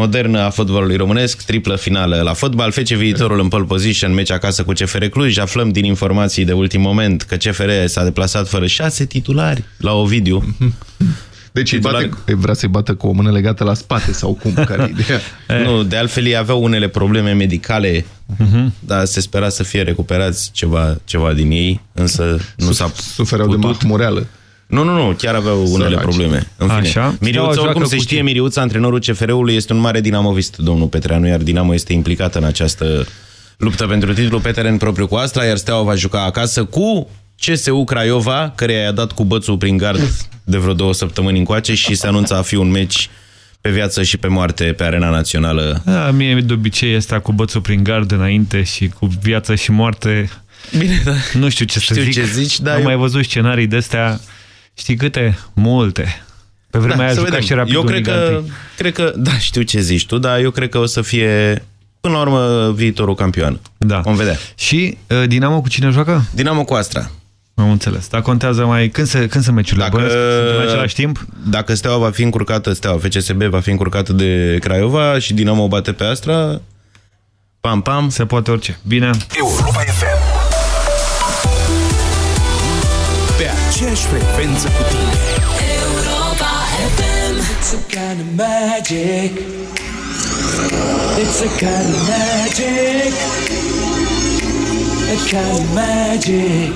modernă a fotbalului românesc, triplă finală la fotbal, fece viitorul în pole position, meci acasă cu CFR Cluj, aflăm din informații de ultim moment că CFR s-a deplasat fără șase titulari la Ovidiu. Deci Titular... bate, vrea să-i bată cu o mână legată la spate sau cum? Care ideea? nu, de altfel ei aveau unele probleme medicale, uh mhm. -huh. dar se spera să fie recuperați ceva, ceva din ei, însă nu s-a Sufereau putut. de mahmureală. Nu, nu, nu, chiar aveau unele Săraci. probleme. În fine. Așa? Miriuța, oricum se știe, Miriuța, antrenorul CFR-ului, este un mare dinamovist, domnul Petreanu, iar Dinamo este implicată în această luptă pentru titlu pe teren propriu cu Astra, iar Steaua va juca acasă cu CSU Craiova, care i-a dat cu bățul prin gard de vreo două săptămâni încoace și se anunță a fi un meci pe viață și pe moarte pe arena națională. A, mie de obicei asta cu bățul prin gard înainte și cu viață și moarte. Bine, da. Nu știu ce știu să zic. ce zici, dar Am eu... mai văzut scenarii de astea, știi câte? Multe. Pe vremea da, aia juca și rapid Eu cred că, cred că, da, știu ce zici tu, dar eu cred că o să fie până la urmă viitorul campion. Da. Vom vedea. Și uh, Dinamo cu cine joacă? Dinamo cu Astra. Am înțeles. Dar contează mai... Când se, când se meciurile? Dacă, sunt în același timp? Dacă Steaua va fi încurcată, Steaua FCSB va fi încurcată de Craiova și Dinamo bate pe Astra, pam, pam. Se poate orice. Bine. Europa FM. Pe aceeași frecvență cu tine. Europa FM. It's a kind of magic. It's a kind of magic. a kind of magic.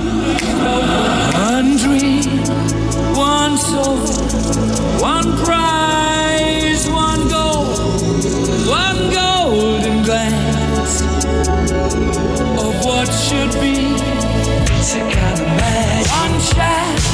One dream, one soul, one prize, one goal, one golden glance of what should be. It's a kind of magic.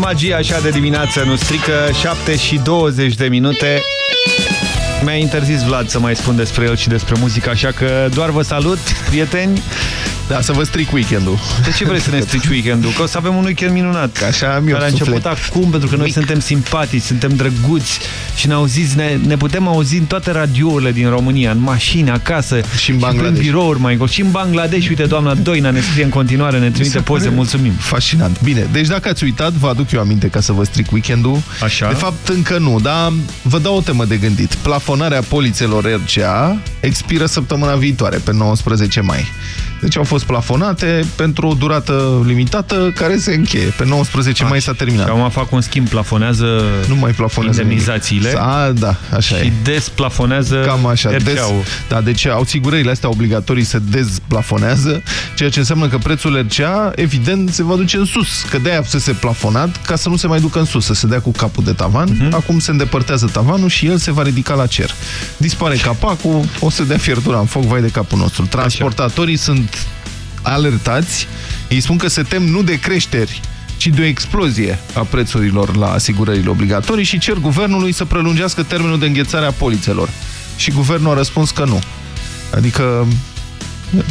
Magie așa de dimineață nu strică 7 și 20 de minute Mi-a interzis Vlad să mai spun despre el și despre muzică Așa că doar vă salut, prieteni da, să vă stric weekendul. De ce vrei să ne strici weekendul? Că o să avem un weekend minunat. Că așa am eu Care a început acum, pentru că noi Mic. suntem simpatici, suntem drăguți și ne auziți, ne, ne putem auzi în toate radiourile din România, în mașini, acasă, și în Bangladesh. Și birouri, mai încolo. Și în Bangladesh, uite, doamna Doina ne scrie în continuare, ne trimite poze, mulțumim. Fascinant. Bine, deci dacă ați uitat, vă aduc eu aminte ca să vă stric weekendul. Așa. De fapt, încă nu, dar vă dau o temă de gândit. Plafonarea polițelor RCA expiră săptămâna viitoare, pe 19 mai. Deci au fost plafonate pentru o durată limitată care se încheie. Pe 19 mai s-a terminat. Și acum fac un schimb, plafonează, nu mai plafonează indemnizațiile A, da, așa și e. desplafonează Cam așa. Des, da, deci asigurările astea obligatorii se dezplafonează, ceea ce înseamnă că prețul RCA, evident, se va duce în sus. Că de-aia se plafonat, ca să nu se mai ducă în sus, să se dea cu capul de tavan. Uh mhm. -huh. Acum se îndepărtează tavanul și el se va ridica la cer. Dispare capacul, o să dea fiertura în foc, vai de capul nostru. Transportatorii așa. sunt alertați, ei spun că se tem nu de creșteri, ci de o explozie a prețurilor la asigurările obligatorii și cer guvernului să prelungească termenul de înghețare a polițelor. Și guvernul a răspuns că nu. Adică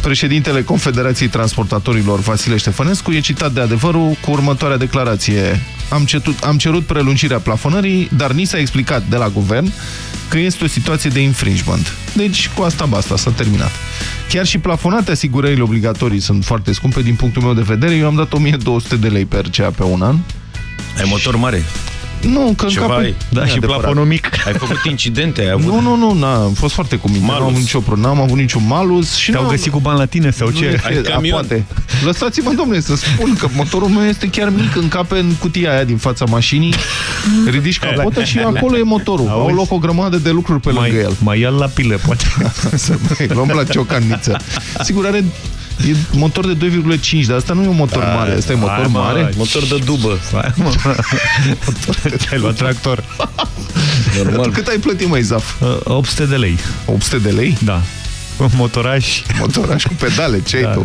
președintele Confederației Transportatorilor, Vasile Ștefănescu, e citat de adevărul cu următoarea declarație. Am, cetut, am cerut prelungirea plafonării, dar ni s-a explicat de la guvern că este o situație de infringement. Deci, cu asta basta, s-a terminat. Chiar și plafonate asigurările obligatorii sunt foarte scumpe din punctul meu de vedere. Eu am dat 1200 de lei per CA pe un an. Ai motor mare? Nu, că Ceva ai. Da, și plafonul mic. Ai făcut incidente? Ai avut... Nu, nu, nu, am fost foarte cu mine. N-am avut nicio n-am avut nicio malus. și Te-au găsit cu bani la tine sau ce? Ai camion? Poate. Lăsați-mă, domnule, să spun că motorul meu este chiar mic, încape în cutia aia din fața mașinii, ridici capotă și acolo e motorul. Auzi? Au loc o grămadă de lucruri pe mai, lângă el. Mai ia la pile, poate. să mai luăm la ciocanniță. Sigur, are E motor de 2,5, dar asta nu e un motor a, mare, asta e motor mă, mare. Motor de dubă. Ai luat tractor. Normal. Cât ai plătit, mai Zaf? 800 de lei. 800 de lei? Da. Motoraș. Motoraș cu pedale, ce da, ai tu?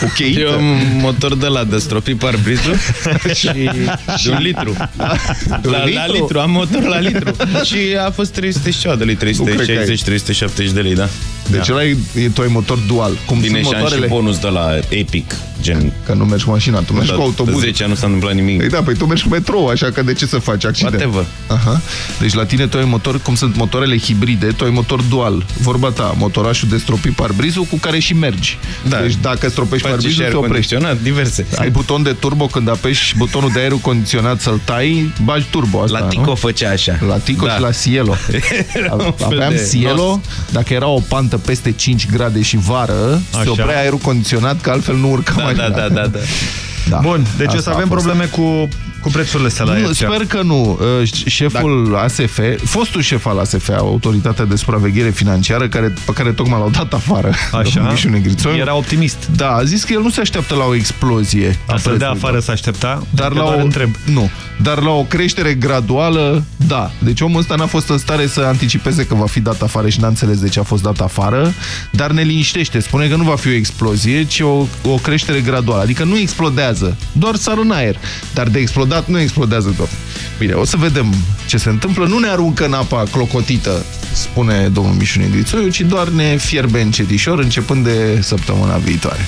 Cu cheită? Eu am motor de la de stropi parbrizul și de un litru. la, litru? la litru, am motor la litru. și a fost 300 și ceva de lei, 360-370 de lei, da. Deci da. ăla e, tu ai motor dual. Cum Bine, sunt motoarele... și bonus de la Epic, gen... Că nu mergi cu mașina, tu mergi da, cu autobuz. 10 ani nu s-a întâmplat nimic. Păi da, păi tu mergi cu metrou, așa că de ce să faci accident? Whatever. Aha. Deci la tine tu ai motor, cum sunt motoarele hibride, tu ai motor dual. Vorba ta, motorașul de stropi parbrizul cu care și mergi. Da. Deci dacă stropești Faci parbrizul, te oprești. diverse. Ai buton de turbo, când apeși butonul de aer condiționat să-l tai, bagi turbo. Asta, la Tico nu? făcea așa. La Tico da. și la Cielo. Aveam Cielo, dacă era o pantă peste 5 grade și vară, Așa. se oprea aerul condiționat, că altfel nu urca da, mai da, da, da, da. Da. Bun, deci o să avem probleme cu, cu prețurile astea la nu, Sper că nu. Uh, șeful da. ASF, fostul șef al ASF, Autoritatea de Supraveghere Financiară, care, pe care tocmai l-au dat afară, Așa. Era optimist. Da, a zis că el nu se așteaptă la o explozie. A să dea afară să aștepta? Dar la o, întreb. Nu. Dar la o creștere graduală, da. Deci omul ăsta n-a fost în stare să anticipeze că va fi dat afară și n-a înțeles de ce a fost dat afară, dar ne liniștește. Spune că nu va fi o explozie, ci o, o creștere graduală. Adică nu explodează, doar sar în aer. Dar de explodat nu explodează tot. Bine, o să vedem ce se întâmplă. Nu ne aruncă în apa clocotită, spune domnul Mișu Negrițoiu, ci doar ne fierbe încetișor începând de săptămâna viitoare.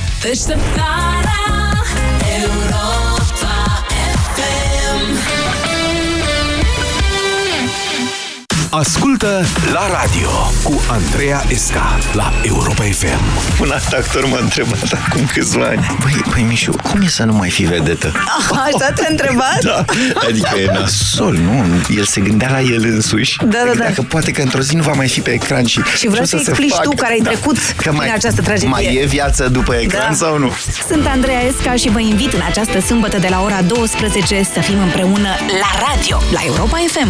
Ascultă la radio cu Andreea Esca la Europa FM. Un alt actor m-a întrebat acum câțiva ani. Băi, băi Mișu, cum e să nu mai fi vedetă? Așa te-a întrebat? Da, adică e nasol, nu? El se gândea la el însuși. Da, da, da. Dacă poate că într-o zi nu va mai fi pe ecran și... Și vreau să explici fac... tu care ai da. trecut că mai, în această tragedie. Mai e viață după ecran da. sau nu? Sunt Andreea Esca și vă invit în această sâmbătă de la ora 12 să fim împreună la radio, la Europa FM.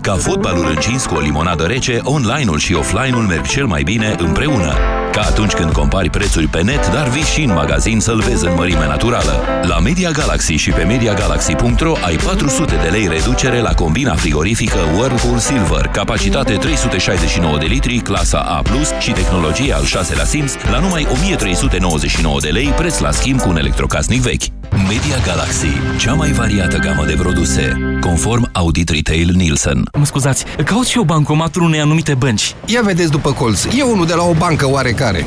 Ca fotbalul încins cu o limonadă rece, online-ul și offline-ul merg cel mai bine împreună. Ca atunci când compari prețuri pe net, dar vii și în magazin să-l vezi în mărime naturală. La Media Galaxy și pe MediaGalaxy.ro ai 400 de lei reducere la combina frigorifică Whirlpool Silver, capacitate 369 de litri, clasa A+, și tehnologie al 6 la Sims, la numai 1399 de lei, preț la schimb cu un electrocasnic vechi. Media Galaxy, cea mai variată gamă de produse, conform Audit Retail Nielsen. Mă scuzați, caut și eu bancomatul unei anumite bănci. Ia vedeți după colț, e unul de la o bancă oarecare.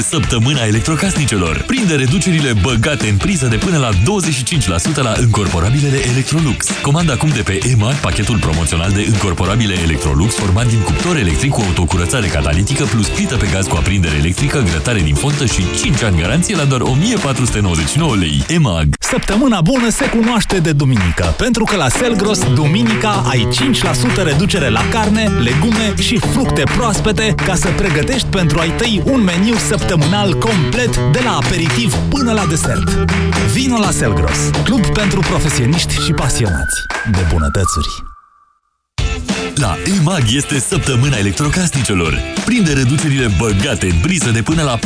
săptămâna electrocasnicelor. Prinde reducerile băgate în priză de până la 25% la încorporabilele Electrolux. Comanda acum de pe EMAG pachetul promoțional de încorporabile Electrolux format din cuptor electric cu autocurățare catalitică plus plită pe gaz cu aprindere electrică, grătare din fontă și 5 ani garanție la doar 1499 lei. EMAG. Săptămâna bună se cunoaște de duminică, pentru că la Selgros, duminica, ai 5% reducere la carne, legume și fructe proaspete ca să pregătești pentru ai tăi un meniu săptămânal complet de la aperitiv până la desert. Vino la Selgros, club pentru profesioniști și pasionați de bunătățuri. La EMAG este săptămâna electrocasnicelor. Prinde reducerile băgate în priză de până la 40%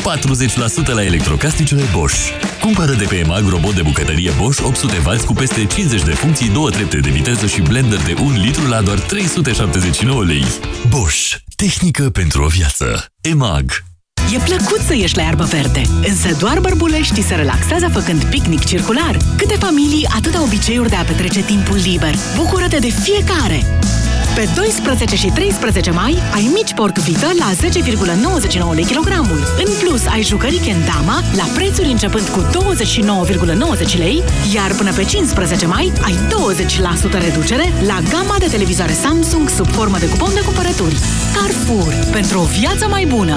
la electrocasnicele Bosch. Cumpără de pe EMAG robot de bucătărie Bosch 800W cu peste 50 de funcții, două trepte de viteză și blender de 1 litru la doar 379 lei. Bosch. Tehnică pentru o viață. EMAG. E plăcut să ieși la iarbă verde, însă doar bărbuleștii se relaxează făcând picnic circular. Câte familii, atâta obiceiuri de a petrece timpul liber. Bucură-te de fiecare! Pe 12 și 13 mai ai mici porc vită la 10,99 lei kilogramul. În plus, ai jucării Kendama la prețuri începând cu 29,90 lei, iar până pe 15 mai ai 20% reducere la gama de televizoare Samsung sub formă de cupon de cumpărături. Carrefour. Pentru o viață mai bună!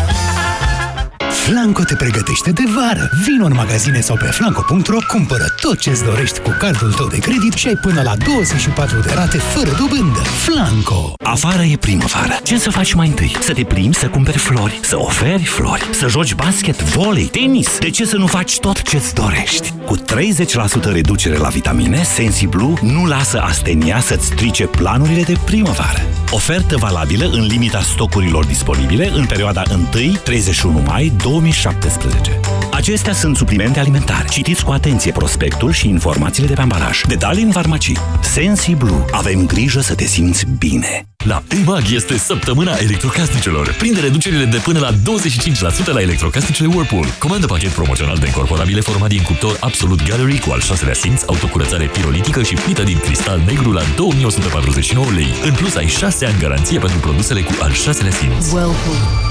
Flanco te pregătește de vară. Vino în magazine sau pe flanco.ro, cumpără tot ce-ți dorești cu cardul tău de credit și ai până la 24 de rate fără dobândă. Flanco! Afară e primăvară. Ce să faci mai întâi? Să te plimbi, să cumperi flori, să oferi flori, să joci basket, volei, tenis. De ce să nu faci tot ce-ți dorești? Cu 30% reducere la vitamine, SensiBlue nu lasă astenia să-ți strice planurile de primăvară. Ofertă valabilă în limita stocurilor disponibile în perioada 1-31 mai 2017. Acestea sunt suplimente alimentare. Citiți cu atenție prospectul și informațiile de pe ambalaj. Detalii în farmacii. Sensi Blue. Avem grijă să te simți bine. La EMAG este săptămâna electrocasnicelor. Prinde reducerile de până la 25% la electrocasnicele Whirlpool. Comandă pachet promoțional de incorporabile format din cuptor Absolut Gallery cu al șaselea simț, autocurățare pirolitică și plită din cristal negru la 2149 lei. În plus, ai 6 ani garanție pentru produsele cu al șaselea simț. Whirlpool.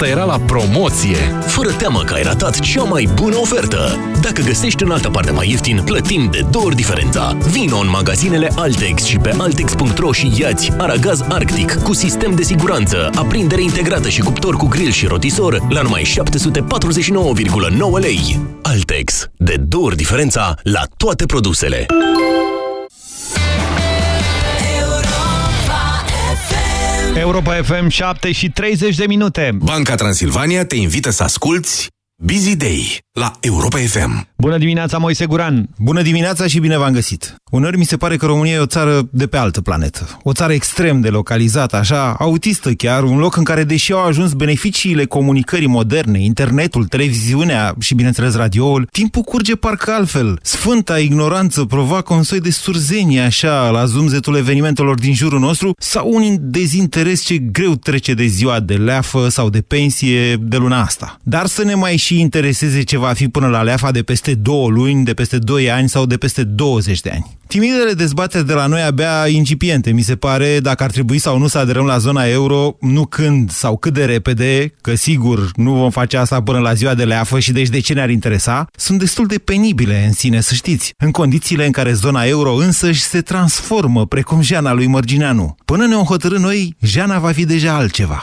Ah, asta era la promoție! Fără teamă că ai ratat cea mai bună ofertă! Dacă găsești în altă parte mai ieftin, plătim de două ori diferența. Vino în magazinele Altex și pe altex.ro și iați aragaz Arctic cu sistem de siguranță, aprindere integrată și cuptor cu grill și rotisor la numai 749,9 lei. Altex. De două ori diferența la toate produsele. Europa FM 7 și 30 de minute. Banca Transilvania te invită să asculti Busy Day la Europa FM. Bună dimineața, Moise Guran! Bună dimineața și bine v-am găsit! Uneori mi se pare că România e o țară de pe altă planetă. O țară extrem de localizată, așa, autistă chiar, un loc în care, deși au ajuns beneficiile comunicării moderne, internetul, televiziunea și, bineînțeles, radioul, timpul curge parcă altfel. Sfânta ignoranță provoacă un soi de surzenie, așa, la zumzetul evenimentelor din jurul nostru sau un dezinteres ce greu trece de ziua de leafă sau de pensie de luna asta. Dar să ne mai și intereseze ce va fi până la leafa de peste două luni, de peste 2 ani sau de peste 20 de ani. Timidele dezbateri de la noi abia incipiente, mi se pare, dacă ar trebui sau nu să aderăm la zona euro, nu când sau cât de repede, că sigur nu vom face asta până la ziua de leafă și deci de ce ne-ar interesa, sunt destul de penibile în sine, să știți, în condițiile în care zona euro însăși se transformă, precum Jana lui Mărgineanu. Până ne-o hotărâ noi, Jana va fi deja altceva.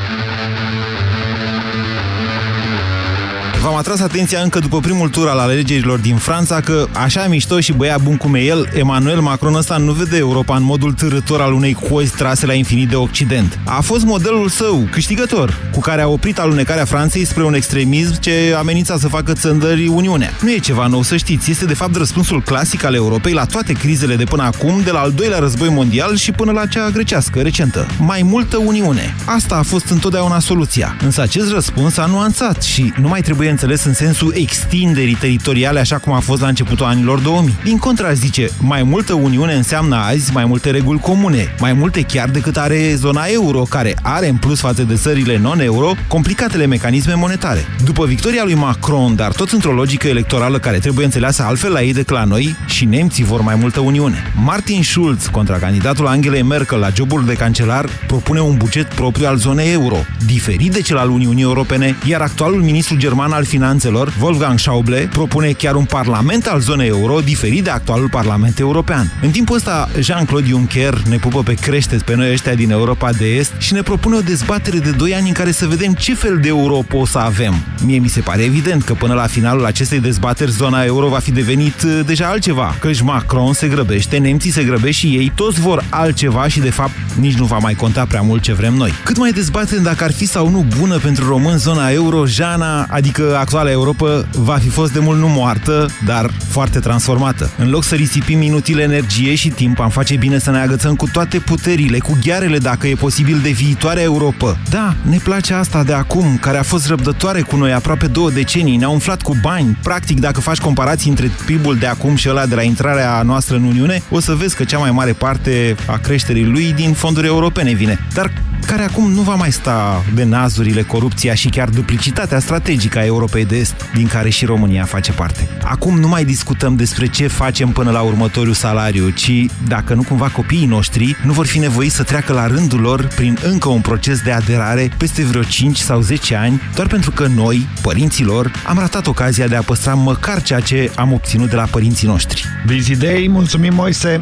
V-am atras atenția încă după primul tur al alegerilor din Franța că, așa mișto și băia bun cum e el, Emmanuel Macron ăsta nu vede Europa în modul târător al unei cozi trase la infinit de Occident. A fost modelul său, câștigător, cu care a oprit alunecarea Franței spre un extremism ce amenința să facă țândări Uniunea. Nu e ceva nou, să știți, este de fapt răspunsul clasic al Europei la toate crizele de până acum, de la al doilea război mondial și până la cea grecească, recentă. Mai multă Uniune. Asta a fost întotdeauna soluția. Însă acest răspuns a nuanțat și nu mai trebuie înțeles în sensul extinderii teritoriale, așa cum a fost la începutul anilor 2000. Din contra, zice, mai multă Uniune înseamnă azi mai multe reguli comune, mai multe chiar decât are zona euro, care are în plus față de țările non-euro complicatele mecanisme monetare. După victoria lui Macron, dar tot într-o logică electorală care trebuie înțeleasă altfel la ei decât la noi, și nemții vor mai multă Uniune. Martin Schulz, contra candidatul Angelei Merkel la jobul de cancelar, propune un buget propriu al zonei euro, diferit de cel al Uniunii Europene, iar actualul ministru german al al finanțelor, Wolfgang Schauble, propune chiar un parlament al zonei euro diferit de actualul Parlament European. În timpul ăsta, Jean-Claude Juncker ne pupă pe creșteți pe noi ăștia din Europa de Est și ne propune o dezbatere de 2 ani în care să vedem ce fel de Europa o să avem. Mie mi se pare evident că până la finalul acestei dezbateri zona euro va fi devenit uh, deja altceva. Căci Macron se grăbește, nemții se grăbește și ei toți vor altceva și de fapt nici nu va mai conta prea mult ce vrem noi. Cât mai dezbatem dacă ar fi sau nu bună pentru român zona euro, Jana, adică actuala Europa va fi fost de mult nu moartă, dar foarte transformată. În loc să risipim inutile energie și timp, am face bine să ne agățăm cu toate puterile, cu ghearele dacă e posibil de viitoarea Europa. Da, ne place asta de acum, care a fost răbdătoare cu noi aproape două decenii, ne-a umflat cu bani. Practic, dacă faci comparații între PIB-ul de acum și ăla de la intrarea noastră în Uniune, o să vezi că cea mai mare parte a creșterii lui din fonduri europene vine. Dar care acum nu va mai sta de nazurile, corupția și chiar duplicitatea strategică a Europei de Est, din care și România face parte. Acum nu mai discutăm despre ce facem până la următorul salariu, ci dacă nu cumva copiii noștri nu vor fi nevoiți să treacă la rândul lor prin încă un proces de aderare peste vreo 5 sau 10 ani, doar pentru că noi, părinților, am ratat ocazia de a păstra măcar ceea ce am obținut de la părinții noștri. Busy day, mulțumim Moise!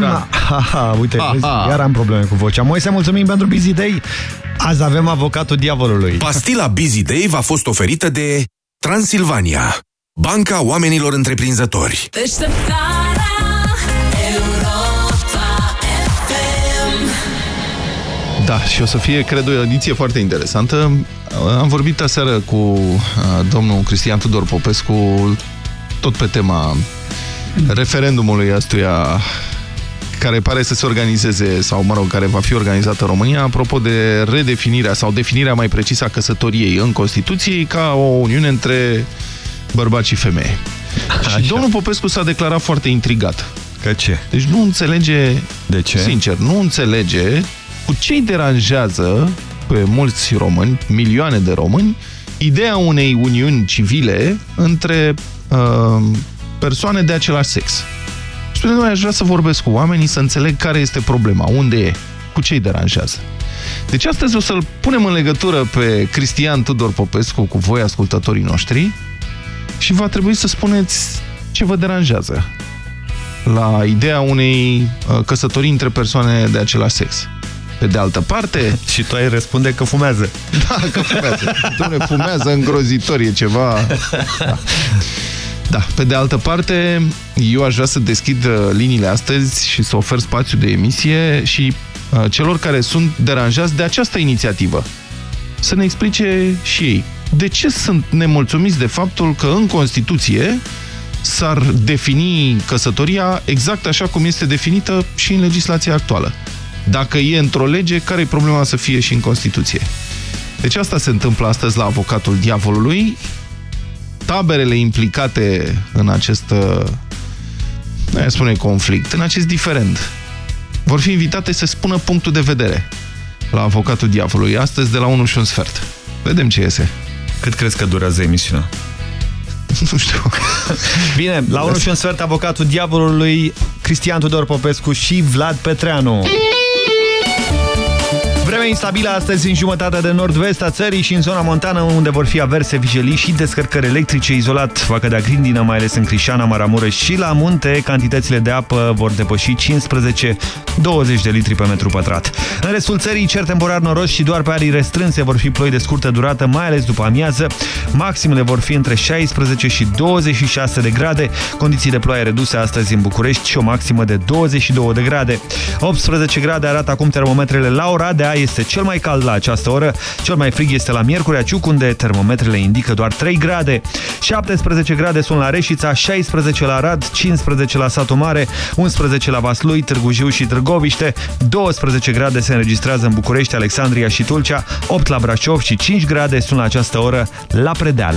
ha, ha, uite, ha, ha. iar am probleme cu vocea. Moise, mulțumim pentru Busy Day! Azi avem avocatul diavolului. Pastila Busy Day v-a fost oferită de Transilvania, banca oamenilor întreprinzători. Da, și o să fie, cred, o ediție foarte interesantă. Am vorbit aseară cu uh, domnul Cristian Tudor Popescu tot pe tema referendumului astuia care pare să se organizeze, sau mă rog, care va fi organizată în România, apropo de redefinirea sau definirea mai precisă a căsătoriei în Constituție ca o uniune între bărbați și femeie. Așa. Și domnul Popescu s-a declarat foarte intrigat. Că ce? Deci nu înțelege, de ce? sincer, nu înțelege cu ce îi deranjează pe mulți români, milioane de români, ideea unei uniuni civile între uh, persoane de același sex. Spune, noi aș vrea să vorbesc cu oamenii, să înțeleg care este problema, unde e, cu ce îi deranjează. Deci astăzi o să-l punem în legătură pe Cristian Tudor Popescu cu voi, ascultătorii noștri, și va trebui să spuneți ce vă deranjează la ideea unei uh, căsătorii între persoane de același sex. Pe de altă parte... Și tu ai răspunde că fumează. Da, că fumează. Doamne, fumează îngrozitor, e ceva... Da. Da, pe de altă parte, eu aș vrea să deschid uh, liniile astăzi și să ofer spațiu de emisie și uh, celor care sunt deranjați de această inițiativă. Să ne explice și ei de ce sunt nemulțumiți de faptul că în Constituție s-ar defini căsătoria exact așa cum este definită și în legislația actuală. Dacă e într-o lege, care e problema să fie și în Constituție? Deci asta se întâmplă astăzi la avocatul diavolului. Taberele implicate în acest, noi spune conflict, în acest diferent, vor fi invitate să spună punctul de vedere la avocatul diavolului, astăzi de la 1 și un sfert. Vedem ce iese. Cât crezi că durează emisiunea? Nu știu. Bine, la 1 și un sfert avocatul diavolului Cristian Tudor Popescu și Vlad Petreanu. Vreme instabilă astăzi în jumătatea de nord-vest a țării și în zona montană unde vor fi averse vijelii și descărcări electrice izolat. Va cădea grindină, mai ales în Crișana, Maramureș și la munte. Cantitățile de apă vor depăși 15-20 de litri pe metru pătrat. În restul țării, cer temporar noros și doar pe arii restrânse vor fi ploi de scurtă durată, mai ales după amiază. Maximele vor fi între 16 și 26 de grade. Condiții de ploaie reduse astăzi în București și o maximă de 22 de grade. 18 grade arată acum termometrele la Oradea, este cel mai cald la această oră, cel mai frig este la Miercurea Ciuc, unde termometrele indică doar 3 grade. 17 grade sunt la Reșița, 16 la Arad, 15 la Satu Mare, 11 la Vaslui, Târgu Jiu și Târgoviște, 12 grade se înregistrează în București, Alexandria și Tulcea, 8 la Brașov și 5 grade sunt la această oră la Predeal.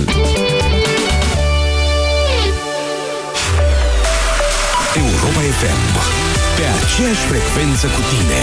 Europa FM. Pe aceeași frecvență cu tine.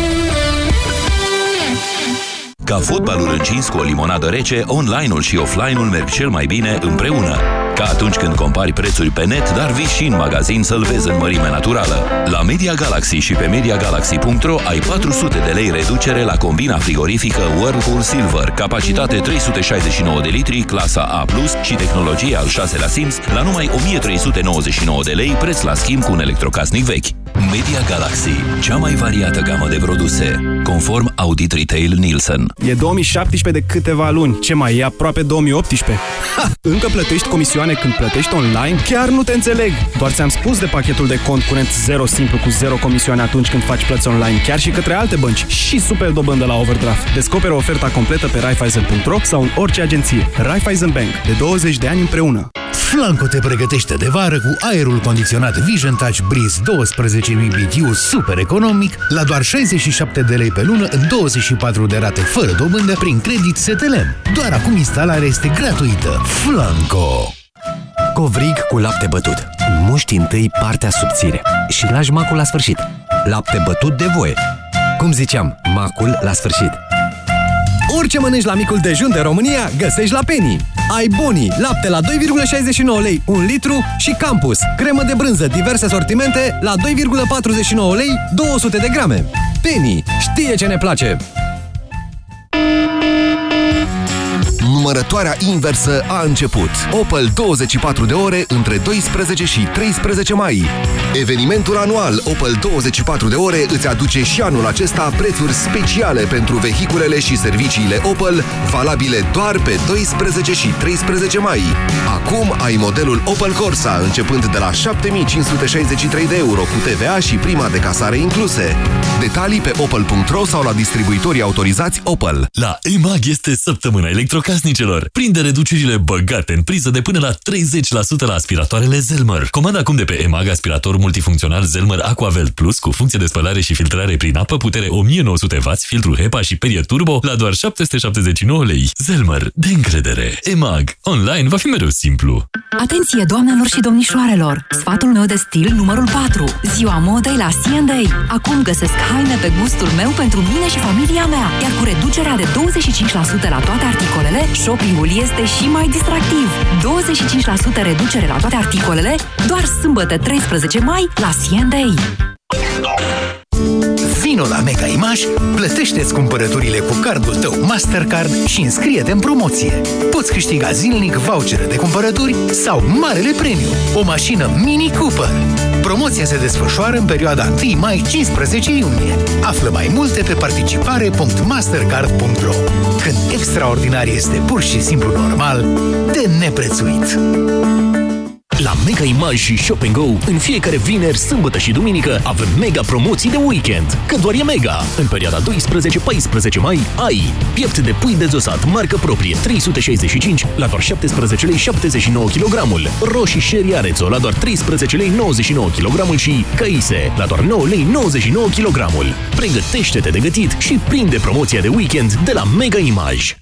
Ca fotbalul încins cu o limonadă rece, online-ul și offline-ul merg cel mai bine împreună. Ca atunci când compari prețuri pe net, dar vii și în magazin să-l vezi în mărime naturală. La Media Galaxy și pe MediaGalaxy.ro ai 400 de lei reducere la combina frigorifică Whirlpool Silver, capacitate 369 de litri, clasa A+, și tehnologie al 6-lea Sims, la numai 1399 de lei, preț la schimb cu un electrocasnic vechi. Media Galaxy, cea mai variată gamă de produse, conform Audit Retail Nielsen. E 2017 de câteva luni. Ce mai e aproape 2018? Ha! Încă plătești comisioane când plătești online? Chiar nu te înțeleg! Doar ți-am spus de pachetul de cont curent 0 simplu cu 0 comisioane atunci când faci plăți online, chiar și către alte bănci și super dobândă la overdraft. Descoperă oferta completă pe Raiffeisen.ro sau în orice agenție. Raiffeisen Bank. De 20 de ani împreună. Flanco te pregătește de vară cu aerul condiționat Vision Touch Breeze 12.000 BTU super economic la doar 67 de lei pe lună în 24 de rate fără dobândă prin credit STLM. Doar acum instalarea este gratuită. Flanco! Covrig cu lapte bătut. Muști întâi partea subțire și lași macul la sfârșit. Lapte bătut de voie. Cum ziceam, macul la sfârșit. Orice mănânci la micul dejun de România, găsești la Penny. Ai Boni, lapte la 2,69 lei 1 litru și Campus, cremă de brânză, diverse sortimente la 2,49 lei 200 de grame. Penny știe ce ne place! Numărătoarea inversă a început. Opel 24 de ore între 12 și 13 mai. Evenimentul anual Opel 24 de ore îți aduce și anul acesta prețuri speciale pentru vehiculele și serviciile Opel, valabile doar pe 12 și 13 mai. Acum ai modelul Opel Corsa începând de la 7563 de euro cu TVA și prima de casare incluse. Detalii pe opel.ro sau la distribuitorii autorizați Opel. La EMAG este săptămâna electrocasnicelor. Prinde reducerile băgate în priză de până la 30% la aspiratoarele Zelmer. Comanda acum de pe EMAG aspirator multifuncțional Zelmer Aquavel Plus cu funcție de spălare și filtrare prin apă, putere 1900W, filtru HEPA și perie turbo la doar 779 lei. Zelmer, de încredere. EMAG. Online va fi mereu simplu. Atenție, doamnelor și domnișoarelor! Sfatul meu de stil numărul 4. Ziua modei la C&A. Acum găsesc haine pe gustul meu pentru mine și familia mea. Iar cu reducerea de 25% la toate articolele, shoppingul este și mai distractiv. 25% reducere la toate articolele, doar sâmbătă 13 mai la C&A. Vino la Mega Image, plătește-ți cumpărăturile cu cardul tău Mastercard și înscrie-te în promoție. Poți câștiga zilnic vouchere de cumpărături sau marele premiu, o mașină Mini Cooper. Promoția se desfășoară în perioada 1 mai-15 iunie. Află mai multe pe participare.mastercard.ro Când extraordinar este pur și simplu normal, de neprețuit. La Mega Image și Shop Go, în fiecare vineri, sâmbătă și duminică avem mega promoții de weekend. Că doar e mega! În perioada 12-14 mai ai piept de pui dezosat, marcă proprie 365 la doar 17 lei 79 kg, roșii Sherry Arezzo la doar 13 lei 99 kg și caise la doar 9 lei 99 kg. Pregătește-te de gătit și prinde promoția de weekend de la Mega Image.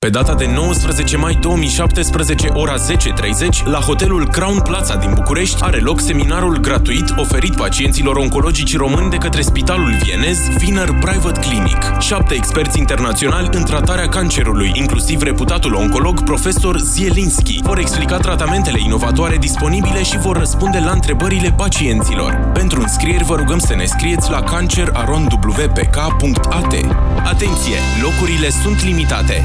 Pe data de 19 mai 2017, ora 10.30, la hotelul Crown Plaza din București are loc seminarul gratuit oferit pacienților oncologici români de către Spitalul Vienez Wiener Private Clinic. Șapte experți internaționali în tratarea cancerului, inclusiv reputatul oncolog profesor Zielinski, vor explica tratamentele inovatoare disponibile și vor răspunde la întrebările pacienților. Pentru înscrieri vă rugăm să ne scrieți la cancerarondwpk.at. Atenție! Locurile sunt limitate!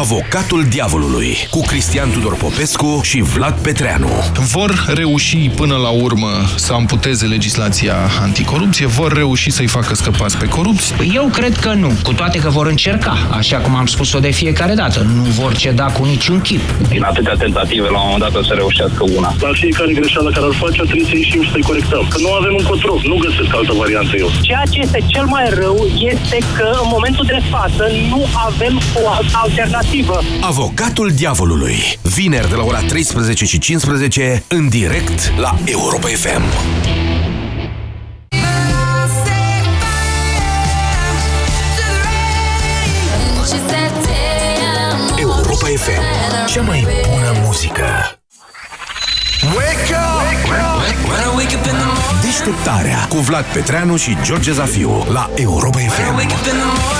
Avocatul diavolului cu Cristian Tudor Popescu și Vlad Petreanu. Vor reuși până la urmă să amputeze legislația anticorupție? Vor reuși să-i facă scăpați pe corupți? Eu cred că nu, cu toate că vor încerca, așa cum am spus-o de fiecare dată. Nu vor ceda cu niciun chip. Din atâtea tentative, la un moment dat o să reușească una. La fiecare greșeală care ar face, trebuie să ieșim și să-i corectăm. Că nu avem un control, nu găsesc altă variantă eu. Ceea ce este cel mai rău este că în momentul de față nu avem o alternativă alternativă. Avocatul diavolului. Vineri de la ora 13 și 15 în direct la Europa FM. Europa FM. Cea mai bună muzică. Wake up! Deșteptarea cu Vlad Petreanu și George Zafiu la Europa FM.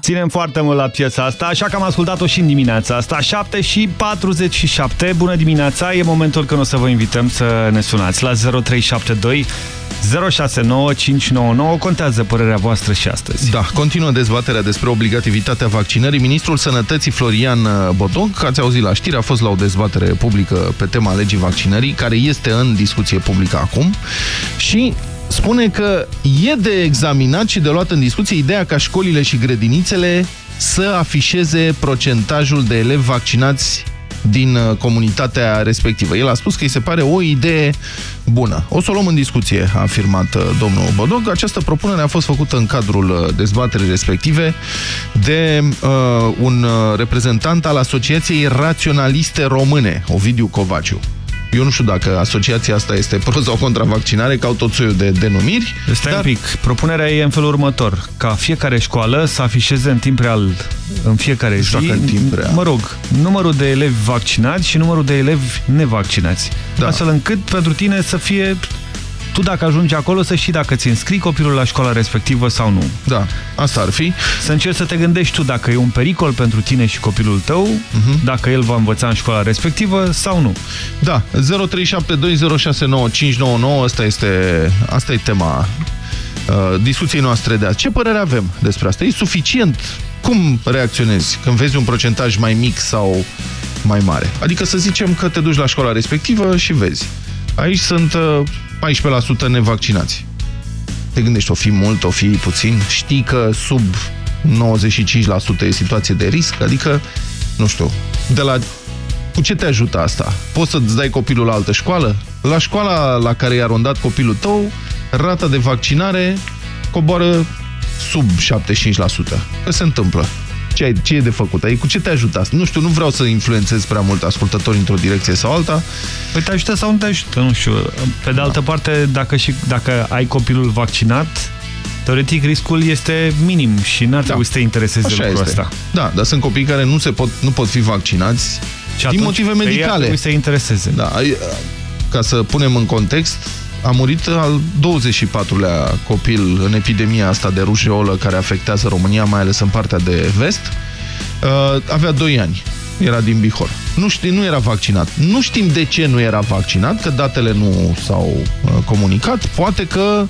Ținem foarte mult la piesa asta, așa că am ascultat-o și în dimineața asta. 7 și 47. Bună dimineața! E momentul când o să vă invităm să ne sunați la 0372 069599. Contează părerea voastră și astăzi. Da, continuă dezbaterea despre obligativitatea vaccinării. Ministrul Sănătății Florian Bodog, ați auzit la știri, a fost la o dezbatere publică pe tema legii vaccinării, care este în discuție publică acum și spune că e de examinat și de luat în discuție ideea ca școlile și grădinițele să afișeze procentajul de elevi vaccinați din uh, comunitatea respectivă. El a spus că îi se pare o idee bună. O să o luăm în discuție, a afirmat uh, domnul Bodog. Această propunere a fost făcută în cadrul uh, dezbaterii respective de uh, un reprezentant al Asociației Raționaliste Române, Ovidiu Covaciu. Eu nu știu dacă asociația asta este pro sau contra vaccinare, că au tot soiul de denumiri. Stai dar... un pic. Propunerea e în felul următor. Ca fiecare școală să afișeze în timp real, în fiecare zi, în timp real. mă rog, numărul de elevi vaccinați și numărul de elevi nevaccinați. Da. Astfel încât pentru tine să fie tu dacă ajungi acolo să știi dacă ți înscrii copilul la școala respectivă sau nu. Da, asta ar fi. Să încerci să te gândești tu dacă e un pericol pentru tine și copilul tău, uh Mhm. -huh. dacă el va învăța în școala respectivă sau nu. Da, 0372069599, asta este, asta e tema uh, discuției noastre de azi. Ce părere avem despre asta? E suficient? Cum reacționezi când vezi un procentaj mai mic sau mai mare? Adică să zicem că te duci la școala respectivă și vezi. Aici sunt uh, 14% nevaccinați. Te gândești, o fi mult, o fi puțin? Știi că sub 95% e situație de risc? Adică, nu știu, de la... Cu ce te ajută asta? Poți să-ți dai copilul la altă școală? La școala la care i-a rondat copilul tău, rata de vaccinare coboară sub 75%. Că se întâmplă. Ce, ai, ce e de făcut? Ai, cu ce te ajută asta? Nu știu, nu vreau să influențez prea mult ascultători într-o direcție sau alta. Păi te ajută sau nu te ajută? Nu știu. Pe de altă parte, dacă, și, dacă ai copilul vaccinat, teoretic riscul este minim și n-ar trebui da. să te intereseze Așa lucrul este. ăsta. Da, dar sunt copii care nu, se pot, nu pot fi vaccinați Și din atunci, motive pe ei ar medicale. trebui să intereseze. Da, ai- ca să punem în context, a murit al 24-lea copil în epidemia asta de rujeolă care afectează România, mai ales în partea de vest. Uh, Avea 2 ani. Era din Bihor. Nu, știu, nu era vaccinat. Nu știm de ce nu era vaccinat, că datele nu s-au uh, comunicat. Poate că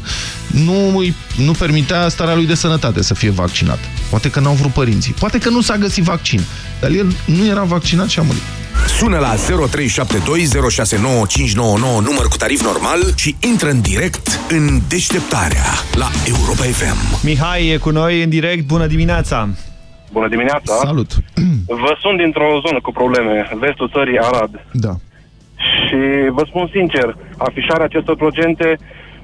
nu, îi- nu permitea starea lui de sănătate să fie vaccinat. Poate că n-au vrut părinții. Poate că nu s-a găsit vaccin. Dar el nu era vaccinat și a murit. Sună la 0372069599 număr cu tarif normal și intră în direct în deșteptarea la Europa FM. Mihai e cu noi în direct. Bună dimineața! Bună dimineața! Salut! Vă sunt dintr-o zonă cu probleme, vestul țării Arad. Da. Și vă spun sincer, afișarea acestor procente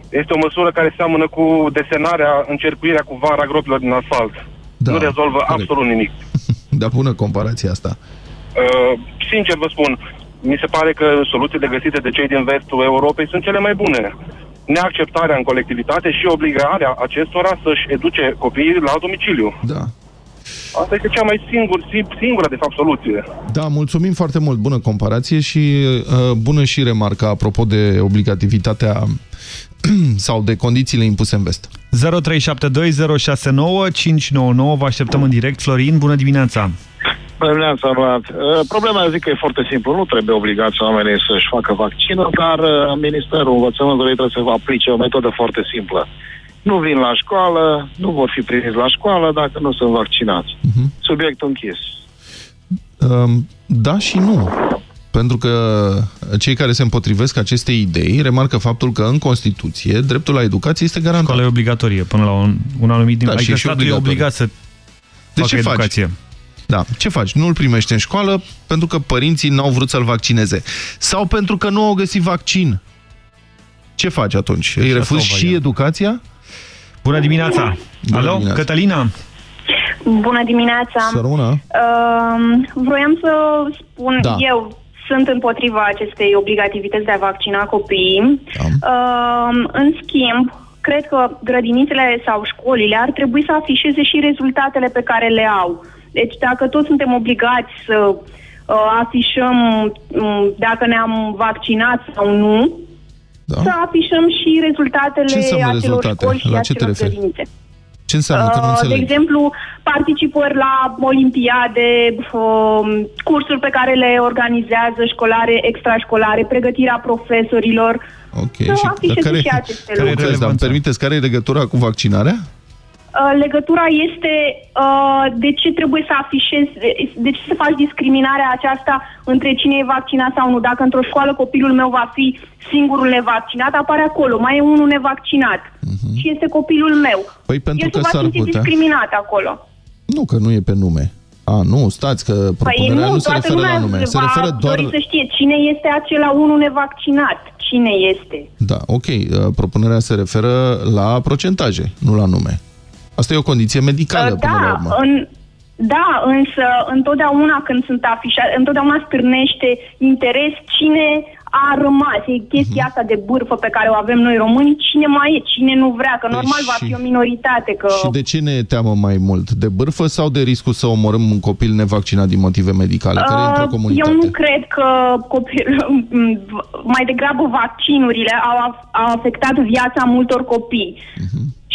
este o măsură care seamănă cu desenarea, încercuirea cu vara gropilor din asfalt. Da, nu rezolvă corect. absolut nimic. Dar bună comparația asta. Uh, sincer vă spun, mi se pare că soluțiile găsite de cei din vestul Europei sunt cele mai bune. Neacceptarea în colectivitate și obligarea acestora să-și educe copiii la domiciliu. Da. Asta este cea mai singur, sim- singura, de fapt, soluție. Da, mulțumim foarte mult. Bună comparație și uh, bună și remarca apropo de obligativitatea sau de condițiile impuse în vest. 0372069599 Vă așteptăm în direct. Florin, bună dimineața! Bună dimineața, Vlad. Uh, Problema zic că e foarte simplu. Nu trebuie obligați oamenii să-și facă vaccinul, dar uh, Ministerul Învățământului trebuie să aplice o metodă foarte simplă. Nu vin la școală, nu vor fi primiți la școală dacă nu sunt vaccinați. Subiectul închis. Um, Da și nu. Pentru că cei care se împotrivesc acestei idei remarcă faptul că în Constituție dreptul la educație este garantat. Școala e obligatorie până la un, un anumit nivel. Da, adică și e și statul e obligatorie. obligat să De facă ce faci? educație. Da. Ce faci? Nu îl primești în școală pentru că părinții n-au vrut să-l vaccineze. Sau pentru că nu au găsit vaccin. Ce faci atunci? Îi asta refuzi o și variantă. educația? Bună dimineața! Bună Alo, dimineața. Cătălina? Bună dimineața! Să rămână. Uh, vroiam să spun, Da. eu sunt împotriva acestei obligativități de a vaccina copiii. Uh, în schimb, cred că grădinițele sau școlile ar trebui să afișeze și rezultatele pe care le au. Deci dacă toți suntem obligați să uh, afișăm um, dacă ne-am vaccinat sau nu, da. să afișăm și rezultatele Ce înseamnă acelor rezultate? școli și La ce te acelor referi? grădinițe. Ce înseamnă? Că nu Uh, de înțeleg. exemplu, participări la olimpiade, um, cursuri pe care le organizează școlare, extrașcolare, pregătirea profesorilor. Ok. Să Și, afișeze care, și aceste care lucruri. dar îmi permiteți, care e legătura cu vaccinarea? Uh, legătura este uh, de ce trebuie să afișezi, de, de ce să faci discriminarea aceasta între cine e vaccinat sau nu. Dacă într-o școală copilul meu va fi singurul nevaccinat, apare acolo, mai e unul nevaccinat și este copilul meu. Mhm. Păi pentru El că se va s-ar simți putea- discriminat acolo. Nu, că nu e pe nume. A, nu, stați, că Păi propunerea nu, nu se toată referă lumea la nume. Se va referă doar... dori să știe cine este acela unul nevaccinat. Cine este? Da, ok. uh, Propunerea se referă la procentaje, nu la nume. Asta e o condiție medicală, Uh, până la da, urmă. în, da, însă întotdeauna când sunt afișate, întotdeauna stârnește interes cine a rămas. E chestia Mhm. asta de bârfă pe care o avem noi români, cine mai e, cine nu vrea, că normal va Păi și- fi o minoritate. Că... Și de ce ne teamă mai mult? De bârfă sau de riscul să omorâm un copil nevaccinat din motive medicale, care e într-o Uh, comunitate? Eu nu cred că copil, mai degrabă vaccinurile au, af- au afectat viața multor copii.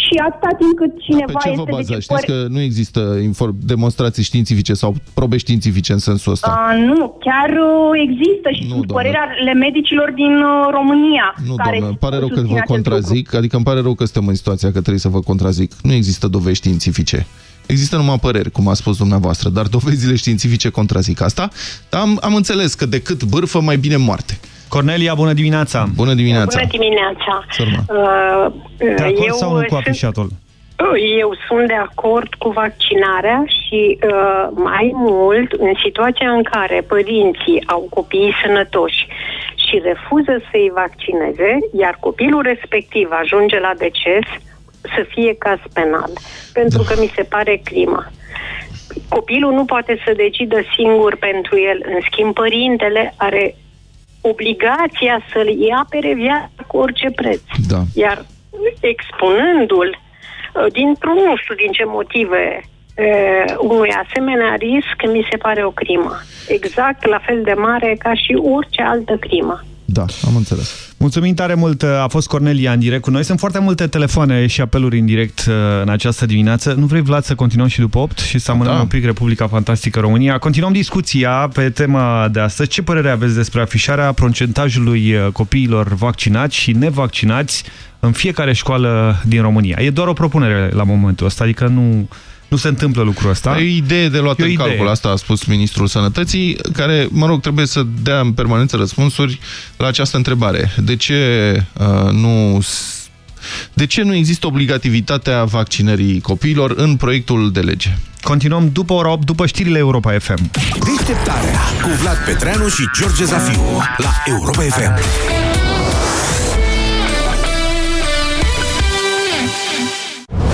Și atâta timp cât cineva Pe ce vă este bazați? de Știți că nu există inform- demonstrații științifice sau probe științifice în sensul ăsta. Uh, nu, chiar uh, există și sunt doamnă. părerile medicilor din uh, România. Nu, care doamnă, îmi pare rău că susțin vă acest contrazic, adică îmi pare rău că suntem în situația că trebuie să vă contrazic. Nu există dovezi științifice. Există numai păreri, cum a spus dumneavoastră, dar dovezile științifice contrazic asta. Dar am, am înțeles că decât bârfă, mai bine moarte. Cornelia, bună dimineața! Bună dimineața! Bună dimineața! Sărma. Uh, De acord eu, sau nu cu sunt, afișatul? eu sunt de acord cu vaccinarea și uh, mai mult în situația în care părinții au copiii sănătoși și refuză să-i vaccineze, iar copilul respectiv ajunge la deces, să fie caz penal. Pentru că mi se pare crimă. Copilul nu poate să decidă singur pentru el. În schimb, părintele are obligația să-l ia apere viața cu orice preț. Da. Iar expunându-l uh, dintr-un, nu știu din ce motive, uh, unui asemenea risc, mi se pare o crimă. Exact la fel de mare ca și orice altă crimă. Da, am înțeles. Mulțumim tare mult, a fost Cornelia în direct cu noi. Sunt foarte multe telefoane și apeluri în direct uh, în această dimineață. Nu vrei, Vlad, să continuăm și după 8 și să amânăm Da. un pic Republica Fantastică România? Continuăm discuția pe tema de astăzi. Ce părere aveți despre afișarea procentajului uh, copiilor vaccinați și nevaccinați în fiecare școală din România? E doar o propunere la momentul ăsta, adică nu Nu se întâmplă lucrul ăsta. E o idee de luat E o în idee. calcul, asta a spus Ministrul Sănătății, care, mă rog, trebuie să dea în permanență răspunsuri la această întrebare. De ce uh, nu... s- De ce nu există obligativitatea vaccinării copiilor în proiectul de lege? Continuăm după ora 8, după știrile Europa FM. Deșteptarea cu Vlad Petreanu și George Zafiu la Europa FM.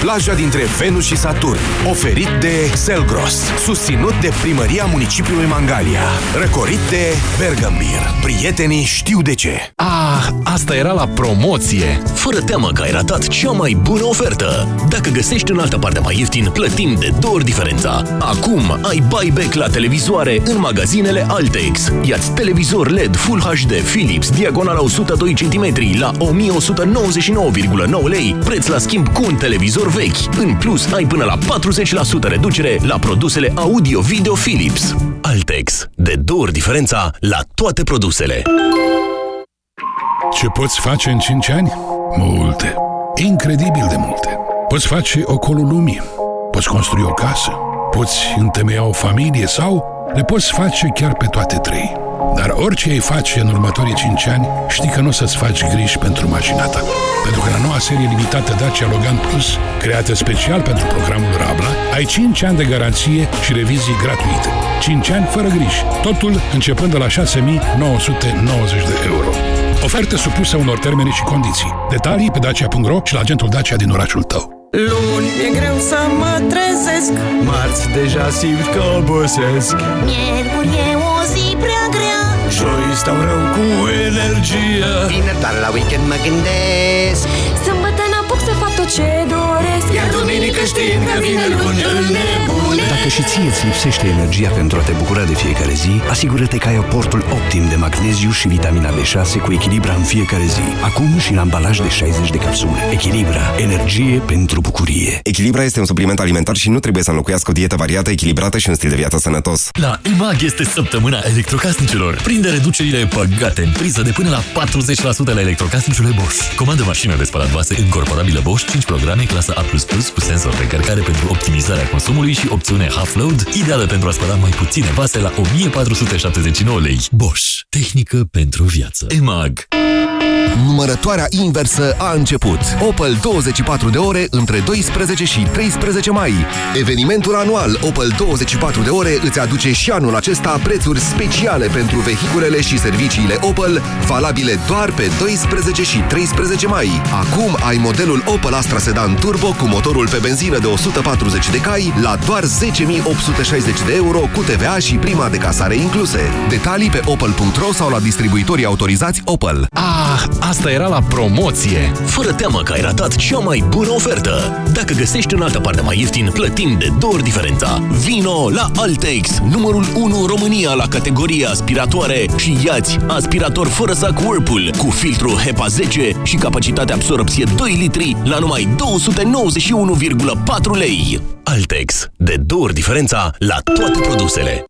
plaja dintre Venus și Saturn. Oferit de Selgros. Susținut de Primăria Municipiului Mangalia. Răcorit de Bergambir. Prietenii știu de ce. Ah, asta era la promoție! Fără teamă că ai ratat cea mai bună ofertă! Dacă găsești în altă parte mai ieftin, plătim de două ori diferența. Acum ai buyback la televizoare în magazinele Altex. Iați televizor LED Full HD Philips, diagonala 102 cm la 1199,9 lei, preț la schimb cu un televizor vechi. În plus, ai până la 40% reducere la produsele audio-video Philips. Altex. De două ori diferența la toate produsele. Ce poți face în 5 ani? Multe. Incredibil de multe. Poți face ocolul lumii. Poți construi o casă. Poți întemeia o familie sau le poți face chiar pe toate trei. Dar orice ai face în următorii 5 ani, știi că nu o să-ți faci griji pentru mașina ta. Pentru că la noua serie limitată Dacia Logan Plus, creată special pentru programul Rabla, ai 5 ani de garanție și revizii gratuite. 5 ani fără griji. Totul începând de la 6.990 de euro. Ofertă supusă unor termene și condiții. Detalii pe dacia.ro și la agentul Dacia din orașul tău. Luni e greu să mă trezesc Marți deja simt că obosesc Miercuri e o zi prea grea Joi stau rău cu energie Vineri doar la weekend mă tot ce doresc Iar duminică știind că vine luni îl nebune Dacă și ție îți lipsește energia pentru a te bucura de fiecare zi, asigură-te că ai aportul optim de magneziu și vitamina B6 cu Echilibra în fiecare zi. Acum și în ambalaj de 60 de capsule. Echilibra. Energie pentru bucurie. Echilibra este un supliment alimentar și nu trebuie să înlocuiască o dietă variată, echilibrată și un stil de viață sănătos. La EMAG este săptămâna electrocasnicelor. Prinde reducerile băgate în priză de până la 40% la electrocasnicele Bosch. Comandă mașină de spălat vase incorporabilă Bosch 5 programe clasă A++ cu senzor de încărcare pentru optimizarea consumului și opțiune half load, ideală pentru a spăla mai puține vase la 1479 lei. Bosch. Tehnică pentru viață. EMAG. Numărătoarea inversă a început. Opel 24 de ore între 12 și 13 mai. Evenimentul anual Opel 24 de ore îți aduce și anul acesta prețuri speciale pentru vehiculele și serviciile Opel, valabile doar pe 12 și 13 mai. Acum ai modelul Opel Astra Sedan Turbo cu motorul pe benzină de 140 de cai la doar 10.860 de euro cu TVA și prima de casare incluse. Detalii pe opel.ro sau la distribuitorii autorizați Opel. Ah, asta era la promoție! Fără teamă că ai ratat cea mai bună ofertă! Dacă găsești în altă parte mai ieftin, plătim de două ori diferența. Vino la Altex, numărul 1 în România la categoria aspiratoare și iați aspirator fără sac Whirlpool cu filtru HEPA 10 și capacitate absorpție 2 litri la numai 291,4 lei. Altex, de două ori diferența la toate produsele.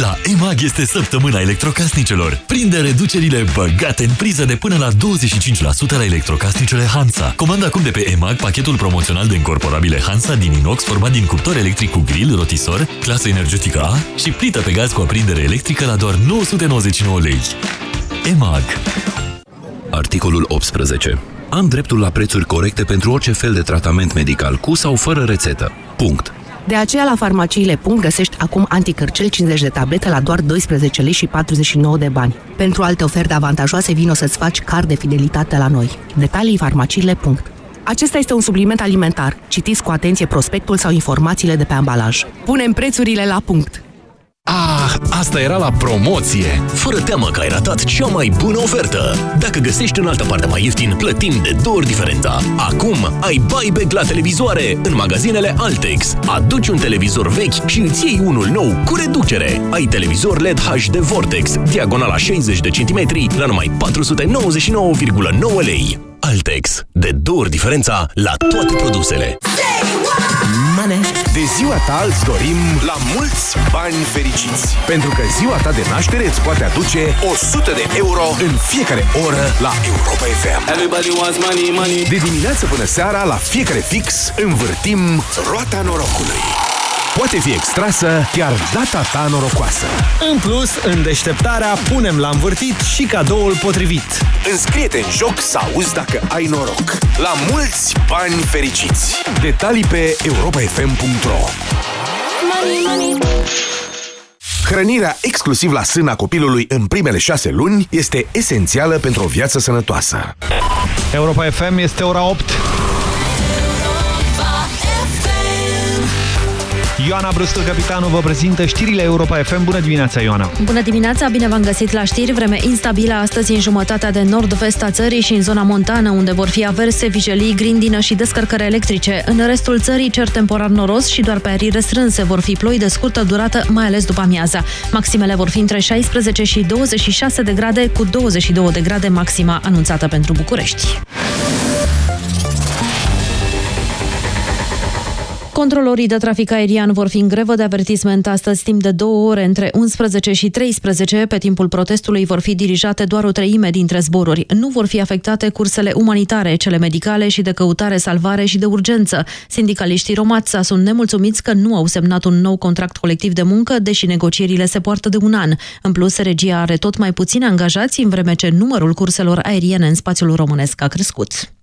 La EMAG este săptămâna electrocasnicelor. Prinde reducerile băgate în priză de până la 25% la electrocasnicele Hansa. Comanda acum de pe EMAG pachetul promoțional de incorporabile Hansa din inox format din cuptor electric cu grill, rotisor, clasă energetică A și plită pe gaz cu aprindere electrică la doar 999 lei. EMAG Articolul 18. Am dreptul la prețuri corecte pentru orice fel de tratament medical cu sau fără rețetă. Punct. De aceea, la farmaciile. găsești acum anticărcel 50 de tablete la doar 12 lei și 49 de bani. Pentru alte oferte avantajoase, vino să-ți faci card de fidelitate la noi. Detalii farmaciile. Acesta este un supliment alimentar. Citiți cu atenție prospectul sau informațiile de pe ambalaj. Punem prețurile la punct! Ah, asta era la promoție! Fără teamă că ai ratat cea mai bună ofertă! Dacă găsești în altă parte mai ieftin, plătim de două ori diferența. Acum ai buyback la televizoare în magazinele Altex. Aduci un televizor vechi și îți iei unul nou cu reducere. Ai televizor LED HD Vortex, diagonala 60 de centimetri, la numai 499,9 lei. Altex. De două ori diferența la toate produsele. De ziua ta îți dorim la mulți bani fericiți. Pentru că ziua ta de naștere îți poate aduce 100 de euro în fiecare oră la Europa FM. Everybody wants money, money. De dimineață până seara, la fiecare fix, învârtim roata norocului poate fi extrasă chiar data ta norocoasă. În plus, în deșteptarea punem la învârtit și cadoul potrivit. Înscrie-te în joc să auzi dacă ai noroc. La mulți bani fericiți! Detalii pe europafm.ro Money, money. Hrănirea exclusiv la sâna copilului în primele șase luni este esențială pentru o viață sănătoasă. Europa FM este ora 8. Ioana Brustul, capitanul, vă prezintă știrile Europa FM. Bună dimineața, Ioana! Bună dimineața, bine v-am găsit la știri. Vreme instabilă astăzi în jumătatea de nord-vest a țării și în zona montană, unde vor fi averse, vijelii, grindină și descărcări electrice. În restul țării cer temporar noros și doar pe arii restrânse vor fi ploi de scurtă durată, mai ales după amiaza. Maximele vor fi între 16 și 26 de grade, cu 22 de grade maxima anunțată pentru București. Controlorii de trafic aerian vor fi în grevă de avertisment astăzi timp de două ore între 11 și 13. Pe timpul protestului vor fi dirijate doar o treime dintre zboruri. Nu vor fi afectate cursele umanitare, cele medicale și de căutare, salvare și de urgență. Sindicaliștii Romața sunt nemulțumiți că nu au semnat un nou contract colectiv de muncă, deși negocierile se poartă de un an. În plus, regia are tot mai puțini angajați, în vreme ce numărul curselor aeriene în spațiul românesc a crescut.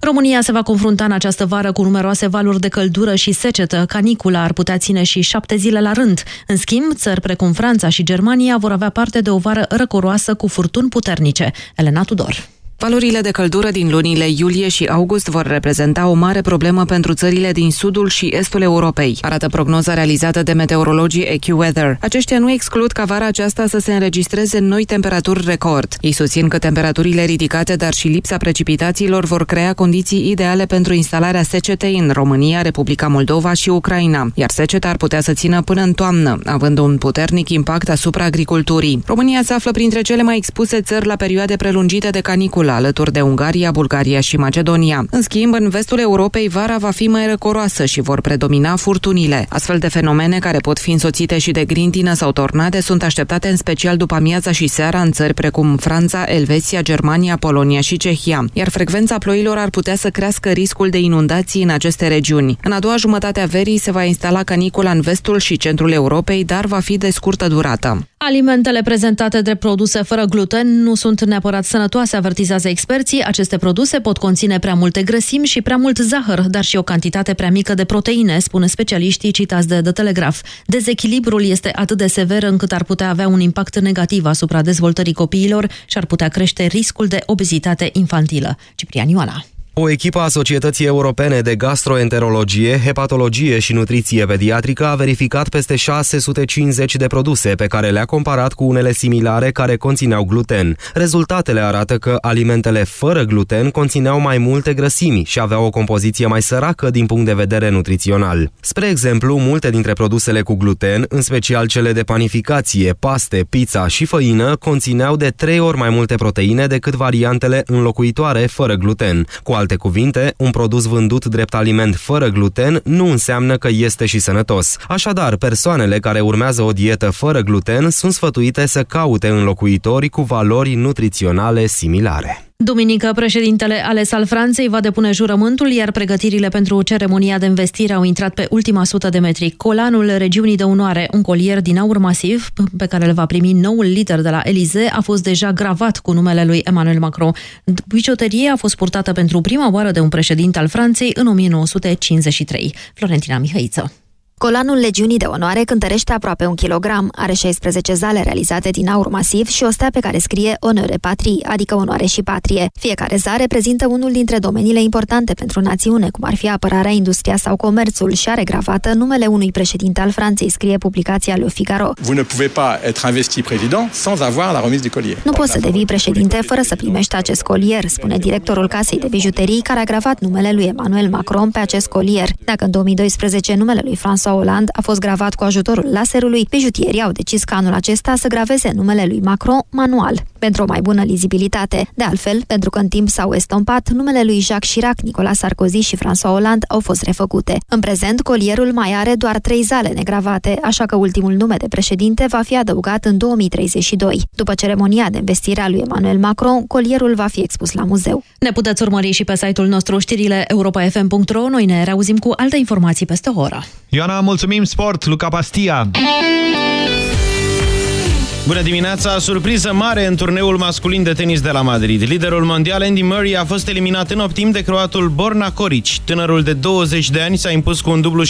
România se va confrunta în această vară cu numeroase valuri de căldură și secetă. Canicula ar putea ține și șapte zile la rând. În schimb, țări precum Franța și Germania vor avea parte de o vară răcoroasă cu furtuni puternice. Elena Tudor. Valorile de căldură din lunile iulie și august vor reprezenta o mare problemă pentru țările din sudul și estul Europei, arată prognoza realizată de meteorologii AccuWeather. Aceștia nu exclud ca vara aceasta să se înregistreze noi temperaturi record. Ei susțin că temperaturile ridicate, dar și lipsa precipitațiilor vor crea condiții ideale pentru instalarea secetei în România, Republica Moldova și Ucraina, iar seceta ar putea să țină până în toamnă, având un puternic impact asupra agriculturii. România se află printre cele mai expuse țări la perioade prelungite de caniculă alături de Ungaria, Bulgaria și Macedonia. În schimb, în vestul Europei, vara va fi mai răcoroasă și vor predomina furtunile. Astfel de fenomene care pot fi însoțite și de grindină sau tornade sunt așteptate în special după amiaza și seara în țări precum Franța, Elveția, Germania, Polonia și Cehia, iar frecvența ploilor ar putea să crească riscul de inundații în aceste regiuni. În a doua jumătate a verii se va instala canicula în vestul și centrul Europei, dar va fi de scurtă durată. Alimentele prezentate de produse fără gluten nu sunt neapărat sănătoase, avertizează experții. Aceste produse pot conține prea multe grăsimi și prea mult zahăr, dar și o cantitate prea mică de proteine, spune specialiștii citați de The Telegraph. Dezechilibrul este atât de sever încât ar putea avea un impact negativ asupra dezvoltării copiilor și ar putea crește riscul de obezitate infantilă. Ciprian Ioana. O echipă a Societății Europene de Gastroenterologie, Hepatologie și Nutriție Pediatrică a verificat peste 650 de produse pe care le-a comparat cu unele similare care conțineau gluten. Rezultatele arată că alimentele fără gluten conțineau mai multe grăsimi și aveau o compoziție mai săracă din punct de vedere nutrițional. Spre exemplu, multe dintre produsele cu gluten, în special cele de panificație, paste, pizza și făină, conțineau de trei ori mai multe proteine decât variantele înlocuitoare fără gluten. Cu alte cuvinte, un produs vândut drept aliment fără gluten nu înseamnă că este și sănătos. Așadar, persoanele care urmează o dietă fără gluten sunt sfătuite să caute înlocuitori cu valori nutriționale similare. Duminică, președintele ales al Franței va depune jurământul, iar pregătirile pentru ceremonia de investire au intrat pe ultima sută de metri. Colanul regiunii de unoare, un colier din aur masiv, pe care îl va primi noul lider de la Elize, a fost deja gravat cu numele lui Emmanuel Macron. Bijuterie a fost purtată pentru prima oară de un președinte al Franței în 1953. Florentina Mihăiță. Colanul Legiunii de Onoare cântărește aproape un kilogram, are 16 zale realizate din aur masiv și o stea pe care scrie Onore Patrie, adică onoare și patrie. Fiecare zare reprezintă unul dintre domeniile importante pentru națiune, cum ar fi apărarea, industria sau comerțul și are gravată numele unui președinte al Franței, scrie publicația Le Figaro. Vous ne pouvez pas être investi président sans avoir la remise du collier. Nu poți să devii președinte fără să primești acest colier, spune directorul casei de bijuterii care a gravat numele lui Emmanuel Macron pe acest colier. Dacă în 2012 numele lui François Hollande a fost gravat cu ajutorul laserului, bijutierii au decis ca anul acesta să graveze numele lui Macron manual, pentru o mai bună lizibilitate. De altfel, pentru că în timp s-au estompat, numele lui Jacques Chirac, Nicolas Sarkozy și François Hollande au fost refăcute. În prezent, colierul mai are doar trei zale negravate, așa că ultimul nume de președinte va fi adăugat în 2032. După ceremonia de investire a lui Emmanuel Macron, colierul va fi expus la muzeu. Ne puteți urmări și pe site-ul nostru știrile europa.fm.ro. Noi ne reauzim cu alte informații peste o oră. Ioana, mulțumim sport, Luca Pastia! Bună dimineața! Surpriză mare în turneul masculin de tenis de la Madrid. Liderul mondial Andy Murray a fost eliminat în optim de croatul Borna Coric. Tânărul de 20 de ani s-a impus cu un dublu 6-3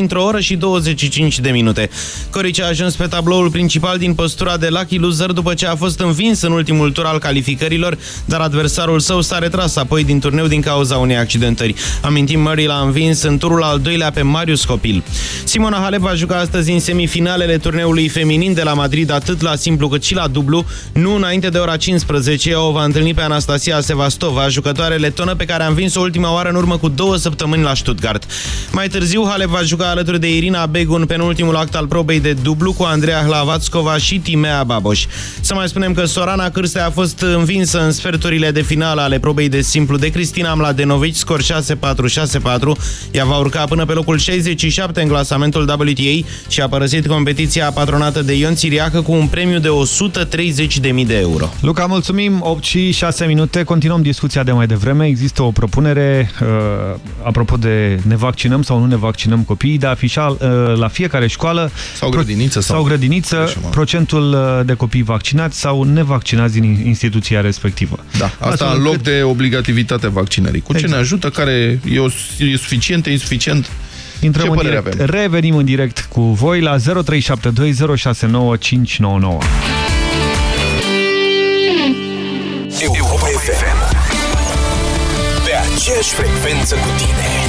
într-o oră și 25 de minute. Coric a ajuns pe tabloul principal din postura de lucky loser după ce a fost învins în ultimul tur al calificărilor, dar adversarul său s-a retras apoi din turneu din cauza unei accidentări. Amintim, Murray l-a învins în turul al doilea pe Marius Copil. Simona Halep va juca astăzi în semifinalele turneului feminin de la Madrid, atât la la simplu cât și la dublu, nu înainte de ora 15. O va întâlni pe Anastasia Sevastova, jucătoare letonă pe care a învins-o ultima oară în urmă cu două săptămâni la Stuttgart. Mai târziu, Hale va juca alături de Irina Begun penultimul act al probei de dublu cu Andreea Hlavatscova și Timea Baboș. Să mai spunem că Sorana Cârstea a fost învinsă în sferturile de finală ale probei de simplu de Cristina Mladenovici, scor 6-4-6-4. Ea va urca până pe locul 67 în clasamentul WTA și a părăsit competiția patronată de Ion Țiriacă cu un premiu de 130.000 de euro. Luca, mulțumim. 8 și 6 minute. Continuăm discuția de mai devreme. Există o propunere, uh, apropo de ne vaccinăm sau nu ne vaccinăm copiii, de a afișa uh, la fiecare școală sau grădiniță, sau, sau grădiniță procentul uh, de copii vaccinați sau nevaccinați din instituția respectivă. Da, asta în loc cât... de obligativitate vaccinării. Cu exact. ce ne ajută, care e, o, e suficient, e insuficient? Intrăm Ce în direct. Avem? Revenim în direct cu voi la 0372069599. Europa FM Pe aceeași frecvență cu tine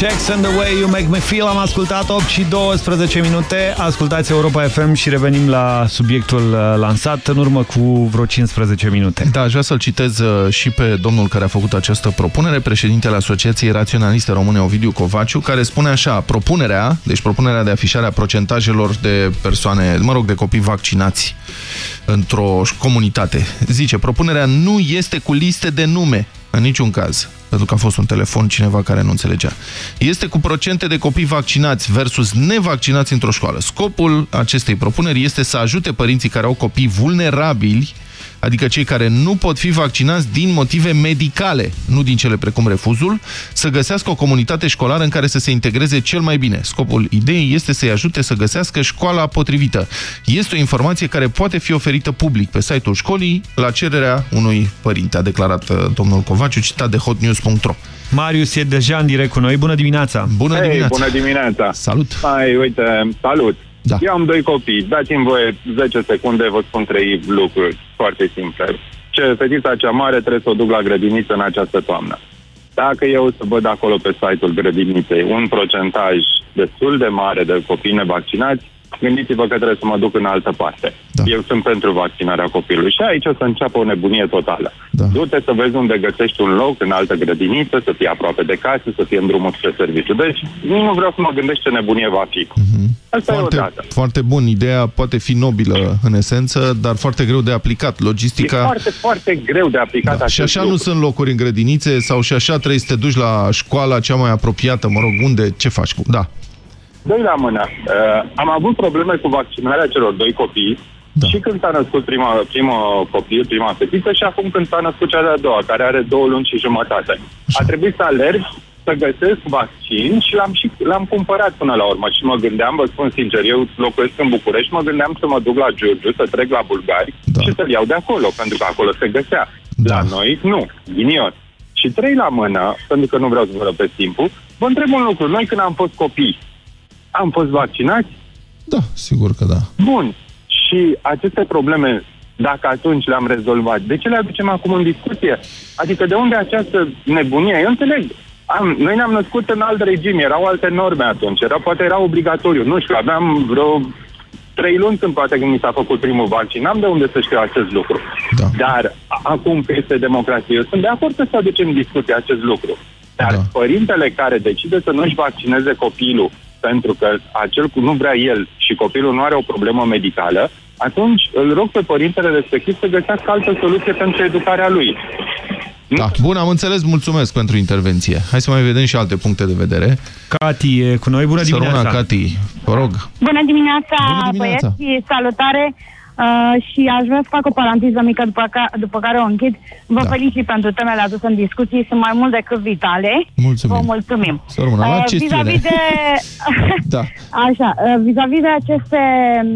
Jackson, The Way You Make Me Feel. Am ascultat 8 și 12 minute. Ascultați Europa FM și revenim la subiectul uh, lansat în urmă cu vreo 15 minute. Da, aș vrea să-l citez uh, și pe domnul care a făcut această propunere, președintele Asociației Raționaliste Române, Ovidiu Covaciu, care spune așa, propunerea, deci propunerea de afișare a procentajelor de persoane, mă rog, de copii vaccinați într-o comunitate. Zice, propunerea nu este cu liste de nume, în niciun caz, pentru că a fost un telefon cineva care nu înțelegea. Este cu procente de copii vaccinați versus nevaccinați într-o școală. Scopul acestei propuneri este să ajute părinții care au copii vulnerabili adică cei care nu pot fi vaccinați din motive medicale, nu din cele precum refuzul, să găsească o comunitate școlară în care să se integreze cel mai bine. Scopul ideii este să-i ajute să găsească școala potrivită. Este o informație care poate fi oferită public pe site-ul școlii la cererea unui părinte, a declarat uh, domnul Covaciu, citat de hotnews.ro. Marius e deja în direct cu noi. Bună dimineața! Bună hey, dimineața! Bună dimineața! Salut! Hai, uite, salut! Da. Eu am doi copii. Dați-mi voie 10 secunde, vă spun trei lucruri foarte simple. Ce fetița cea mare trebuie să o duc la grădiniță în această toamnă. Dacă eu să văd acolo pe site-ul grădiniței un procentaj destul de mare de copii nevaccinați, gândiți-vă că trebuie să mă duc în altă parte. Da. Eu sunt pentru vaccinarea copilului și aici o să înceapă o nebunie totală. Da. Du-te să vezi unde găsești un loc în altă grădiniță, să fie aproape de casă, să fie în drumul spre serviciu. Deci nu vreau să mă gândesc ce nebunie va fi. Mm-hmm. Asta foarte, e o dată. Foarte bun. Ideea poate fi nobilă în esență, dar foarte greu de aplicat. Logistica... E foarte, foarte greu de aplicat da. Și așa lucru. nu sunt locuri în grădinițe sau și așa trebuie să te duci la școala cea mai apropiată, mă rog, unde, ce faci cu... Da. Doi la mână. Uh, am avut probleme cu vaccinarea celor doi copii da. și când s-a născut prima, prima copil, prima fetiță și acum când s-a născut cea de-a doua, care are două luni și jumătate. Așa. A trebuit să alerg să găsesc vaccin și l-am, și, l-am cumpărat până la urmă și mă gândeam, vă spun sincer, eu locuiesc în București, mă gândeam să mă duc la Giurgiu, să trec la Bulgari da. și să-l iau de acolo, pentru că acolo se găsea. Da. La noi, nu, ghinion. Și trei la mână, pentru că nu vreau să vă răpesc timpul, vă întreb un lucru. Noi când am fost copii, am fost vaccinați? Da, sigur că da. Bun. Și aceste probleme, dacă atunci le-am rezolvat, de ce le aducem acum în discuție? Adică de unde această nebunie? Eu înțeleg. Am, noi ne-am născut în alt regim, erau alte norme atunci, era, poate era obligatoriu. Nu știu, aveam vreo trei luni când poate când mi s-a făcut primul vaccin. N-am de unde să știu acest lucru. Da. Dar acum că este democrație, eu sunt de acord să se aduce în discuție acest lucru. Dar da. părintele care decide să nu-și vaccineze copilul pentru că acel nu vrea el și copilul nu are o problemă medicală, atunci îl rog pe părintele respectiv să găsească altă soluție pentru educarea lui. Da, bun, am înțeles, mulțumesc pentru intervenție. Hai să mai vedem și alte puncte de vedere. Cati e cu noi, bună dimineața! Săruna, Cati, vă rog! Bună dimineața, bună dimineața. băieți, salutare! Uh, și aș vrea să fac o paranteză mică după, ca, după care o închid. Vă da. felicit pentru temele aduse în discuții, sunt mai mult decât vitale. Mulțumim. Vă mulțumim. Să rămână, la uh, vis-a-vis de... da. Așa, uh, vis-a-vis de aceste um,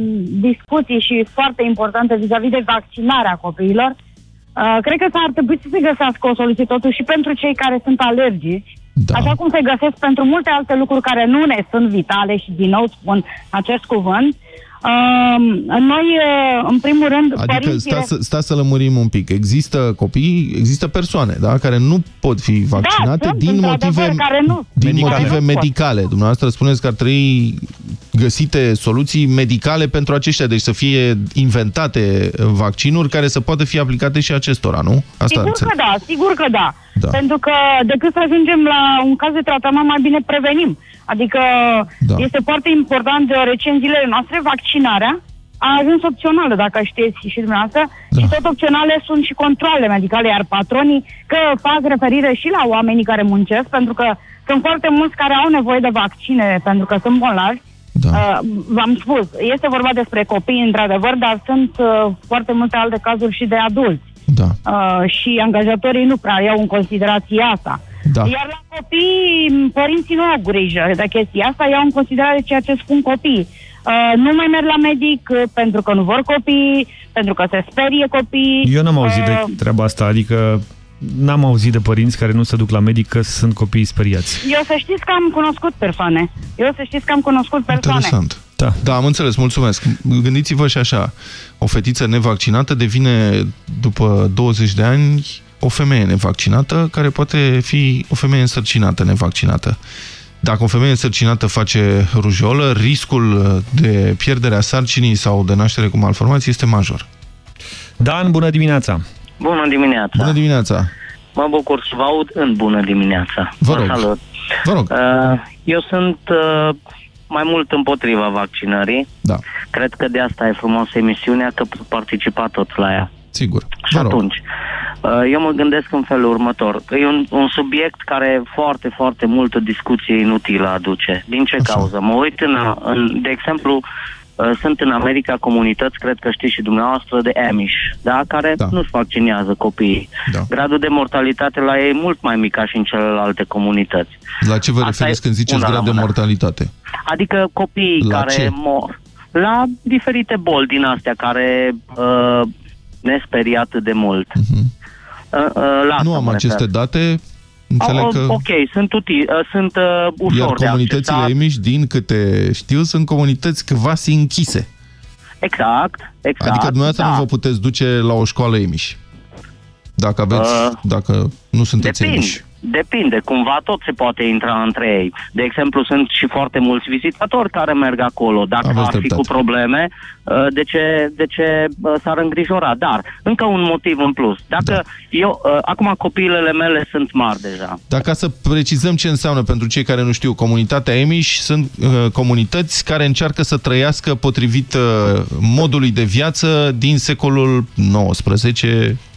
discuții și foarte importante vis-a-vis de vaccinarea copiilor, uh, cred că ar trebui să se găsească o soluție totuși și pentru cei care sunt alergici, da. Așa cum se găsesc pentru multe alte lucruri care nu ne sunt vitale și din nou spun acest cuvânt, Uh, noi, uh, în primul rând, Adică părinții... sta, sta să lămurim un pic. Există copii, există persoane da, care nu pot fi vaccinate da, din motive, care nu. din medicale. motive medicale. Dumneavoastră spuneți că ar trebui găsite soluții medicale pentru aceștia, deci să fie inventate vaccinuri care să poată fi aplicate și acestora, nu? Asta sigur înțeleg. că da, sigur că da. da. Pentru că decât să ajungem la un caz de tratament, mai bine prevenim. Adică da. este foarte important de recenziile noastre, vaccinarea a ajuns opțională, dacă știți și dumneavoastră, da. și tot opționale sunt și controlele medicale, iar patronii că fac referire și la oamenii care muncesc, pentru că sunt foarte mulți care au nevoie de vaccine pentru că sunt bolnavi. Da. Uh, V-am spus, este vorba despre copii, într-adevăr, dar sunt uh, foarte multe alte cazuri și de adulți. Da. Uh, și angajatorii nu prea iau în considerație asta. Da. Iar la copii, părinții nu au grijă de chestia asta, iau în considerare ceea ce spun copii. Uh, nu mai merg la medic uh, pentru că nu vor copii, pentru că se sperie copii. Eu n-am auzit uh, de treaba asta, adică n-am auzit de părinți care nu se duc la medic că sunt copii speriați. Eu să știți că am cunoscut persoane. Eu să știți că am cunoscut persoane. Interesant. Da. da, am înțeles, mulțumesc. Gândiți-vă și așa, o fetiță nevaccinată devine, după 20 de ani, o femeie nevaccinată care poate fi o femeie însărcinată nevaccinată. Dacă o femeie însărcinată face rujolă, riscul de pierdere a sarcinii sau de naștere cu malformații este major. Dan, bună dimineața! Bună dimineața! Bună dimineața! Mă bucur să vă aud în bună dimineața. Vă rog. salut. Vă rog. Uh, Eu sunt uh, mai mult împotriva vaccinării. Da. Cred că de asta e frumos emisiunea, că pot participa tot la ea. Sigur. Și atunci, uh, eu mă gândesc în felul următor. că E un, un subiect care foarte, foarte multă discuție inutilă aduce. Din ce Așa. cauză? Mă uit în, în de exemplu, uh, sunt în America comunități, cred că știți și dumneavoastră, de Amish, da? care da. nu-și vaccinează copiii. Da. Gradul de mortalitate la ei e mult mai mic ca și în celelalte comunități. La ce vă Asta referiți e când ziceți una la grad de mână. mortalitate? Adică copiii La care ce? mor la diferite boli din astea care uh, ne sperie atât de mult. Uh, uh, la Mhm. Nu asta am mă aceste refer. date. Înțeleg Au- că... Ok, sunt, uti, uh, sunt uh, ușor Iar de comunitățile acceptat. emiși, din câte știu, sunt comunități quasi închise. Exact, exact. Adică dumneavoastră da. nu vă puteți duce la o școală emiși. Dacă aveți, Uh, dacă nu sunteți emiși. Depinde. Depinde, cumva tot se poate intra între ei. De exemplu, sunt și foarte mulți vizitatori care merg acolo. Dacă Aveți ar fi dreptate. cu probleme, uh, de ce, de ce uh, s-ar îngrijora? Dar, încă un motiv în plus. Dacă Da. eu, uh, acum copiilele mele sunt mari deja. Dar ca să precizăm ce înseamnă pentru cei care nu știu, comunitatea Emiș sunt uh, comunități care încearcă să trăiască potrivit uh, modului de viață din secolul XIX,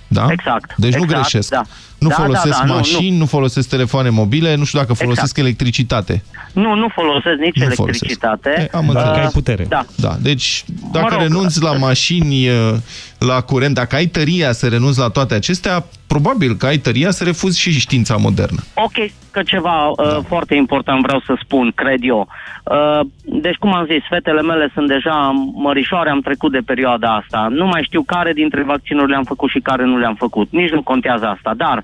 da? Exact. Deci nu exact, greșesc. Da. Nu Da, folosesc da, da, mașini, nu, nu folosesc telefoane mobile, nu știu dacă folosesc Exact. electricitate. Nu, nu folosesc nici Nu electricitate. folosesc. E, am Uh, înțeles. ai putere. Da. Da, deci dacă Mă rog. renunți la mașini, uh, la curent, dacă ai tăria să renunți la toate acestea, probabil că ai tăria să refuzi și știința modernă. Ok, că ceva uh, foarte important vreau să spun, cred eu. Uh, deci, cum am zis, fetele mele sunt deja mărișoare, am trecut de perioada asta. Nu mai știu care dintre vaccinuri le-am făcut și care nu le-am făcut. Nici nu contează asta, dar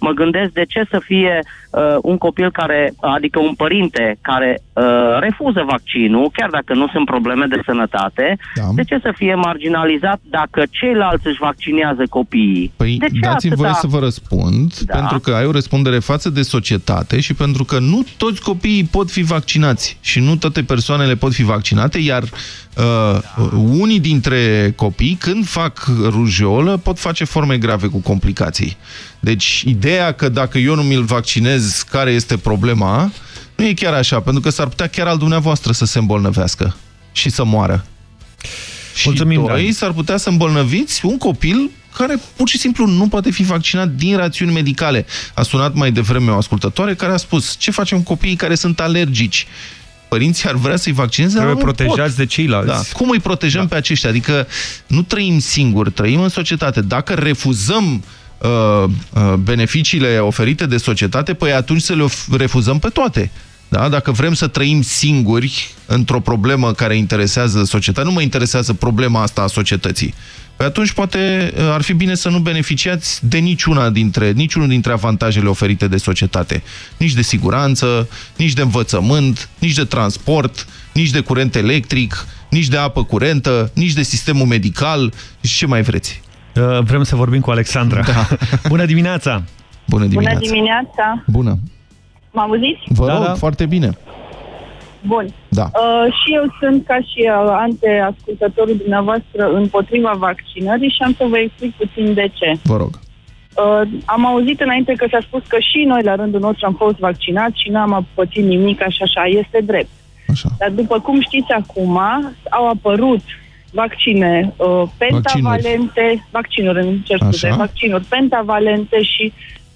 mă gândesc de ce să fie uh, un copil care, adică un părinte care uh, refuză vaccinul, chiar dacă nu sunt probleme de sănătate, Da. de ce să fie marginalizat dacă ceilalți își vaccinează copiii? Păi de ce dați-mi atâta- voie să vă răspund, Da. pentru că ai o răspundere față de societate și pentru că nu toți copiii pot fi vaccinați și nu toate persoanele pot fi vaccinate, iar uh, unii dintre copii, când fac rujolă, pot face forme grave cu complicații. Deci, ideea că dacă eu nu mi-l vaccinez, care este problema, nu e chiar așa, pentru că s-ar putea chiar al dumneavoastră să se îmbolnăvească și să moară. Și Mulțumim, doi, Dan. s-ar putea să îmbolnăviți un copil care pur și simplu nu poate fi vaccinat din rațiuni medicale. A sunat mai devreme o ascultătoare care a spus ce facem cu copiii care sunt alergici? Părinții ar vrea să-i vaccineze, dar Trebuie nu protejați pot. de ceilalți. Da. Cum îi protejăm da. pe aceștia? Adică nu trăim singuri, trăim în societate. Dacă refuzăm uh, uh, beneficiile oferite de societate, păi atunci să le of- refuzăm pe toate. Da? Dacă vrem să trăim singuri într-o problemă care interesează societatea, nu mă interesează problema asta a societății. Păi atunci poate uh, ar fi bine să nu beneficiați de niciuna dintre, niciunul dintre avantajele oferite de societate. Nici de siguranță, nici de învățământ, nici de transport, nici de curent electric, nici de apă curentă, nici de sistemul medical și ce mai vreți. Uh, Vrem să vorbim cu Alexandra. Da. Bună dimineața! Bună dimineața! Bună dimineața! Bună! M auziți? Vă Da, rog, da. foarte bine. Bun. Da. Uh, și eu sunt ca și uh, anteascultătorul dumneavoastră împotriva vaccinării și am să vă explic puțin de ce. Vă rog. Uh, am auzit înainte că s-a spus că și noi la rândul nostru am fost vaccinați și n-am pățit nimic, așa, așa, este drept. Așa. Dar după cum știți acum, au apărut vaccine uh, pentavalente, vaccinuri, îmi cer scuze, Așa. vaccinuri pentavalente și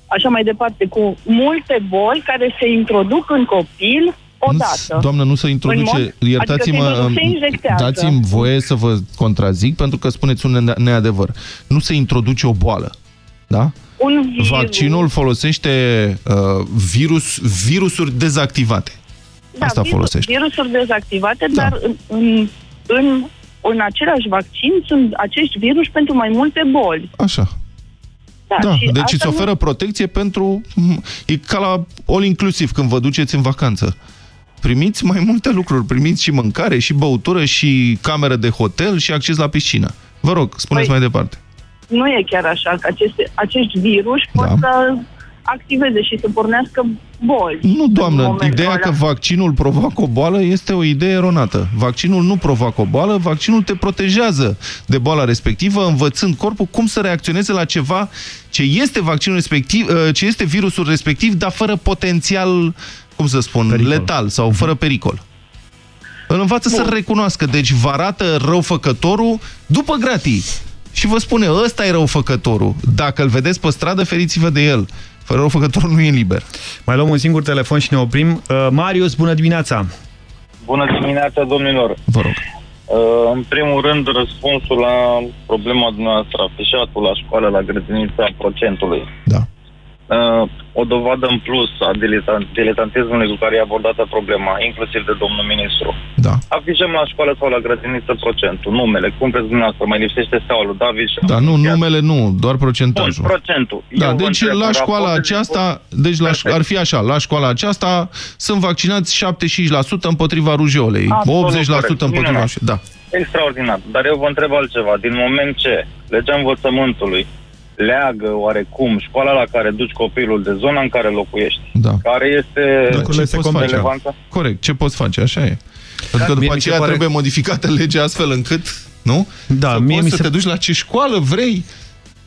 așa mai departe, cu multe boli care se introduc în copil odată. Doamnă, nu se În introduce, mod- iertați-mă, adică se introduc, se injectează. dați-mi voie să vă contrazic pentru că spuneți un ne- neadevăr. Nu se introduce o boală, da? Un virus. Vaccinul folosește uh, virus, virusuri dezactivate. Da, Asta virus- folosește. Virusuri dezactivate, Da. dar în, în, în, în același vaccin sunt acești virus pentru mai multe boli. Așa. Da, Da, și deci asta îți nu- oferă protecție pentru... E ca la all inclusiv când vă duceți în vacanță. Primiți mai multe lucruri. Primiți și mâncare, și băutură, și cameră de hotel, și acces la piscină. Vă rog, spuneți Păi, mai departe. nu e chiar așa, că aceste, acești virus pot Da. să activeze și să pornească boli. Nu, în doamnă, momentul ideea ăla. că vaccinul provoacă o boală este o idee eronată. Vaccinul nu provoacă o boală, vaccinul te protejează de boala respectivă, învățând corpul cum să reacționeze la ceva ce este vaccinul respectiv, uh, ce este virusul respectiv, dar fără potențial, cum să spun, pericol. letal sau fără pericol. Îl învață să recunoască. Deci vă arată răufăcătorul după gratii. Și vă spune, ăsta e răufăcătorul. Dacă îl vedeți pe stradă, feriți-vă de el. Fără răufăcătorul nu e liber. Mai luăm un singur telefon și ne oprim. Uh, Marius, bună dimineața! Bună dimineața, domnilor! Vă rog. Uh, în primul rând, răspunsul la problema dumneavoastră, afișatul la școală, la grădinița procentului. Da. Uh, o dovadă în plus a diletan- diletantismului cu care e abordată problema, inclusiv de domnul ministru. Da. Afișăm la școală sau la grădiniță procentul, numele, cum vreți dumneavoastră, mai lipsește steaua lui David și Da, nu, numele nu, doar procentajul. Bun, procentul. Da, Eu vă deci întreb, la în școala raport de aceasta, deci la, ar fi așa, la școala aceasta sunt vaccinați 75% împotriva rujeolei, Absolut 80% corect. împotriva... Minunat. Da. Extraordinar. Dar eu vă întreb altceva. Din moment ce legea învățământului leagă oarecum școala la care duci copilul de zona în care locuiești, Da. care este Da, ce poți face? relevanța? Corect, ce poți face, așa e. Pentru că mie după mi se aceea pare- trebuie modificată legea astfel încât, nu? Da, să mie poți mi să se- te duci la ce școală vrei.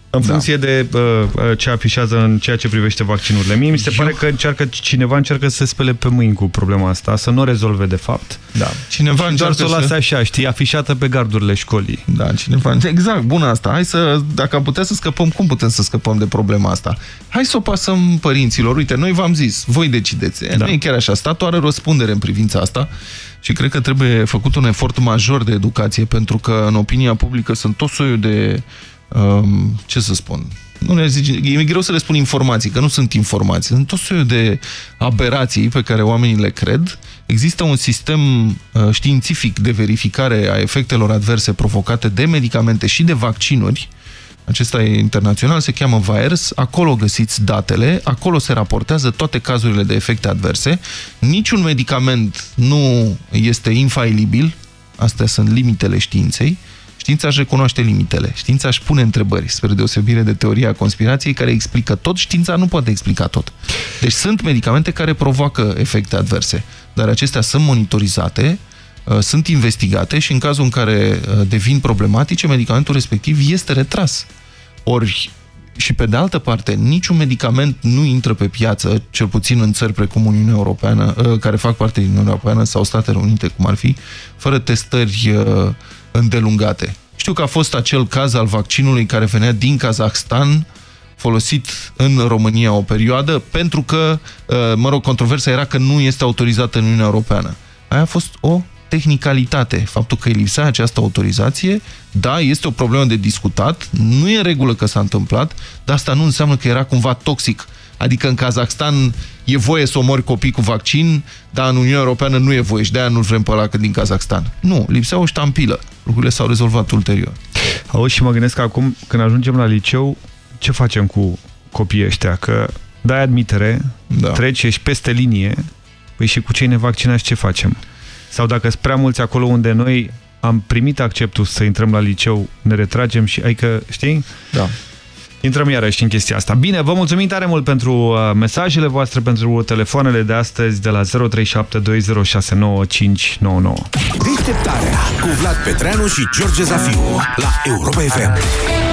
În funcție de uh, uh, ce afișează în ceea ce privește vaccinurile. Mie mi se pare că încearcă, cineva încearcă să se spele pe mâini cu problema asta, să nu o rezolve de fapt. Da. Cineva doar încearcă să o lase să- așa, știi, afișată pe gardurile școlii. Da, cineva... Exact, bună asta. Hai să, dacă am putea să scăpăm, cum putem să scăpăm de problema asta? Hai să o pasăm părinților. Uite, noi v-am zis, voi decideți. Da. Nu e chiar așa. Statul are răspundere în privința asta și cred că trebuie făcut un efort major de educație, pentru că în opinia publică sunt tot soiul de... Um, ce să spun? Nu le zic, e greu să le spun informații, că nu sunt informații. Sunt tot soiul de aberații pe care oamenii le cred. Există un sistem uh, științific de verificare a efectelor adverse provocate de medicamente și de vaccinuri. Acesta e internațional, se cheamă VAERS. Acolo găsiți datele, acolo se raportează toate cazurile de efecte adverse. Niciun medicament nu este infailibil, astea sunt limitele științei. Știința își recunoaște limitele. Știința își pune întrebări, spre deosebire de teoria conspirației care explică tot. Știința nu poate explica tot. Deci sunt medicamente care provoacă efecte adverse, dar acestea sunt monitorizate, uh, sunt investigate și în cazul în care uh, devin problematice, medicamentul respectiv este retras. Ori și pe de altă parte, niciun medicament nu intră pe piață, cel puțin în țări precum Uniunea Europeană, uh, care fac parte din Uniunea Europeană sau Statele Unite, cum ar fi, fără testări uh, îndelungate. Știu că a fost acel caz al vaccinului care venea din Kazahstan, folosit în România o perioadă, pentru că, uh, mă rog, controversa era că nu este autorizată în Uniunea Europeană. Aia a fost o tehnicalitate. Faptul că îi lipsea această autorizație, da, este o problemă de discutat, nu e în regulă că s-a întâmplat, dar asta nu înseamnă că era cumva toxic. Adică în Kazakhstan e voie să omori copii cu vaccin, dar în Uniunea Europeană nu e voie și de-aia nu-l vrem pe ăla din Kazakhstan. Nu, lipsea o ștampilă. Lucrurile s-au rezolvat ulterior. Auzi, și mă gândesc că acum, când ajungem la liceu, ce facem cu copiii ăștia? Că dai admitere, da. treci, ești peste linie, păi și cu cei nevaccinați ce facem? Sau dacă sunt prea mulți acolo unde noi am primit acceptul să intrăm la liceu, ne retragem și, adică, știi? Da. Intrăm iarăși în chestia asta. Bine, vă mulțumim tare mult pentru uh, mesajele voastre, pentru telefoanele de astăzi de la 0372069599. Deșteptarea cu Vlad Petreanu și George Zafiu la Europa FM.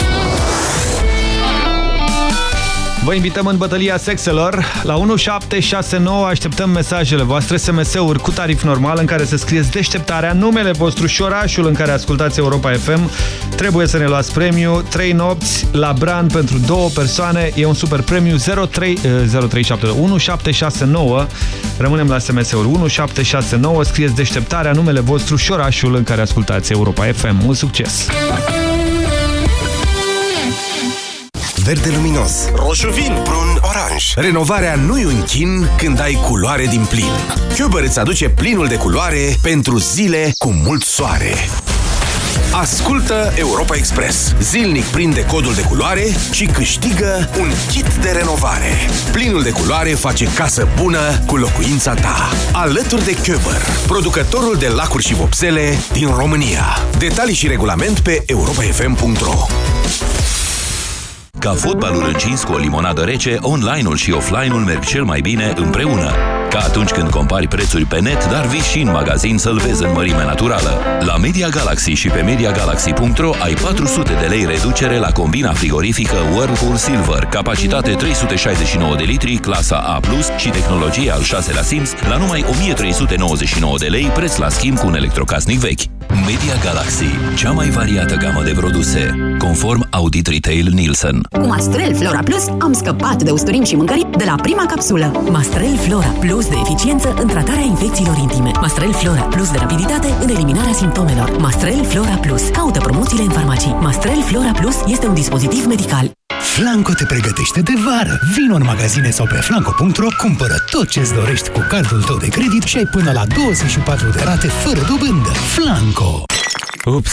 Vă invităm în bătălia sexelor. La 1769 așteptăm mesajele voastre, SMS-uri cu tarif normal în care să scrieți deșteptarea, numele vostru și orașul în care ascultați Europa FM. Trebuie să ne luați premiu. 3 nopți la Bran pentru două persoane. E un super premiu 03, eh, 0372 1769. Rămânem la SMS-uri 1769. Scrieți deșteptarea, numele vostru și orașul în care ascultați Europa FM. Mult succes! Verde luminos, roșu vin, brun, oranj. Renovarea nu e un chin când ai culoare din plin. Cuber îți aduce plinul de culoare pentru zile cu mult soare. Ascultă Europa Express. Zilnic prinde codul de culoare și câștigă un kit de renovare. Plinul de culoare face casă bună cu locuința ta. Alături de Köber, producătorul de lacuri și vopsele din România. Detalii și regulament pe europafm.ro Ca fotbalul încins cu o limonadă rece, online-ul și offline-ul merg cel mai bine împreună. Ca atunci când compari prețuri pe net, dar vii și în magazin să-l vezi în mărime naturală. La Media Galaxy și pe MediaGalaxy.ro ai 400 de lei reducere la combina frigorifică Whirlpool Silver, capacitate 369 de litri, clasa A+, și tehnologie al 6-lea Sims, la numai 1399 de lei, preț la schimb cu un electrocasnic vechi. Media Galaxy, cea mai variată gamă de produse, conform Audit Retail Nielsen. Cu Mastrel Flora Plus am scăpat de usturim și mâncări de la prima capsulă. Mastrel Flora Plus de eficiență în tratarea infecțiilor intime. Mastrel Flora Plus de rapiditate în eliminarea simptomelor. Mastrel Flora Plus. Caută promoțiile în farmacii. Mastrel Flora Plus este un dispozitiv medical. Flanco te pregătește de vară. Vino în magazine sau pe flanco.ro, cumpără tot ce-ți dorești cu cardul tău de credit și ai până la 24 de rate fără dobândă. Flanco! Ups!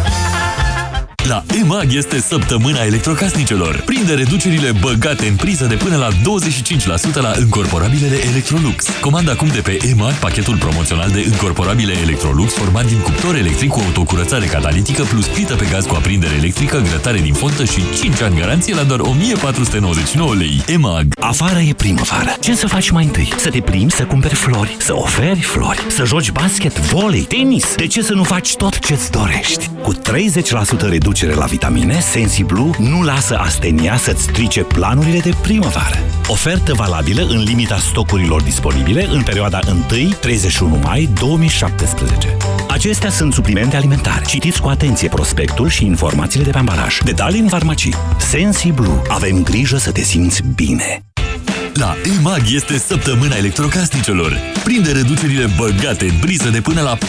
La EMAG este săptămâna electrocasnicelor. Prinde reducerile băgate în priză de până la 25% la încorporabilele Electrolux. Comanda acum de pe EMAG pachetul promoțional de încorporabile Electrolux format din cuptor electric cu autocurățare catalitică plus plită pe gaz cu aprindere electrică, grătare din fontă și 5 ani garanție la doar 1499 lei. EMAG. Afară e primăvară. Ce să faci mai întâi? Să te plimbi, să cumperi flori, să oferi flori, să joci basket, volei, tenis. De ce să nu faci tot ce-ți dorești? Cu 30% reducere reducere la vitamine, SensiBlue nu lasă astenia să-ți strice planurile de primăvară. Ofertă valabilă în limita stocurilor disponibile în perioada 1-31 mai 2017. Acestea sunt suplimente alimentare. Citiți cu atenție prospectul și informațiile de pe ambalaj. Detalii în farmacii. SensiBlue. Avem grijă să te simți bine. La EMAG este săptămâna electrocasnicelor. Prinde reducerile băgate în priză de până la 40%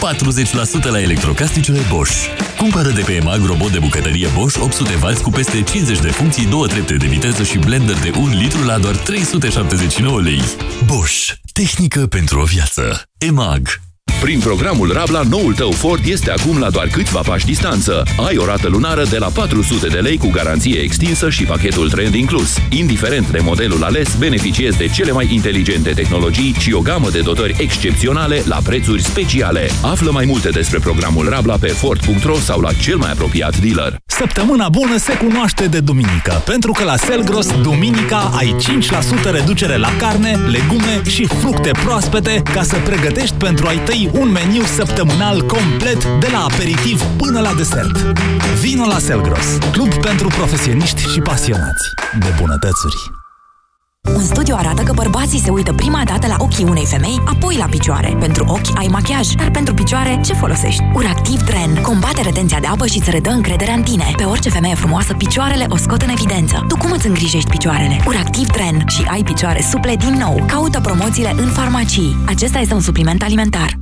la electrocasnicele Bosch. Cumpără de pe EMAG robot de bucătărie Bosch 800W cu peste 50 de funcții, două trepte de viteză și blender de 1 litru la doar 379 lei. Bosch. Tehnică pentru o viață. EMAG. Prin programul Rabla, noul tău Ford este acum la doar câțiva pași distanță. Ai o rată lunară de la 400 de lei cu garanție extinsă și pachetul trend inclus. Indiferent de modelul ales, beneficiezi de cele mai inteligente tehnologii și o gamă de dotări excepționale la prețuri speciale. Află mai multe despre programul Rabla pe Ford.ro sau la cel mai apropiat dealer. Săptămâna bună se cunoaște de duminică, pentru că la Selgros, duminica, ai 5% reducere la carne, legume și fructe proaspete ca să pregătești pentru ai tăi un meniu săptămânal complet de la aperitiv până la desert. Vino la Selgros, club pentru profesioniști și pasionați de bunătățuri. Un studiu arată că bărbații se uită prima dată la ochii unei femei, apoi la picioare. Pentru ochi ai machiaj, dar pentru picioare ce folosești? Uractiv Dren combate retenția de apă și îți redă încrederea în tine. Pe orice femeie frumoasă, picioarele o scot în evidență. Tu cum îți îngrijești picioarele? Uractiv Dren și ai picioare suple din nou. Caută promoțiile în farmacii. Acesta este un supliment alimentar.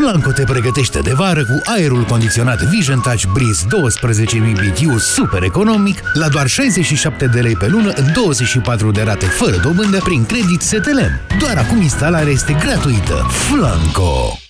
Flanco te pregătește de vară cu aerul condiționat Vision Touch Breeze 12.000 BTU super economic la doar 67 de lei pe lună în 24 de rate fără dobândă prin credit STLM. Doar acum instalarea este gratuită. Flanco!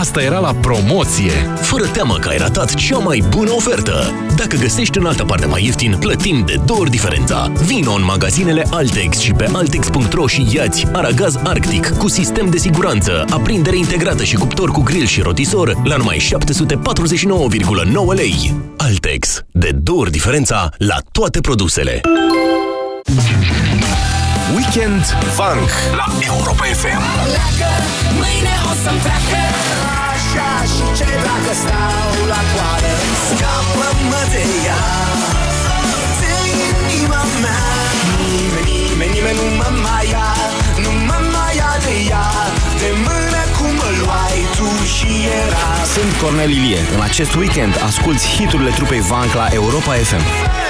Ah, asta era la promoție! Fără teamă că ai ratat cea mai bună ofertă! Dacă găsești în altă parte mai ieftin, plătim de două ori diferența. Vino în magazinele Altex și pe altex.ro și iați aragaz Arctic cu sistem de siguranță, aprindere integrată și cuptor cu grill și rotisor la numai 749,9 lei. Altex. De două ori diferența la toate produsele. Weekend Funk. La Europa FM. Pleacă, mâine o să-mi treacă. Așa și ce dacă stau la coadă Scapă-mă de ea. De inima mea. Nimeni, nimeni, nimeni nu mă mai ia. Nu mă mai ia de ea. De mână cum mă luai tu și era. Sunt Cornel Ilie. În acest weekend asculti hiturile trupei Vank la Europa FM. Fem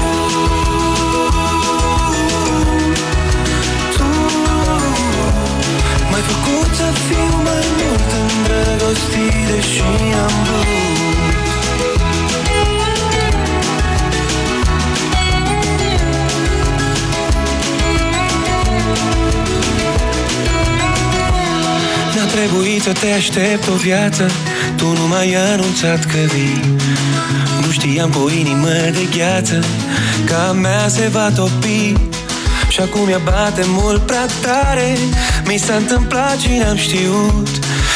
am vrut N-a trebuit să te aștept o viață Tu nu m-ai anunțat că vii. Nu știam cu o inimă de gheață Că a mea se va topi. Și acum ea bate mult prea tare Mi s-a întâmplat și n-am știut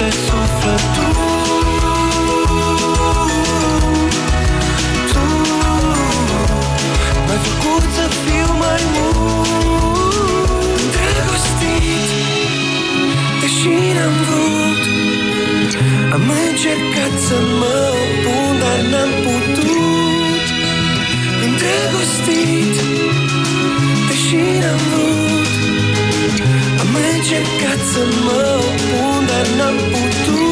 dorește sufletul M-ai făcut să fiu mai mult Îndrăgostit Deși n-am vrut. Am încercat să mă opun Dar n-am putut. Îndrăgostit Deși n-am vrut Am încercat să mă opun Dar n-am putut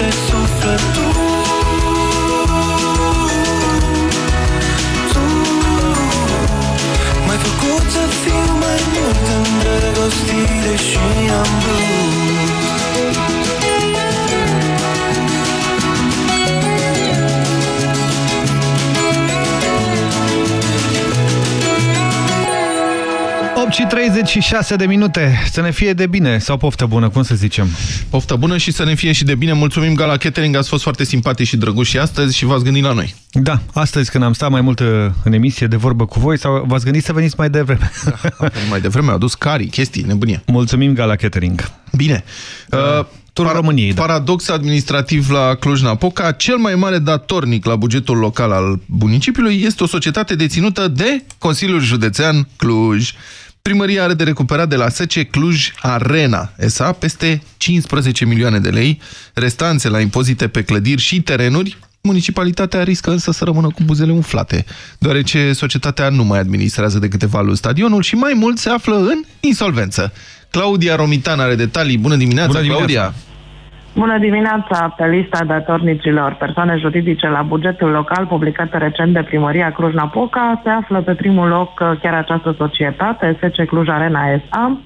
dorește sufletul Tu M-ai făcut să fiu mai mult îndrăgostit Deși am vrut 8 și 36 de minute. Să ne fie de bine sau poftă bună, cum să zicem? Poftă bună și să ne fie și de bine. Mulțumim, Gala Catering, ați fost foarte simpatici și drăguși astăzi și v-ați gândit la noi. Da, astăzi când am stat mai mult uh, în emisie de vorbă cu voi, sau v-ați gândit să veniți mai devreme? mai devreme au adus cari, chestii, nebunie. Mulțumim, Gala Catering. Bine. Uh, Turul României, da. Paradox administrativ la Cluj-Napoca, cel mai mare datornic la bugetul local al municipiului este o societate deținută de Consiliul Județean Cluj. Primăria are de recuperat de la SC Cluj Arena SA peste 15 milioane de lei, restanțe la impozite pe clădiri și terenuri Municipalitatea riscă însă să rămână cu buzele umflate, deoarece societatea nu mai administrează de câteva luni stadionul și mai mult se află în insolvență. Claudia Romitan are detalii. Bună dimineața, Bună dimineața. Claudia! Bună dimineața! Pe lista datornicilor persoane juridice la bugetul local, publicată recent de primăria Cluj-Napoca, se află pe primul loc chiar această societate, SC Cluj Arena SA,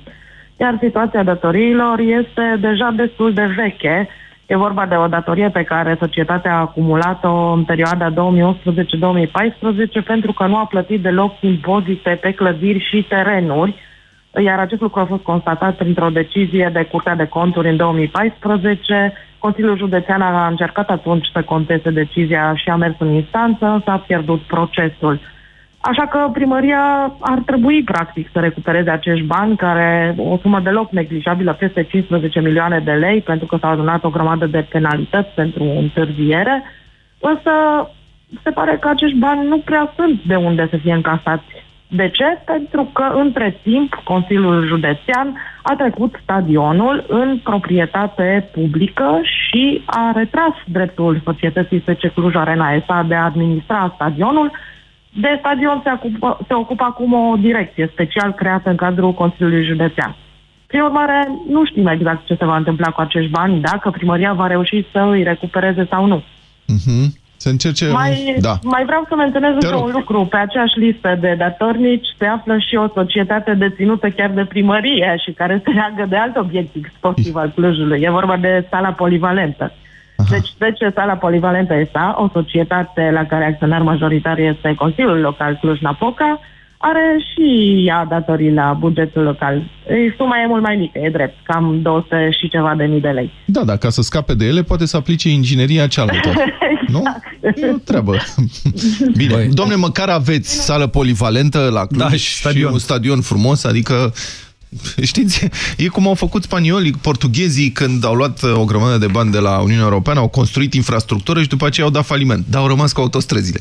iar situația datoriilor este deja destul de veche. E vorba de o datorie pe care societatea a acumulat-o în perioada 2011-2014 pentru că nu a plătit deloc impozite pe clădiri și terenuri, iar acest lucru a fost constatat printr-o decizie de Curtea de Conturi în 2014. Consiliul Județean a încercat atunci să conteste decizia și a mers în instanță, însă a pierdut procesul. Așa că primăria ar trebui, practic, să recupereze acești bani, care o sumă deloc neglijabilă, peste 15 milioane de lei, pentru că s-au adunat o grămadă de penalități pentru întârziere, însă se pare că acești bani nu prea sunt de unde să fie încasați. De ce? Pentru că, între timp, Consiliul Județean a trecut stadionul în proprietate publică și a retras dreptul societății SC Cluj Arena SA de a administra stadionul, de stadion se ocupă, se ocupă acum o direcție special creată în cadrul Consiliului Județean. Prin urmare, nu știm exact ce se va întâmpla cu acești bani, dacă primăria va reuși să îi recupereze sau nu. Uh-huh. Să încerce... Mai, da. mai vreau să menționez încă un lucru. Pe aceeași listă de datornici se află și o societate deținută chiar de primărie și care se leagă de alt obiectiv sportiv al Clujului. E vorba de sala polivalentă. Aha. Deci, ce sala polivalentă este o societate la care acționar majoritar este Consiliul Local Cluj-Napoca, are și ea datorii la bugetul local. Suma e mult mai mică, e drept, cam 200 și ceva de mii de lei. Da, dar ca să scape de ele, poate să aplice ingineria cealaltă. exact. Nu? E o treabă. Bine, Băi. domne, măcar aveți sală polivalentă la Cluj da, și, stadion. și un stadion frumos, adică Știți, e cum au făcut spaniolii, portughezii când au luat o grămadă de bani de la Uniunea Europeană, au construit infrastructură și după aceea au dat faliment. Dar au rămas cu autostrăzile.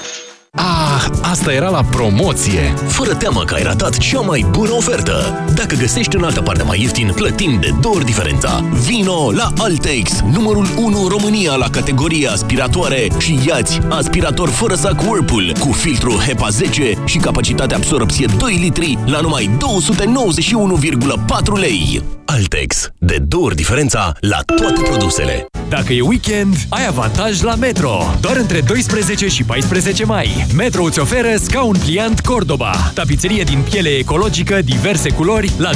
Ah, asta era la promoție! Fără teamă că ai ratat cea mai bună ofertă! Dacă găsești în altă parte mai ieftin, plătim de două ori diferența. Vino la Altex, numărul 1 România la categoria aspiratoare și iați aspirator fără sac Whirlpool cu filtru HEPA 10 și capacitate absorpție 2 litri la numai 291,4 lei. Altex. De două ori diferența la toate produsele. Dacă e weekend, ai avantaj la Metro. Doar între 12 și 14 mai. Metro îți oferă scaun pliant Cordoba. Tapiserie din piele ecologică, diverse culori, la 27,99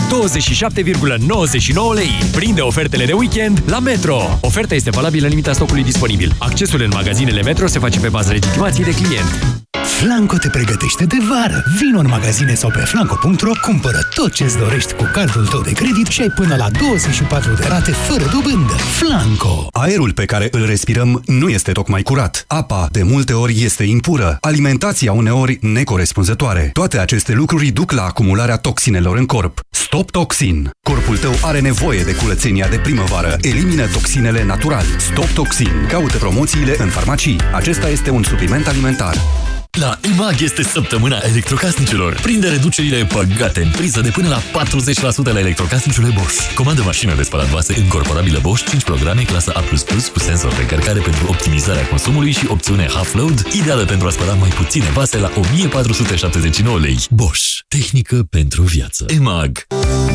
lei. Prinde ofertele de weekend la Metro. Oferta este valabilă în limita stocului disponibil. Accesul în magazinele Metro se face pe bază legitimației de client. Flanco te pregătește de vară. Vino în magazine sau pe flanco.ro, cumpără tot ce-ți dorești cu cardul tău de credit și ai până la 24 de rate fără dobândă. Flanco! Aerul pe care îl respirăm nu este tocmai curat. Apa de multe ori este impură. Alimentația uneori necorespunzătoare. Toate aceste lucruri duc la acumularea toxinelor în corp. Stop Toxin. Corpul tău are nevoie de curățenia de primăvară. Elimină toxinele natural. Stop Toxin. Caută promoțiile în farmacii. Acesta este un supliment alimentar. La EMAG este săptămâna electrocasnicelor. Prinde reducerile băgate în priză de până la 40% la electrocasnicele Bosch. Comandă mașină de spălat vase incorporabilă Bosch, 5 programe, clasă A++ cu senzor de încărcare pentru optimizarea consumului și opțiune half-load, ideală pentru a spăla mai puține vase la 1479 lei. Bosch. Tehnică pentru viață. EMAG.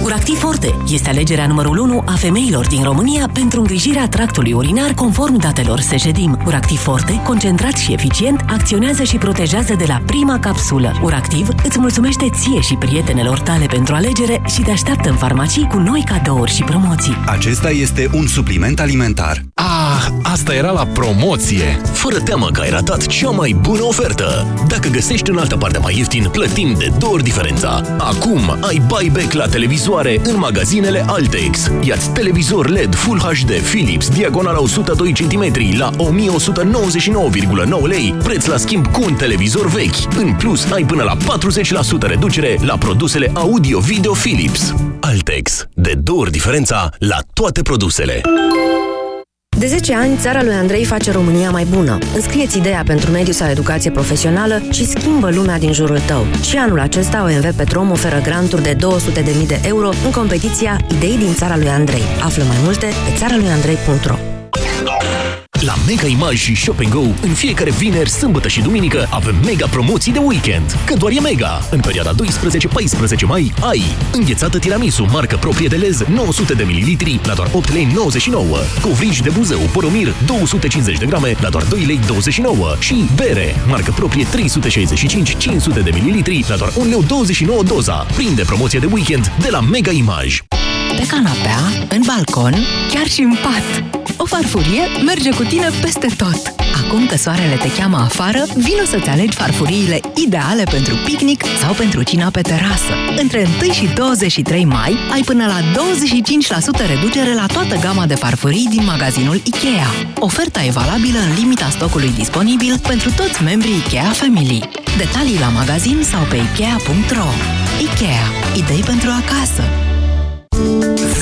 Uractiv Forte este alegerea numărul 1 a femeilor din România pentru îngrijirea tractului urinar conform datelor Sejedim. Uractiv Forte, concentrat și eficient, acționează și protejează protejează de la prima capsulă. Uractiv îți mulțumește ție și prietenelor tale pentru alegere și te așteaptă în farmacii cu noi cadouri și promoții. Acesta este un supliment alimentar. Ah, asta era la promoție! Fără teamă că ai ratat cea mai bună ofertă! Dacă găsești în altă parte mai ieftin, plătim de două ori diferența. Acum ai buyback la televizoare în magazinele Altex. Iați televizor LED Full HD Philips, diagonala 102 cm la 1199,9 lei, preț la schimb cu un televizor vechi. În plus, ai până la 40% reducere la produsele audio-video Philips. Altex. De două ori diferența la toate produsele. De 10 ani, țara lui Andrei face România mai bună. Înscrieți ideea pentru mediu sau educație profesională și schimbă lumea din jurul tău. Și anul acesta OMV Petrom oferă granturi de 200.000 de euro în competiția Idei din țara lui Andrei. Află mai multe pe țara lui Andrei.ro La Mega Image și Shop Go, în fiecare vineri, sâmbătă și duminică, avem mega promoții de weekend. Că doar e mega! În perioada 12-14 mai ai înghețată tiramisu, marcă proprie de lez, 900 de ml la doar 8 lei 99. Covrigi de buzău, poromir, 250 de grame la doar 2 lei 29. Și bere, marcă proprie 365 500 de ml la doar 1 lei 29 doza. Prinde promoție de weekend de la Mega Image. Pe canapea, în balcon, chiar și în pat. O farfurie merge cu tine peste tot. Acum că soarele te cheamă afară, vino să-ți alegi farfuriile ideale pentru picnic sau pentru cina pe terasă. Între 1 și 23 mai ai până la 25% reducere la toată gama de farfurii din magazinul IKEA. Oferta e valabilă în limita stocului disponibil pentru toți membrii IKEA Family. Detalii la magazin sau pe ikea.ro IKEA. Idei pentru acasă.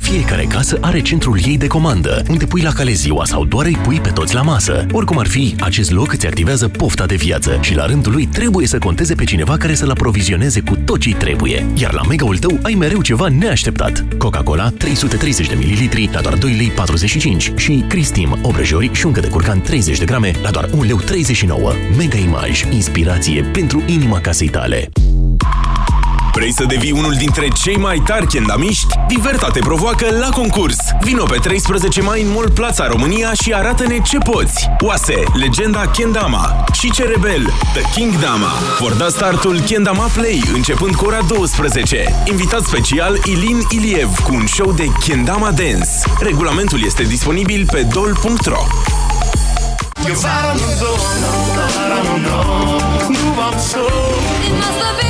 Fiecare casă are centrul ei de comandă, unde pui la cale ziua sau doar îi pui pe toți la masă. Oricum ar fi, acest loc îți activează pofta de viață și la rândul lui trebuie să conteze pe cineva care să-l aprovizioneze cu tot ce trebuie. Iar la megaul tău ai mereu ceva neașteptat. Coca-Cola 330 de ml la doar 2 lei 45 și Cristim obrăjori și uncă de curcan 30 de grame la doar 1 leu 39. Mega Image, inspirație pentru inima casei tale. Vrei să devii unul dintre cei mai tari kendamiști? Diverta te provoacă la concurs! Vino pe 13 mai în Mall Plața România și arată-ne ce poți! Oase, legenda Kendama și Cerebel, The King Dama vor da startul Kendama Play începând cu ora 12. Invitat special Ilin Iliev cu un show de Kendama Dance. Regulamentul este disponibil pe dol.ro Europa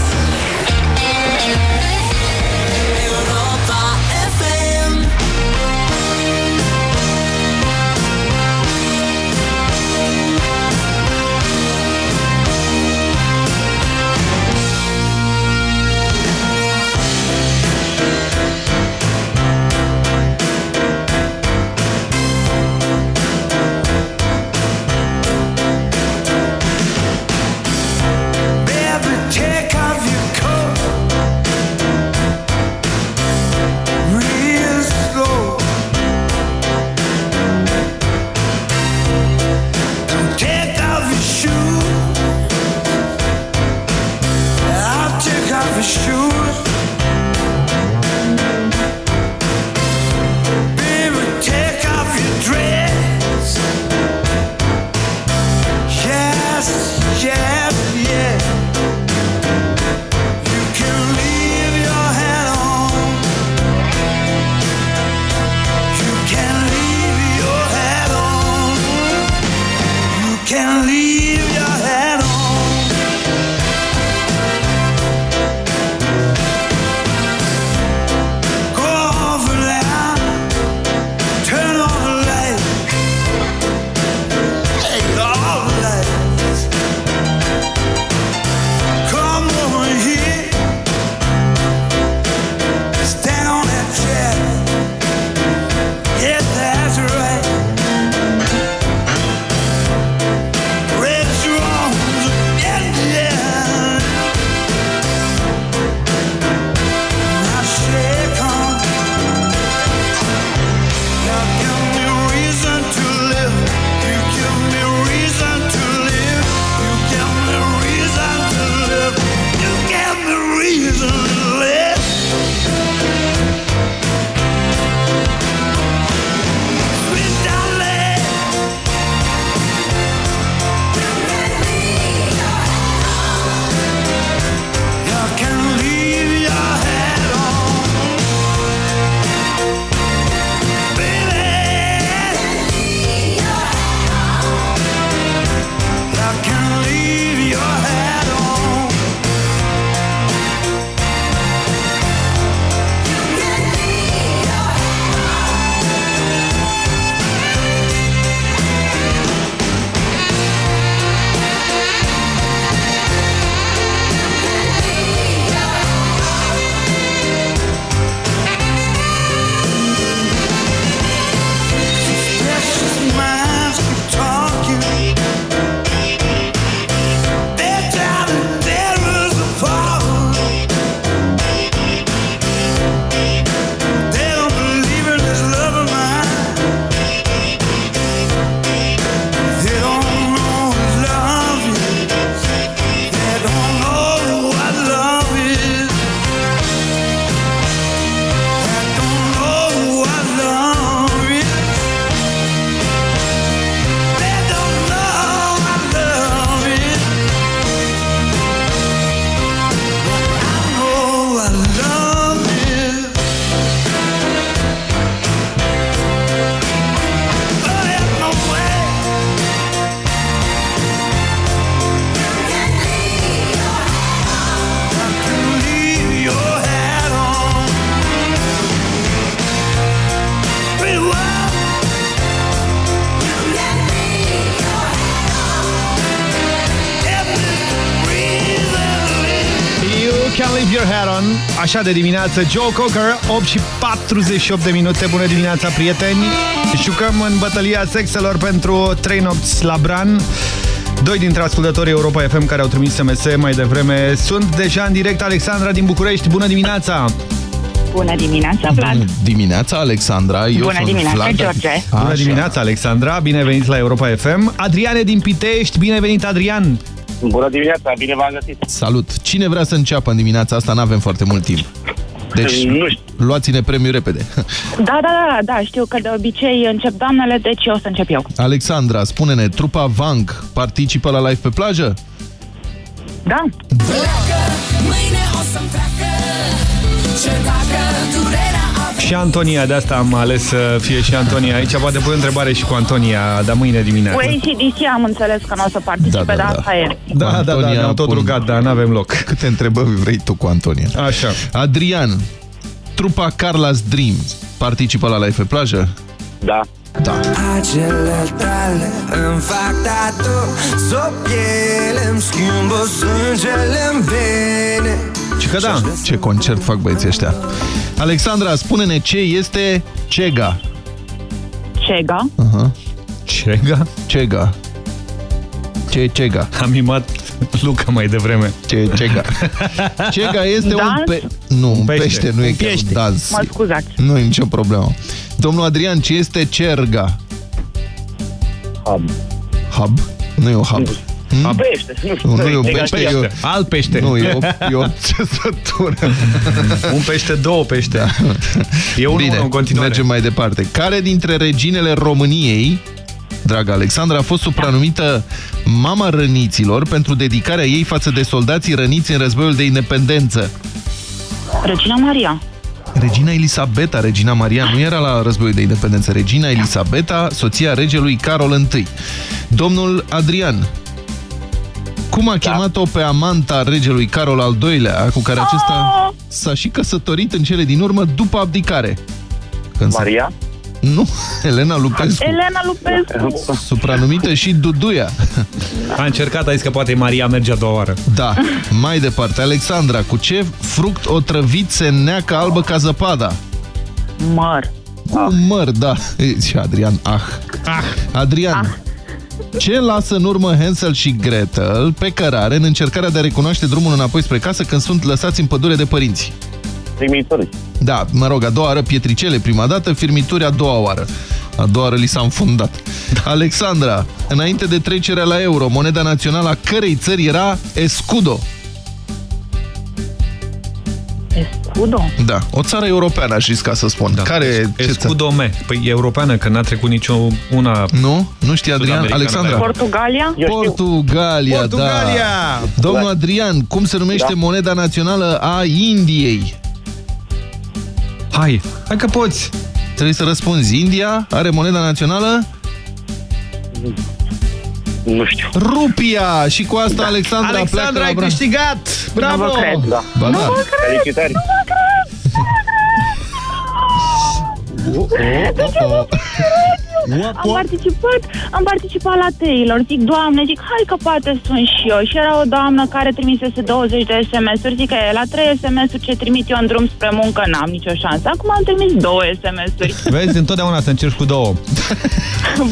Așa de dimineață, Joe Cocker, 8 și 48 de minute. Bună dimineața, prieteni! Jucăm în bătălia sexelor pentru 3 nopți la Bran. Doi dintre ascultătorii Europa FM care au trimis SMS mai devreme sunt deja în direct. Alexandra din București, bună dimineața! Bună dimineața, Vlad! Bună dimineața, Alexandra! Eu Bună sunt dimineața, Vlad. George! Bună Așa. dimineața, Alexandra! Bine venit la Europa FM. Adriane din Pitești, bine venit, Adrian! Bună dimineața, bine v-am găsit. Salut! Cine vrea să înceapă în dimineața asta? N-avem foarte mult timp. Deci, Nu știu. luați-ne premiul repede. Da, da, da, da, știu că de obicei încep doamnele, deci eu o să încep eu. Alexandra, spune-ne, trupa Vang participă la live pe plajă? Da. Mâine o să-mi treacă Ce dacă durerea a Și Antonia, de asta am ales să fie și Antonia aici. Poate pun întrebare și cu Antonia, dar mâine dimineață. Cu ACDC am înțeles că nu o să participe, Da, da, dar da. asta e. Da, da, da, Antonia ne-au tot pun- rugat, dar n-avem loc. Câte întrebări vrei tu cu Antonia? Așa. Adrian, trupa Carla's Dreams participă la live pe plajă? Da. Da. Acele tale îmi fac tatu Sub piele îmi schimbă sângele în vene Și că da. Ce concert fac băieții ăștia. Alexandra, spune-ne ce este Cega. Cega. Uh-huh. Cega? Cega. Ce e Cega? Am imat Luca mai devreme. Ce e Cega? Cega este un Dans? pe... Nu, un pește, pește. nu e Un chiar pește. un dans. Mă scuzați. Nu e nicio problemă. Domnul Adrian, ce este Cerga? Hub. Hub? Nu e un hub. Hmm? Pește, nu știu. Nu, nu e un Egal pește, pește. e o... Alt pește. Nu, e o, e o țesătură. Un pește, două pește. E unul Bine, în continuare. mergem mai departe. Care dintre reginele României, dragă Alexandra, a fost supranumită Mama Răniților pentru dedicarea ei față de soldații răniți în războiul de independență? Regina Maria. Regina Elisabeta, Regina Maria, nu era la războiul de independență. Regina Elisabeta, soția regelui Carol I. Domnul Adrian, cum a chemat-o pe amanta regelui Carol al II-lea, cu care acesta s-a și căsătorit în cele din urmă după abdicare? Când s-a- Maria? Nu, Elena Lupescu. Elena Lupescu. Supranumită și Duduia. A încercat, a zis că poate Maria merge a doua oară. Da, mai departe. Alexandra, cu ce fruct otrăvit se neacă albă ca zăpada? Măr. Cu măr, da. E, Și Adrian, ah. Ah. Adrian, ce lasă în urmă Hansel și Gretel pe cărare în încercarea de a recunoaște drumul înapoi spre casă când sunt lăsați în pădure de părinți? Trimituri. Da, mă rog, a doua oară pietricele prima dată, firmituri a doua oară. A doua oară li s-a înfundat. Alexandra, înainte de trecerea la euro, moneda națională a cărei țări era Escudo? Escudo. Da, o țară europeană, aș risca să spun. Da. Care, ce țară? Escudome. Păi e europeană, că n-a trecut nicio una... Nu? Nu știi, Adrian? Sud-americană, Alexandra? da. Portugalia. Portugalia, Portugalia! da. Domnul Adrian, cum se numește Da. moneda națională a Indiei? Hai, hai că poți. Trebuie să răspunzi. India are moneda națională? Nu știu. Rupia! Și cu asta Alexandra, pleacă Alexandra, la ai Bran. câștigat! Bravo! Nu vă cred. Da. Ba da. Felicitări. Oh, oh, oh. Am participat, am participat la Taylor. Zic, doamne, zic, hai că poate sunt și eu. Și era o doamnă care trimisese 20 de SMS-uri. Zic că e la 3 SMS-uri ce trimit eu în drum spre muncă, n-am nicio șansă. Acum am trimis 2 SMS-uri. Vezi, întotdeauna să încerci cu două.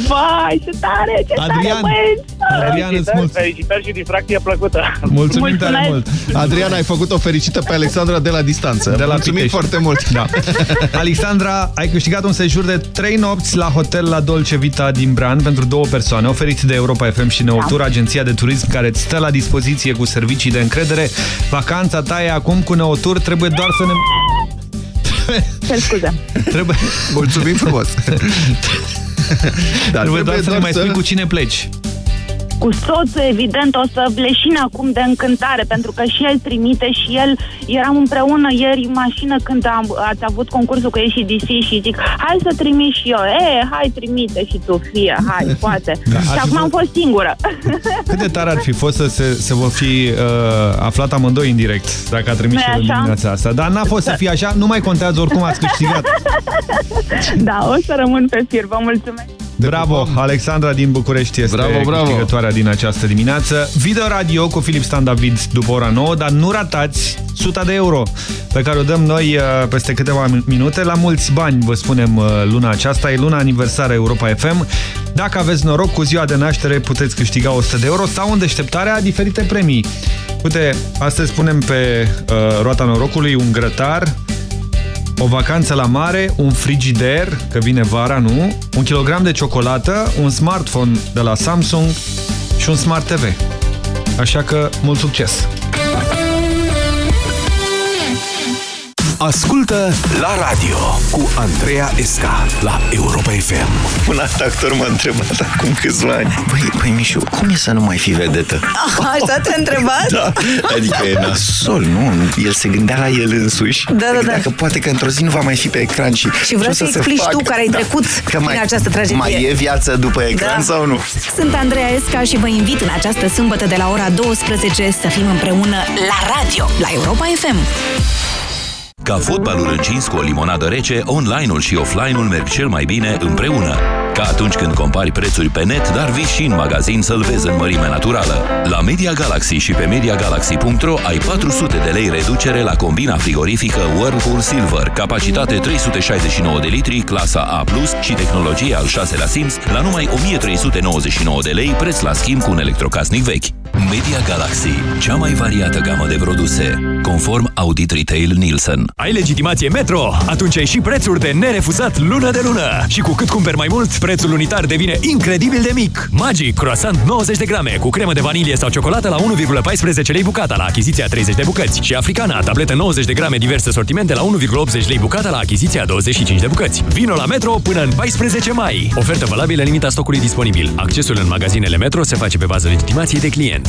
Vai, ce tare, ce Adrian, tare, băieți! Adrian, îți Felicitări, mulțumim. felicitări și distracție plăcută. Mulțumim tare Mulțumesc. mult. Adrian, ai făcut o fericită pe Alexandra de la distanță. De la Mulțumim Pitești. foarte mult. Da. Alexandra, ai câștigat un sejur de 3 nopți la hotel la Dolce Vita din Bran pentru două persoane, oferiți de Europa FM și Neotur, agenția de turism care îți stă la dispoziție cu servicii de încredere. Vacanța ta e acum cu Neotur, trebuie doar să ne... Cer scuze. Trebuie, Mulțumim frumos. Da, trebuie doar să ne mai să- spui cu cine pleci. Cu soțul, evident, o să leșine acum de încântare, pentru că și el trimite și el, eram împreună ieri în mașină când am, ați avut concursul cu ACDC și zic, hai să trimiți și eu. E, hai, trimite și tu, fie, hai, poate. Da, și ar fi acum fost- am fost singură. Cât de tare ar fi fost să, se, să vă fi uh, aflat amândoi în direct, dacă a trimis Nu-i și el în așa? dimineața asta. Dar n-a fost să fie așa, nu mai contează, oricum ați câștigat. da, o să rămân pe fir, vă mulțumesc. Bravo! Alexandra din București este Bravo, bravo. câștigătoarea din această dimineață. Video radio cu Filip Stan David după ora 9, dar nu ratați 100 de euro pe care o dăm noi uh, peste câteva minute. La mulți bani, vă spunem, uh, luna aceasta. E luna aniversară Europa FM. Dacă aveți noroc, cu ziua de naștere puteți câștiga 100 de euro sau în deșteptarea diferite premii. Uite, astăzi spunem pe uh, roata norocului un grătar, o vacanță la mare, un frigider, că vine vara, nu? Un kilogram de ciocolată, un smartphone de la Samsung și un Smart TV. Așa că, mult succes! Ascultă la radio cu Andreea Esca la Europa FM. Un alt actor m-a întrebat acum câțiva ani. Băi, băi, Mișu, cum e să nu mai fii vedetă? Așa te-a întrebat? Da, adică e nasol, nu? El se gândea la el însuși. Da, da, da. Dacă poate că într-o zi nu va mai fi pe ecran și... Și vreau ce să o se explici facă? tu care ai Da. trecut Că prin mai, această tragedie. Mai e viață după ecran Da. sau nu? Sunt Andreea Esca și vă invit în această sâmbătă de la ora 12 să fim împreună la radio, la Europa FM. Ca fotbalul încins cu o limonadă rece, online-ul și offline-ul merg cel mai bine împreună. Ca atunci când compari prețuri pe net, dar vii și în magazin să-l vezi în mărime naturală. La Media Galaxy și pe MediaGalaxy.ro ai 400 de lei reducere la combina frigorifică Whirlpool Silver, capacitate 369 de litri, clasa A+, și tehnologie al 6-lea simț, la numai 1399 de lei, preț la schimb cu un electrocasnic vechi. Media Galaxy, cea mai variată gamă de produse, conform Audit Retail Nielsen. Ai legitimație Metro? Atunci ai și prețuri de nerefuzat lună de lună. Și cu cât cumperi mai mult, prețul unitar devine incredibil de mic. Magic, croissant 90 de grame cu cremă de vanilie sau ciocolată la 1,14 lei bucata la achiziția 30 de bucăți. Și Africana, tabletă 90 de grame diverse sortimente la 1,80 lei bucata la achiziția 25 de bucăți. Vino la Metro până în 14 mai. Ofertă valabilă în limita stocului disponibil. Accesul în magazinele Metro se face pe bază legitimației de client.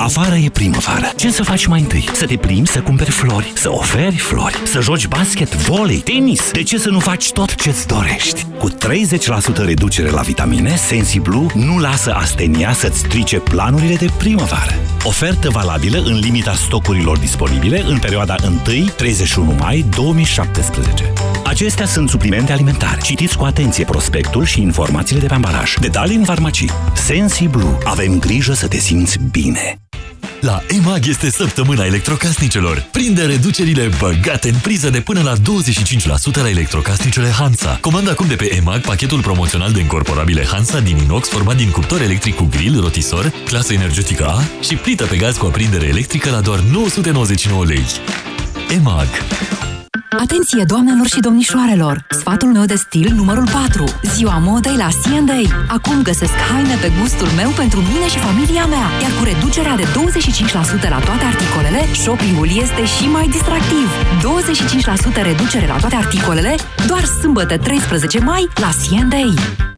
Afară e primăvară. Ce să faci mai întâi? Să te plimbi, să cumperi flori, să oferi flori, să joci basket, volei, tenis. De ce să nu faci tot ce-ți dorești? Cu 30% reducere la vitamine, SensiBlue nu lasă astenia să-ți strice planurile de primăvară. Ofertă valabilă în limita stocurilor disponibile în perioada 1-31 mai 2017. Acestea sunt suplimente alimentare. Citiți cu atenție prospectul și informațiile de pe ambalaj. Detalii în farmacii. SensiBlue. Avem grijă să te simți bine. La EMAG este săptămâna electrocasnicelor. Prinde reducerile băgate în priză de până la 25% la electrocasnicele Hansa. Comanda acum de pe EMAG pachetul promoțional de incorporabile Hansa din inox format din cuptor electric cu grill, rotisor, clasă energetică A și plită pe gaz cu aprindere electrică la doar 999 lei. EMAG Atenție, doamnelor și domnișoarelor! Sfatul meu de stil numărul 4. Ziua modei la C&A. Acum găsesc haine pe gustul meu pentru mine și familia mea. Iar cu reducerea de 25% la toate articolele, shoppingul este și mai distractiv. 25% reducere la toate articolele, doar sâmbătă 13 mai la C&A.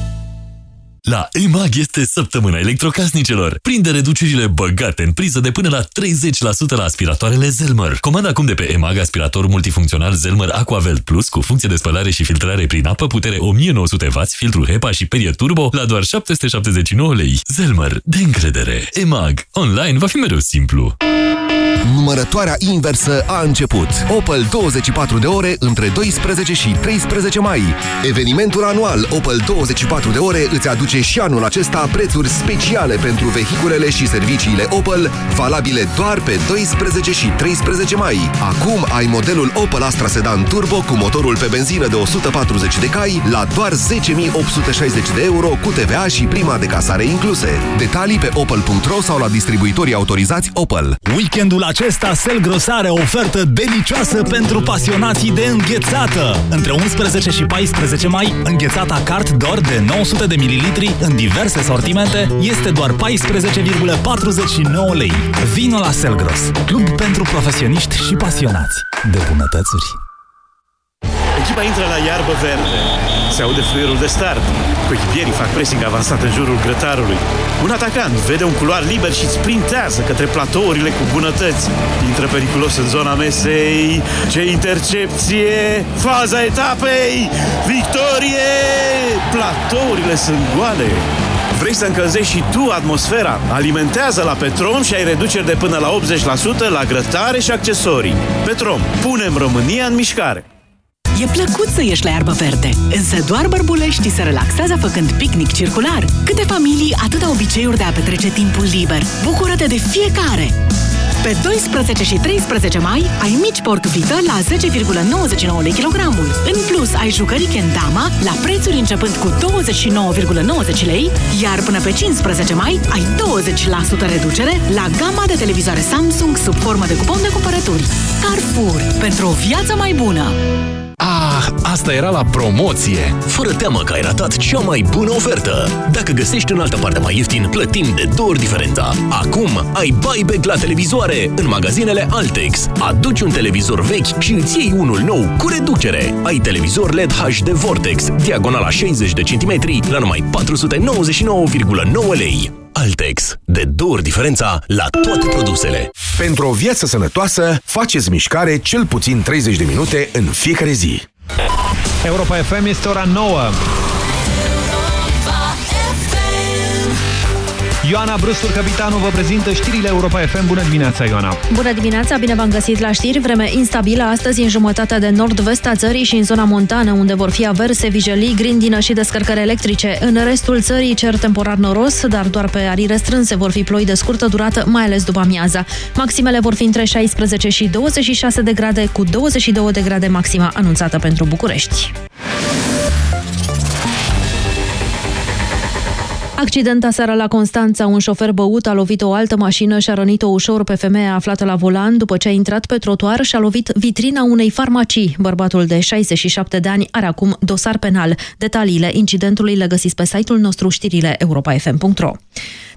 La EMAG este săptămâna electrocasnicelor. Prinde reducerile băgate în priză de până la 30% la aspiratoarele Zelmer. Comanda acum de pe EMAG aspirator multifuncțional Zelmer Aquavel Plus cu funcție de spălare și filtrare prin apă, putere 1900W, filtru HEPA și perie turbo la doar 779 lei. Zelmer, de încredere. EMAG. Online va fi mereu simplu. Numărătoarea inversă a început. Opel 24 de ore între 12 și 13 mai. Evenimentul anual Opel 24 de ore îți aduce și anul acesta prețuri speciale pentru vehiculele și serviciile Opel, valabile doar pe 12 și 13 mai. Acum ai modelul Opel Astra Sedan Turbo cu motorul pe benzină de 140 de cai la doar 10.860 de euro cu TVA și prima de casare incluse. Detalii pe opel.ro sau la distribuitorii autorizați Opel. Weekendul acesta Selgros are o ofertă delicioasă pentru pasionații de înghețată. Între 11 și 14 mai, înghețata cart doar de 900 de mililitri în diverse sortimente este doar 14,49 lei. Vino la Selgros, club pentru profesioniști și pasionați de bunătățuri. Echipa intră la iarbă verde. Se aude fluierul de start. Coechipierii fac pressing avansat în jurul grătarului. Un atacant vede un culoar liber și sprintează către platourile cu bunătăți. Intră periculos în zona mesei. Ce intercepție! Faza etapei! Victorie! Platourile sunt goale. Vrei să încălzești și tu atmosfera? Alimentează la Petrom și ai reduceri de până la 80% la grătare și accesorii. Petrom, punem România în mișcare! E plăcut să ieși la iarbă verde, însă doar bărbuleștii se relaxează făcând picnic circular. Câte familii, atâta obiceiuri de a petrece timpul liber. Bucură-te de fiecare! Pe 12 și 13 mai ai mici porc vită la 10,99 lei kilogramul. În plus, ai jucării Kendama la prețuri începând cu 29,90 lei, iar până pe 15 mai ai 20% reducere la gama de televizoare Samsung sub formă de cupon de cumpărături. Carrefour. Pentru o viață mai bună! Ah, asta era la promoție! Fără teamă că ai ratat cea mai bună ofertă! Dacă găsești în altă parte mai ieftin, plătim de două ori diferența. Acum ai buyback la televizoare în magazinele Altex. Aduci un televizor vechi și îți iei unul nou cu reducere. Ai televizor LED HD Vortex, diagonala 60 de centimetri, la numai 499,9 lei. Altex. De două ori diferența la toate produsele. Pentru o viață sănătoasă, faceți mișcare cel puțin 30 de minute în fiecare zi. Europa FM este ora 9. Ioana Brustur, capitanul, vă prezintă știrile Europa FM. Bună dimineața, Ioana! Bună dimineața, bine v-am găsit la știri. Vreme instabilă astăzi în jumătatea de nord-vest a țării și în zona montană, unde vor fi averse, vijelii, grindină și descărcări electrice. În restul țării cer temporar noros, dar doar pe arii restrânse vor fi ploi de scurtă durată, mai ales după amiaza. Maximele vor fi între 16 și 26 de grade, cu 22 de grade maxima anunțată pentru București. Accident aseară la Constanța. Un șofer băut a lovit o altă mașină și a rănit-o ușor pe femeia aflată la volan după ce a intrat pe trotuar și a lovit vitrina unei farmacii. Bărbatul de 67 de ani are acum dosar penal. Detaliile incidentului le găsiți pe site-ul nostru știrile europa.fm.ro.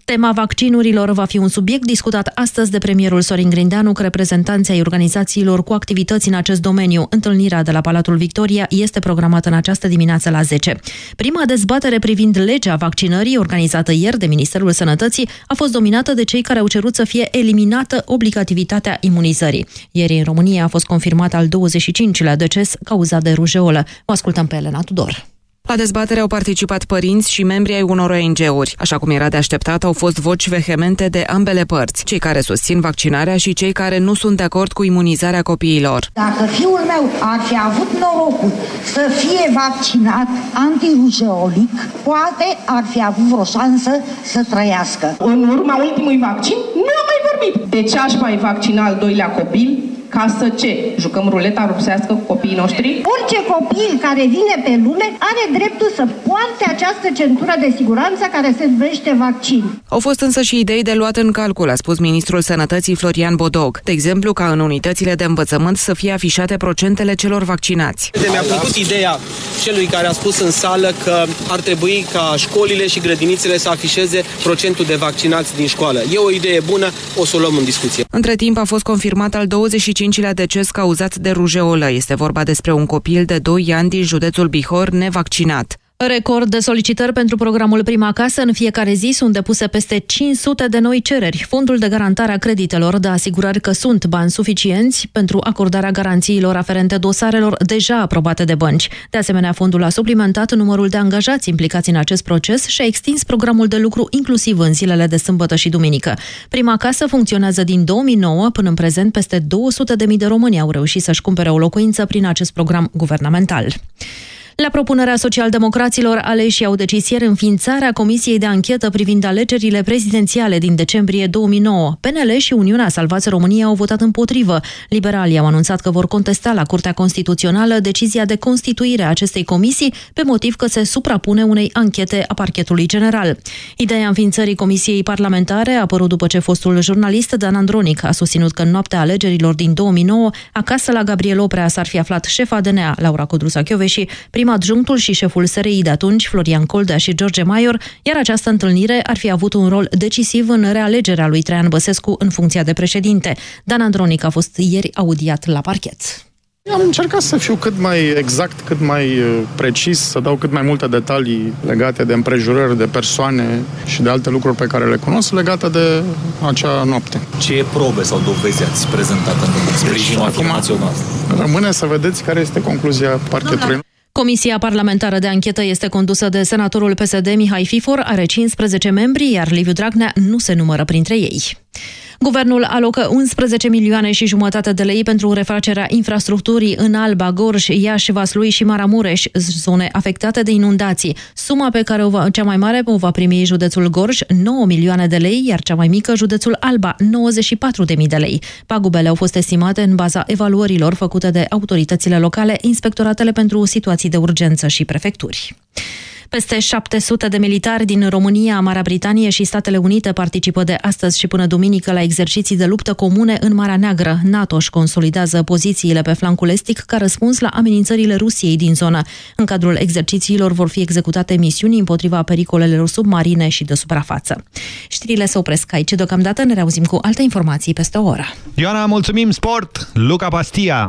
Tema vaccinurilor va fi un subiect discutat astăzi de premierul Sorin Grindeanu cu reprezentanții ai organizațiilor cu activități în acest domeniu. Întâlnirea de la Palatul Victoria este programată în această dimineață la 10. Prima dezbatere privind legea vaccinării, organizată ieri de Ministerul Sănătății, a fost dominată de cei care au cerut să fie eliminată obligativitatea imunizării. Ieri în România a fost confirmat al 25-lea deces cauzat de rujeolă. O ascultăm pe Elena Tudor. La dezbatere au participat părinți și membri ai unor ONG-uri. Așa cum era de așteptat, au fost voci vehemente de ambele părți, cei care susțin vaccinarea și cei care nu sunt de acord cu imunizarea copiilor. Dacă fiul meu ar fi avut norocul să fie vaccinat antirujeolic, poate ar fi avut vreo șansă să trăiască. În urma ultimului vaccin, nu am mai vorbit. De ce aș mai vaccina al doilea copil? Ca să ce? Jucăm ruleta rusească cu copiii noștri? Orice copil care vine pe lume are dreptul să poarte această centură de siguranță care se numește vaccin. Au fost însă și idei de luat în calcul, a spus ministrul sănătății Florian Bodog. De exemplu, ca în unitățile de învățământ să fie afișate procentele celor vaccinați. Mi-a plăcut ideea celui care a spus în sală că ar trebui ca școlile și grădinițele să afișeze procentul de vaccinați din școală. E o idee bună, o să o luăm în discuție. Între timp a fost confirmat al 25-lea deces cauzat de rujeolă. Este vorba despre un copil de 2 ani din județul Bihor nevaccinat. Record de solicitări pentru programul Prima Casă. În fiecare zi sunt depuse peste 500 de noi cereri. Fondul de garantare a creditelor dă asigurări că sunt bani suficienți pentru acordarea garanțiilor aferente dosarelor deja aprobate de bănci. De asemenea, fondul a suplimentat numărul de angajați implicați în acest proces și a extins programul de lucru inclusiv în zilele de sâmbătă și duminică. Prima Casă funcționează din 2009 până în prezent peste 200.000 de români au reușit să-și cumpere o locuință prin acest program guvernamental. La propunerea socialdemocraților, aleșii au decis ieri înființarea Comisiei de Anchetă privind alegerile prezidențiale din decembrie 2009. PNL și Uniunea Salvați România au votat împotrivă. Liberalii au anunțat că vor contesta la Curtea Constituțională decizia de constituire a acestei comisii pe motiv că se suprapune unei anchete a parchetului general. Ideea înființării Comisiei Parlamentare a apărut după ce fostul jurnalist Dan Andronic a susținut că în noaptea alegerilor din 2009, acasă la Gabriel Oprea s-ar fi aflat șefa DNA, Laura Codruța și prim adjunctul și șeful SRI de atunci, Florian Coldea și George Maior, iar această întâlnire ar fi avut un rol decisiv în realegerea lui Traian Băsescu în funcția de președinte. Dan Andronic a fost ieri audiat la parchet. Am încercat să fiu cât mai exact, cât mai uh, precis, să dau cât mai multe detalii legate de împrejurări, de persoane și de alte lucruri pe care le cunosc legate de acea noapte. Ce probe sau dovezi ați prezentat în sprijinul afirmației noastre? Rămâne să vedeți care este concluzia parchetului. Comisia parlamentară de anchetă este condusă de senatorul PSD Mihai Fifor, are 15 membri, iar Liviu Dragnea nu se numără printre ei. Guvernul alocă 11 milioane și jumătate de lei pentru refacerea infrastructurii în Alba, Gorj, Iași, Vaslui și Maramureș, zone afectate de inundații. Suma pe care o va, cea mai mare o va primi județul Gorj, 9 milioane de lei, iar cea mai mică județul Alba, 94 de mii de lei. Pagubele au fost estimate în baza evaluărilor făcute de autoritățile locale, inspectoratele pentru situații de urgență și prefecturi. Peste 700 de militari din România, Marea Britanie și Statele Unite participă de astăzi și până duminică la exerciții de luptă comune în Marea Neagră. NATO își consolidează pozițiile pe flancul estic ca răspuns la amenințările Rusiei din zonă. În cadrul exercițiilor vor fi executate misiuni împotriva pericolelor submarine și de suprafață. Știrile se opresc aici. Deocamdată ne reauzim cu alte informații peste o oră. Ioana, mulțumim sport! Luca Pastia!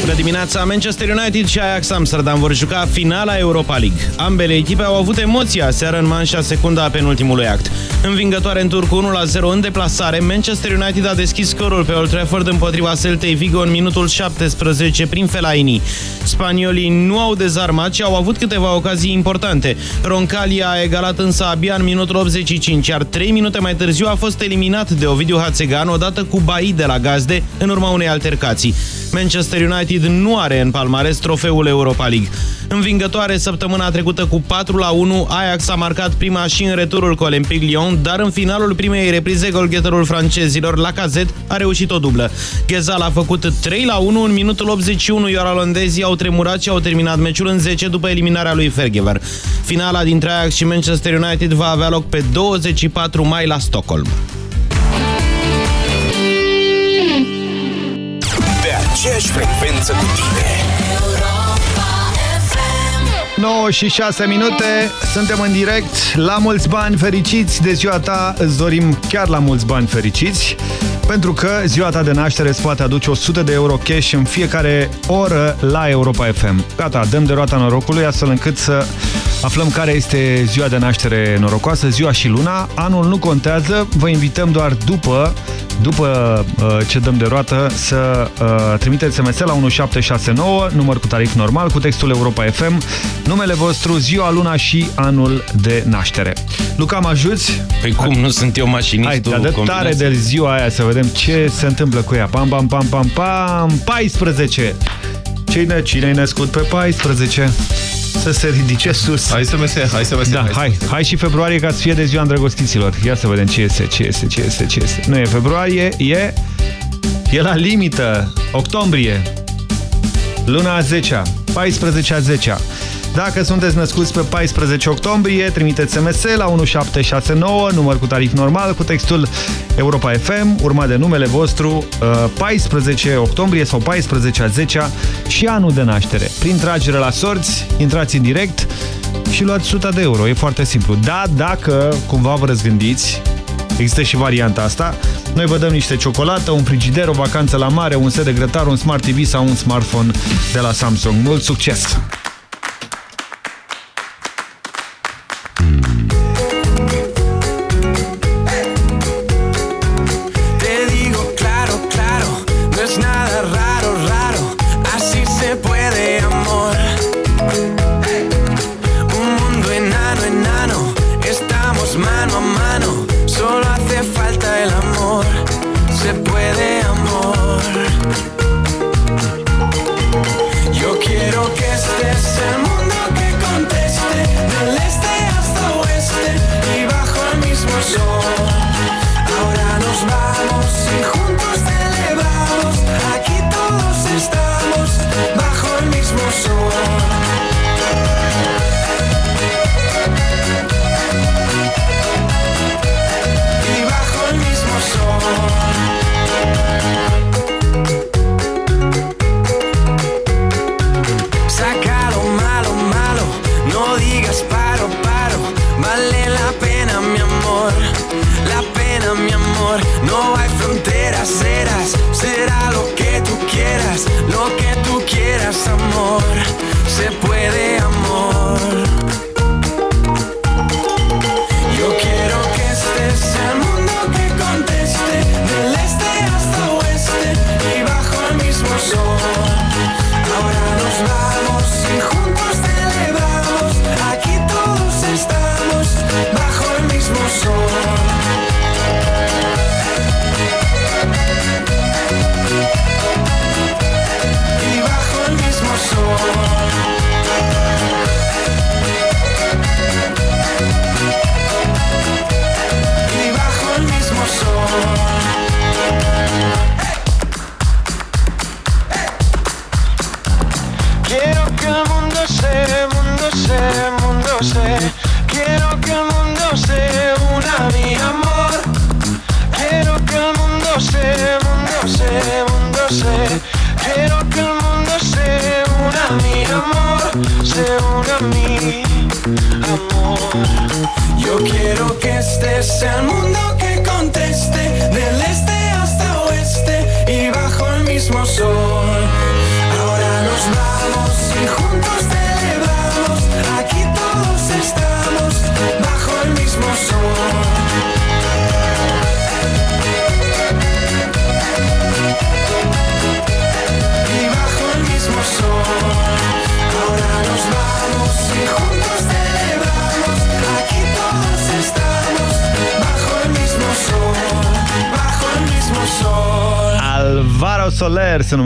Bună dimineața! Manchester United și Ajax Amsterdam vor juca finala Europa League. Ambele echipe au avut emoția seară în manșa secunda a penultimului act. Învingătoare în tur cu 1-0 în deplasare, Manchester United a deschis scorul pe Old Trafford împotriva Celtei Vigo în minutul 17 prin Fellaini. Spaniolii nu au dezarmat și au avut câteva ocazii importante. Roncalli a egalat însă abia în minutul 85, iar 3 minute mai târziu a fost eliminat de Ovidiu Hațegan odată cu Bai de la Gazde în urma unei altercații. Manchester United nu are în palmares trofeul Europa League. Învingătoare săptămâna trecută cu 4 la 1, Ajax a marcat prima și în returul cu Olympique Lyon, dar în finalul primei reprize golgheterul francezilor, la cazet, a reușit o dublă. Ghezal a făcut 3 la 1 în minutul 81, iar olandezii au tremurat și au terminat meciul în 10 după eliminarea lui Fergever. Finala dintre Ajax și Manchester United va avea loc pe 24 mai la Stockholm. Aceeași frecvență cu tine. 9 și 6 minute, suntem în direct. La mulți bani fericiți de ziua ta Îți dorim chiar la mulți bani fericiți Pentru că ziua ta de naștere îți poate aduce 100 de euro cash în fiecare oră la Europa FM Gata, dăm de roata norocului astfel încât să aflăm care este ziua de naștere norocoasă Ziua și luna, anul nu contează Vă invităm doar după după uh, ce dăm de roată, să uh, trimiteți SMS la 1769, număr cu tarif normal, cu textul Europa FM, numele vostru, ziua, luna și anul de naștere. Luca, mă ajuți? Păi cum, nu sunt eu mașinistul Hai, dă tare de ziua aia să vedem ce se întâmplă cu ea. Pam, pam, pam, pam, pam, 14! Cine, cine ai născut pe 14? Să se ridice sus. Hai să mese, hai să mese. Da, hai, hai, hai și februarie ca să fie de ziua îndrăgostiților. Ia să vedem ce este, ce este, ce este, ce este. Nu e februarie, e... E la limită. Octombrie. Luna a 10 -a, 14 a 10 -a. Dacă sunteți născuți pe 14 octombrie, trimiteți SMS la 1769, număr cu tarif normal, cu textul Europa FM, urmat de numele vostru, 14 uh, octombrie sau 14 a 10 -a și anul de naștere. Prin tragere la sorți, intrați în direct și luați 100 de euro. E foarte simplu. Da, dacă cumva vă răzgândiți, Există și varianta asta. Noi vă dăm niște ciocolată, un frigider, o vacanță la mare, un set de grătar, un Smart TV sau un smartphone de la Samsung. Mult succes!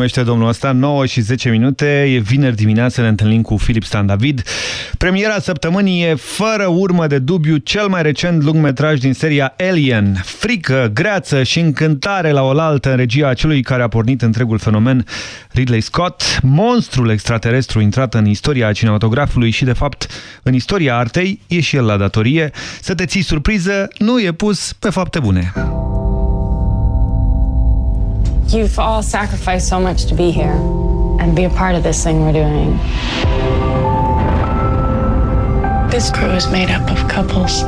Numește domnul ăsta, 9 și 10 minute, e vineri dimineață, ne întâlnim cu Filip Stan David. Premiera săptămânii e fără urmă de dubiu cel mai recent lungmetraj din seria Alien. Frică, greață și încântare la oaltă în regia celui care a pornit întregul fenomen, Ridley Scott, monstrul extraterestru intrat în istoria cinematografului și, de fapt, în istoria artei, e și el la datorie. Să te ții surpriză, nu e pus pe fapte bune. You've all sacrificed so much to be here and be a part of this thing we're doing. This crew is made up of couples.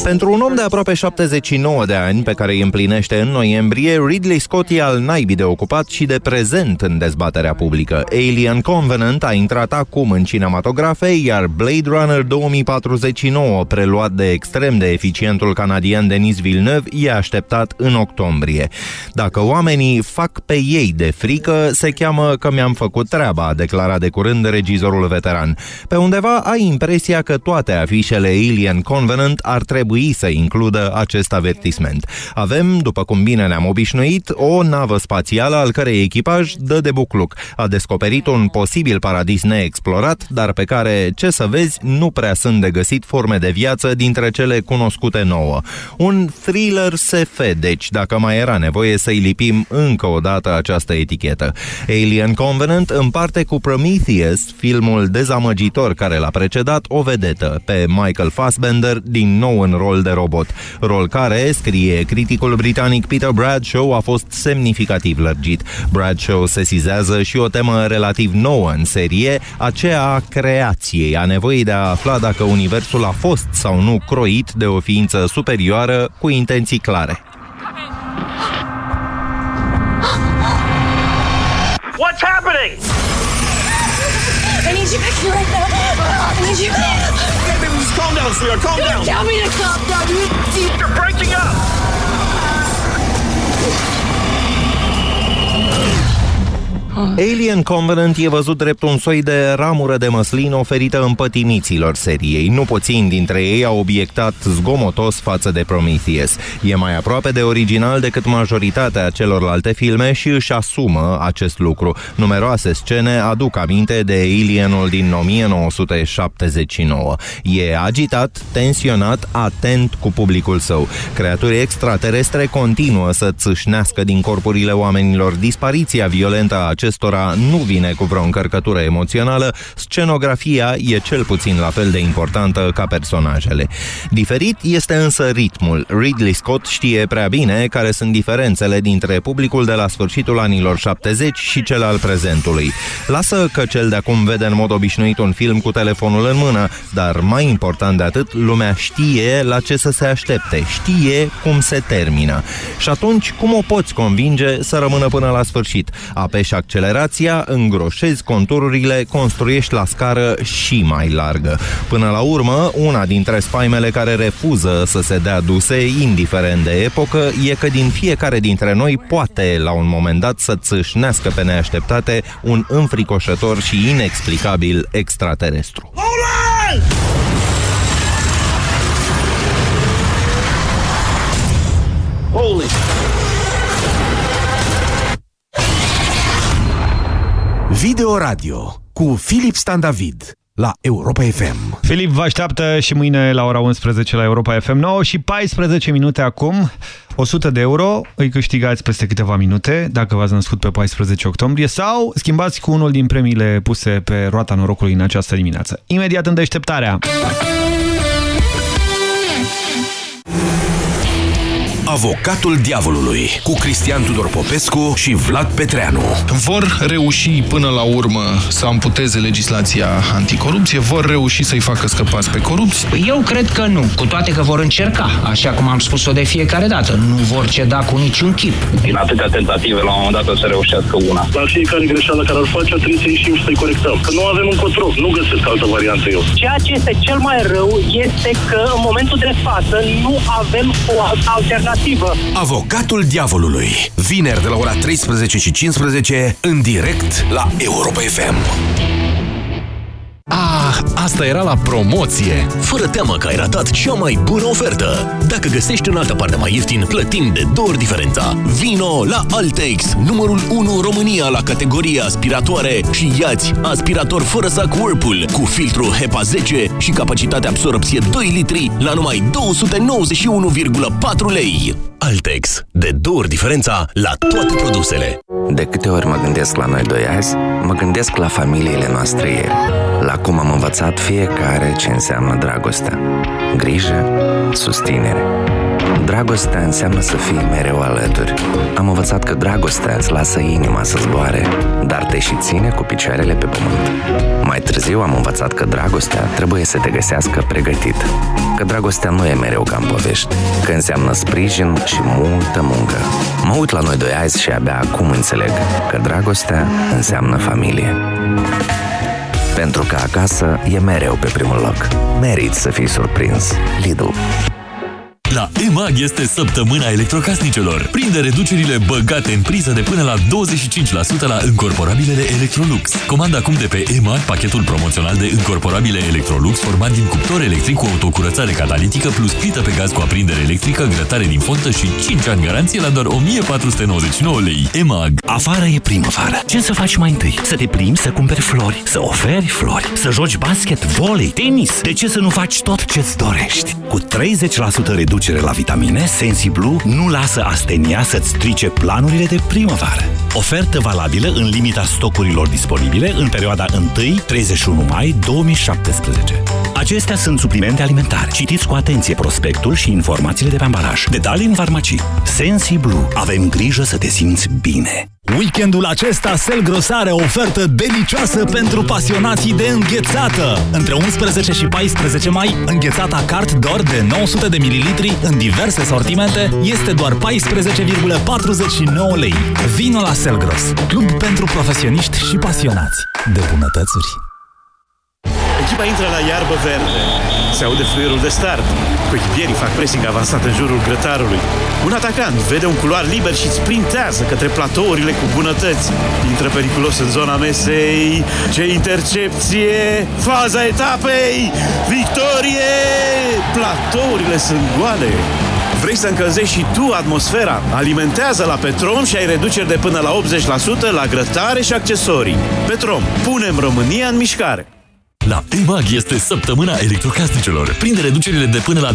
Pentru un om de aproape 79 de ani, pe care îi împlinește în noiembrie, Ridley Scott e al naibii de ocupat și de prezent în dezbaterea publică. Alien Covenant a intrat acum în cinematografe, iar Blade Runner 2049, preluat de extrem de eficientul canadian Denis Villeneuve, e așteptat în octombrie. Dacă oamenii fac pe ei de frică, se cheamă că mi-am făcut treaba, a declarat de curând regizorul veteran. Pe undeva ai impresia că toate afișele Alien Covenant ar trebui să includă acest avertisment. Avem, după cum bine ne-am obișnuit, o navă spațială al cărei echipaj dă de bucluc. A descoperit un posibil paradis neexplorat, dar pe care, ce să vezi, nu prea sunt de găsit forme de viață dintre cele cunoscute nouă. Un thriller SF, deci, dacă mai era nevoie să-i lipim încă o dată această etichetă. Alien Covenant împarte cu Prometheus, filmul dezamăgitor care l-a precedat, o vedetă pe Michael Fassbender, din nou în rol de robot. Rol care, scrie criticul britanic Peter Bradshaw, a fost semnificativ lărgit. Bradshaw sesizează și o temă relativ nouă în serie, aceea a creației, a nevoii de a afla dacă universul a fost sau nu croit de o ființă superioară cu intenții clare. What's happening? I need you back here right now. I need you. Calm down, sweetheart. Calm down. Tell me to calm down. You You're breaking up. Alien Covenant e văzut drept un soi de ramură de măslin oferită împătimiților seriei. Nu puțin dintre ei au obiectat zgomotos față de Prometheus. E mai aproape de original decât majoritatea celorlalte filme și își asumă acest lucru. Numeroase scene aduc aminte de Alienul din 1979. E agitat, tensionat, atent cu publicul său. Creaturi extraterestre continuă să țâșnească din corpurile oamenilor. Dispariția violentă a acestora cărora nu vine cu vreo încărcătură emoțională, scenografia e cel puțin la fel de importantă ca personajele. Diferit este însă ritmul. Ridley Scott știe prea bine care sunt diferențele dintre publicul de la sfârșitul anilor 70 și cel al prezentului. Lasă că cel de acum vede în mod obișnuit un film cu telefonul în mână, dar mai important de atât, lumea știe la ce să se aștepte, știe cum se termină. Și atunci, cum o poți convinge să rămână până la sfârșit? Apeși accelerația, îngroșezi contururile, construiești la scară și mai largă. Până la urmă, una dintre spaimele care refuză să se dea duse, indiferent de epocă, e că din fiecare dintre noi poate, la un moment dat, să țâșnească pe neașteptate un înfricoșător și inexplicabil extraterestru. Holy! Video Radio cu Filip Stan David la Europa FM. Filip vă așteaptă și mâine la ora 11 la Europa FM 9 și 14 minute acum. 100 de euro îi câștigați peste câteva minute dacă v-ați născut pe 14 octombrie sau schimbați cu unul din premiile puse pe roata norocului în această dimineață. Imediat în deșteptarea. Avocatul diavolului cu Cristian Tudor Popescu și Vlad Petreanu. Vor reuși până la urmă să amputeze legislația anticorupție? Vor reuși să-i facă scăpați pe corupți? Eu cred că nu, cu toate că vor încerca, așa cum am spus-o de fiecare dată. Nu vor ceda cu niciun chip. Din atâtea tentative, la un moment dat o să reușească una. La fiecare greșeală care ar face, trebuie să ieșim și să-i corectăm. Că nu avem încotro, nu găsesc altă variantă eu. Ceea ce este cel mai rău este că în momentul de față nu avem o alternativă. Avocatul diavolului. Vineri de la ora 13 și 15 în direct la Europa FM. Ah, asta era la promoție! Fără teamă că ai ratat cea mai bună ofertă! Dacă găsești în altă parte mai ieftin, plătim de două ori diferența. Vino la Altex, numărul 1 România la categoria aspiratoare și iați aspirator fără sac Whirlpool cu filtru HEPA 10 și capacitate absorpție 2 litri la numai 291,4 lei. Altex, de două ori diferența la toate produsele. De câte ori mă gândesc la noi doi azi, mă gândesc la familiile noastre ieri. La cum am învățat fiecare ce înseamnă dragostea. Grijă, susținere. Dragostea înseamnă să fii mereu alături. Am învățat că dragostea îți lasă inima să zboare, dar te și ține cu picioarele pe pământ. Mai târziu am învățat că dragostea trebuie să te găsească pregătit. Că dragostea nu e mereu ca în povești, că înseamnă sprijin și multă muncă. Mă uit la noi doi azi și abia acum înțeleg că dragostea înseamnă familie. Pentru că acasă e mereu pe primul loc. Meriți să fii surprins. Lidl. La EMAG este săptămâna electrocasnicelor. Prinde reducerile băgate în priză de până la 25% la încorporabilele Electrolux. Comanda acum de pe EMAG pachetul promoțional de încorporabile Electrolux format din cuptor electric cu autocurățare catalitică plus plită pe gaz cu aprindere electrică, grătare din fontă și 5 ani garanție la doar 1499 lei. EMAG. Afară e primăvară. Ce să faci mai întâi? Să te plimbi, să cumperi flori, să oferi flori, să joci basket, volei, tenis. De ce să nu faci tot ce-ți dorești? Cu 30% reducere la vitamine, SensiBlue nu lasă astenia să-ți strice planurile de primăvară. Ofertă valabilă în limita stocurilor disponibile în perioada 1-31 mai 2017. Acestea sunt suplimente alimentare. Citiți cu atenție prospectul și informațiile de pe ambalaj. Detalii în farmacii. SensiBlue. Avem grijă să te simți bine. Weekendul acesta Selgros are o ofertă delicioasă pentru pasionații de înghețată. Între 11 și 14 mai, înghețata cart doar de 900 de mililitri în diverse sortimente este doar 14,49 lei. Vino la Selgros, club pentru profesioniști și pasionați de bunătățuri. Echipa intră la iarbă verde. Se aude fluierul de start. Coechipierii fac pressing avansat în jurul grătarului. Un atacant vede un culoar liber și sprintează către platourile cu bunătăți. Intră periculos în zona mesei. Ce intercepție! Faza etapei! Victorie! Platourile sunt goale. Vrei să încălzești și tu atmosfera? Alimentează la Petrom și ai reduceri de până la 80% la grătare și accesorii. Petrom, punem România în mișcare! La EMAG este săptămâna electrocasnicelor. Prinde reducerile de până la 25%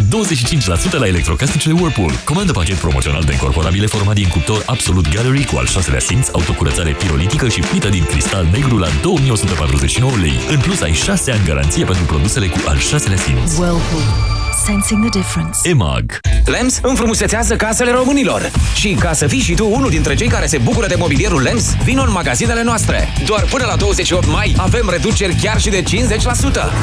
la electrocasnicele Whirlpool. Comandă pachet promoțional de incorporabile format din cuptor Absolut Gallery cu al șaselea simț, autocurățare pirolitică și plită din cristal negru la 2149 lei. În plus, ai 6 ani garanție pentru produsele cu al șaselea simț. Whirlpool. Sensing the difference. EMAG LEMS înfrumusețează casele românilor. Și ca să fii și tu unul dintre cei care se bucură de mobilierul LEMS, vino în magazinele noastre. Doar până la 28 mai avem reduceri chiar și de 50%.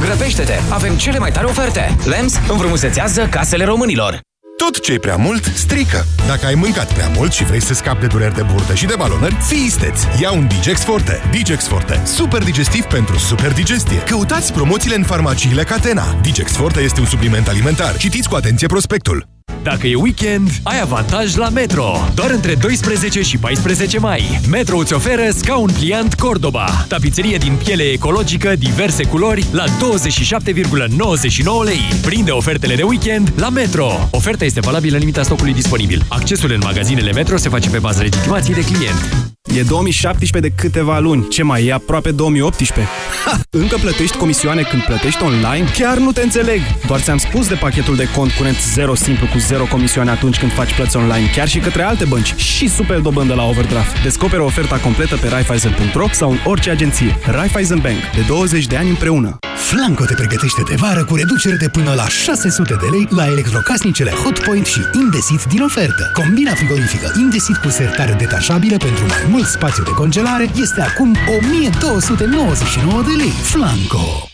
Grăbește-te! Avem cele mai tare oferte. LEMS înfrumusețează casele românilor. Tot ce e prea mult, strică. Dacă ai mâncat prea mult și vrei să scapi de dureri de burtă și de balonări, fii isteț. Ia un Digex Forte. Digex Forte. Super digestiv pentru super digestie. Căutați promoțiile în farmaciile Catena. Digex Forte este un supliment alimentar. Citiți cu atenție prospectul. Dacă e weekend, ai avantaj la Metro. Doar între 12 și 14 mai. Metro îți oferă scaun pliant Cordoba. Tapiserie din piele ecologică, diverse culori, la 27,99 lei. Prinde ofertele de weekend la Metro. Oferta este valabilă în limita stocului disponibil. Accesul în magazinele Metro se face pe bază legitimației de client. E 2017 de câteva luni. Ce mai e aproape 2018? Ha! Încă plătești comisioane când plătești online? Chiar nu te înțeleg! Doar ți-am spus de pachetul de cont curent 0 simplu cu 0 comisioane atunci când faci plăți online, chiar și către alte bănci și super dobândă la overdraft. Descoperă oferta completă pe Raiffeisen.ro sau în orice agenție. Raiffeisen Bank. De 20 de ani împreună. Flanco te pregătește de vară cu reducere de până la 600 de lei la electrocasnicele Hotpoint și Indesit din ofertă. Combina frigorifică Indesit cu sertare detașabilă pentru mai mult spațiu de congelare este acum 1299 de lei. Flanco!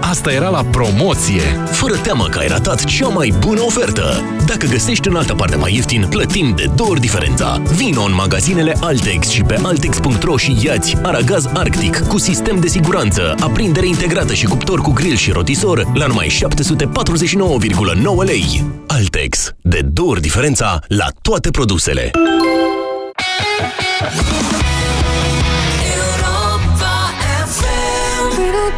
Ah, asta era la promoție! Fără teamă că ai ratat cea mai bună ofertă! Dacă găsești în altă parte mai ieftin, plătim de două ori diferența. Vino în magazinele Altex și pe altex.ro și iați aragaz Arctic cu sistem de siguranță, aprindere integrată și cuptor cu grill și rotisor la numai 749,9 lei. Altex. De două ori diferența la toate produsele.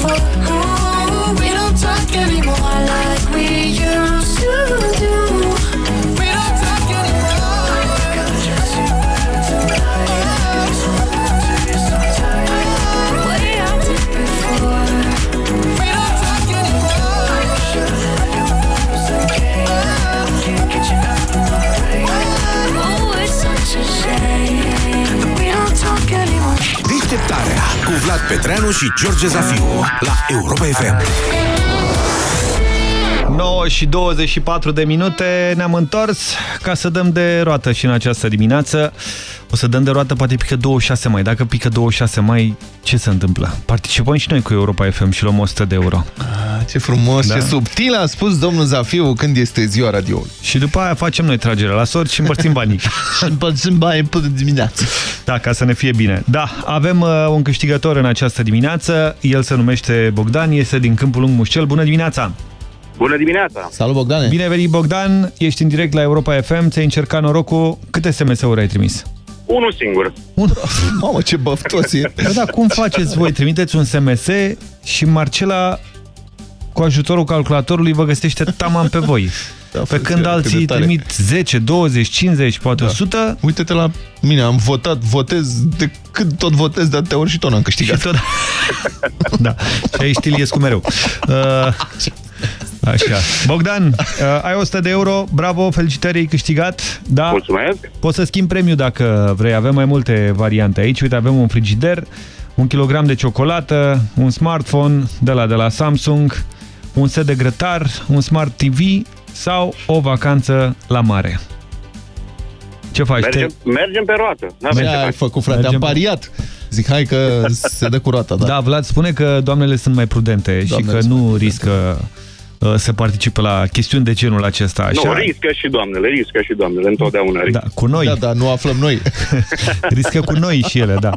For? Oh, we don't talk anymore like Vlad Petreanu și George Zafiu la Europa FM. 9 și 24 de minute ne-am întors ca să dăm de roată și în această dimineață. O să dăm de roată, poate pică 26 mai. Dacă pică 26 mai, ce se întâmplă? Participăm și noi cu Europa FM și luăm 100 de euro. Ah, ce frumos, da. ce subtil a spus domnul Zafiu când este ziua radioului. Și după aia facem noi tragerea la sort și împărțim banii. și împărțim banii până dimineață. Da, ca să ne fie bine. Da, avem uh, un câștigător în această dimineață. El se numește Bogdan, este din Câmpul Lung Mușcel. Bună dimineața! Bună dimineața! Salut, Bogdane! Bine venit, Bogdan! Ești în direct la Europa FM, ți-ai încercat norocul. Câte SMS-uri ai trimis? Unul singur. Un... Mamă, ce băftos e! Da, da, cum faceți voi? Trimiteți un SMS și Marcela, cu ajutorul calculatorului, vă găsește taman pe voi. Da, pe când alții trimit 10, 20, 50, poate Da. 100... Uite-te la mine, am votat, votez, de cât tot votez de atâtea ori și tot n-am câștigat. Și tot... da, și aici Iliescu mereu. Uh, așa. Bogdan, uh, ai 100 de euro, bravo, felicitări, ai câștigat. Da, Mulțumesc! Poți să schimbi premiul dacă vrei, avem mai multe variante aici. Uite, avem un frigider, un kilogram de ciocolată, un smartphone de la, de la Samsung, un set de grătar, un smart TV sau o vacanță la mare. Ce faci? Mergem, Te... mergem pe roată. N-avem Ce ce ai faci. făcut, frate? Am Mergem- pariat. Zic, hai că se dă cu roata, da. Da, Vlad spune că doamnele sunt mai prudente și Doamnele că sunt nu mai riscă uh, să participe la chestiuni de genul acesta. Așa? Nu, riscă și doamnele, riscă și doamnele, întotdeauna riscă. Da, cu noi. Da, da, nu aflăm noi. Riscă cu noi și ele, da.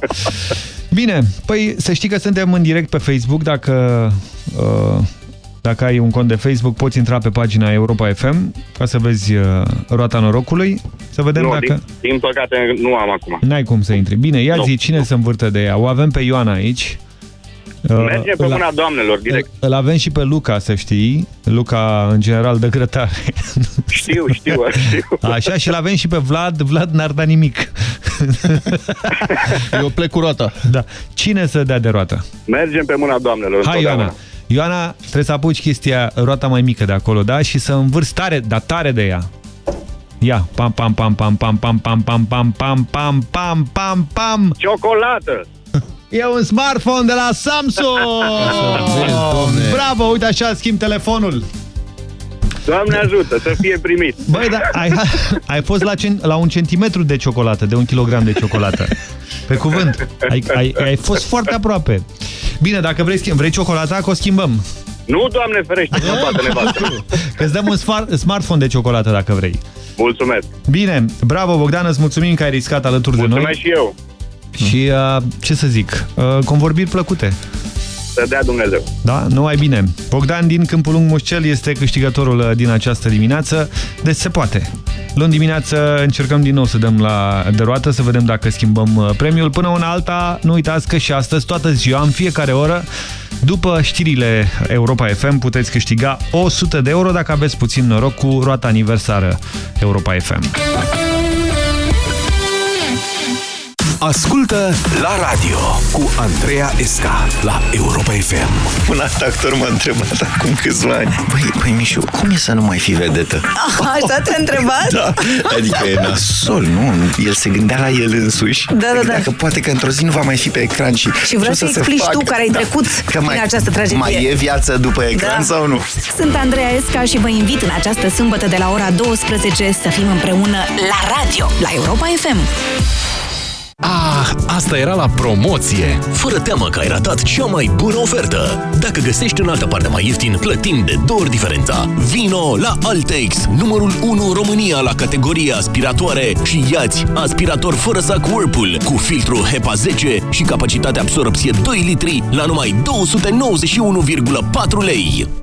Bine, păi să știi că suntem în direct pe Facebook. Dacă, uh, dacă ai un cont de Facebook, poți intra pe pagina Europa FM ca să vezi uh, roata norocului. Să vedem nu, dacă... din, din păcate nu am acum. N-ai cum să intri. Bine, ia Nu, zi, cine se învârte de ea? O avem pe Ioana aici. Uh, Mergem pe îl- mâna doamnelor, direct. Îl, îl avem și pe Luca, să știi. Luca, în general, de grătare. Știu, știu, știu. Așa, și îl avem și pe Vlad. Vlad n-ar da nimic. Eu plec cu roata. Da. Cine să dea de roată? Mergem pe mâna doamnelor. Hai, întotdeauna. Ioana. Ioana, trebuie să apuci chestia, roata mai mică de acolo, da? Și să învârți tare, dar tare de ea. Ia, pam, pam, pam, pam, pam, pam, pam, pam, pam, pam, pam, pam, pam, pam. Ciocolată! E un smartphone de la Samsung! Să vezi, domne. Bravo, uite așa, schimb telefonul. Doamne ajută să fie primit. Băi, dar ai, ai fost la, cen, la un centimetru de ciocolată, de un kilogram de ciocolată. Pe cuvânt. Ai, ai, ai fost foarte aproape. Bine, dacă vrei, schimb, vrei ciocolata, că o schimbăm. Nu, Doamne ferește, să bată nevastă. Că îți dăm un smart, smartphone de ciocolată dacă vrei. Mulțumesc. Bine, bravo Bogdan, îți mulțumim că ai riscat alături de Mulțumesc noi. și eu. Și, uh, ce să zic, uh, convorbiri plăcute. Să dea Dumnezeu. Da? Nu ai bine. Bogdan din Câmpul Lung Mușcel este câștigătorul uh, din această dimineață. Deci se poate. Luni dimineață încercăm din nou să dăm la de roată, să vedem dacă schimbăm uh, premiul. Până una alta, nu uitați că și astăzi, toată ziua, în fiecare oră, după știrile Europa FM, puteți câștiga 100 de euro dacă aveți puțin noroc cu roata aniversară Europa FM. Ascultă la radio cu Andreea Esca la Europa FM. Un alt actor m-a întrebat acum câțiva ani Băi, băi Mișu, cum e să nu mai fii vedetă? Așa te-a întrebat? Da, adică e nasol, nu? El se gândea la el însuși Da, da, da. Dacă poate că într-o zi nu va mai fi pe ecran Și, Și vreau ce o să se explici facă? tu care ai trecut Că prin această tragedie. Mai e viață după ecran Da. sau nu? Sunt Andreea Esca și vă invit în această sâmbătă de la ora 12 să fim împreună la radio, la Europa FM. Ah, asta era la promoție! Fără teamă că ai ratat cea mai bună ofertă! Dacă găsești în altă parte mai ieftin, plătim de două ori diferența. Vino la Altex, numărul 1 în România la categoria aspiratoare și iați aspirator fără sac Whirlpool cu filtru HEPA 10 și capacitate absorpție 2 litri la numai 291,4 lei.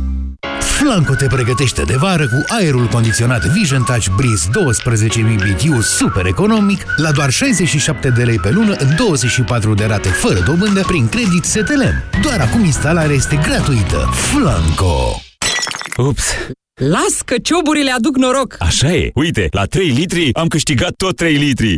Flanco te pregătește de vară cu aerul condiționat Vision Touch Breeze 12.000 BTU super economic la doar 67 de lei pe lună în 24 de rate fără dobândă prin credit STLM. Doar acum instalarea este gratuită. Flanco! Ups! Las că cioburile aduc noroc! Așa e! Uite, la 3 litri am câștigat tot 3 litri!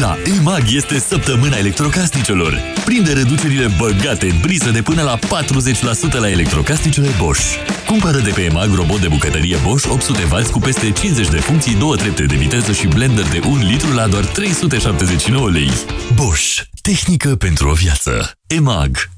La EMAG este săptămâna electrocasnicelor. Prinde reducerile băgate în priză de până la 40% la electrocasnicele Bosch. Cumpără de pe EMAG robot de bucătărie Bosch 800W cu peste 50 de funcții, două trepte de viteză și blender de 1 litru la doar 379 lei. Bosch. Tehnică pentru o viață. EMAG.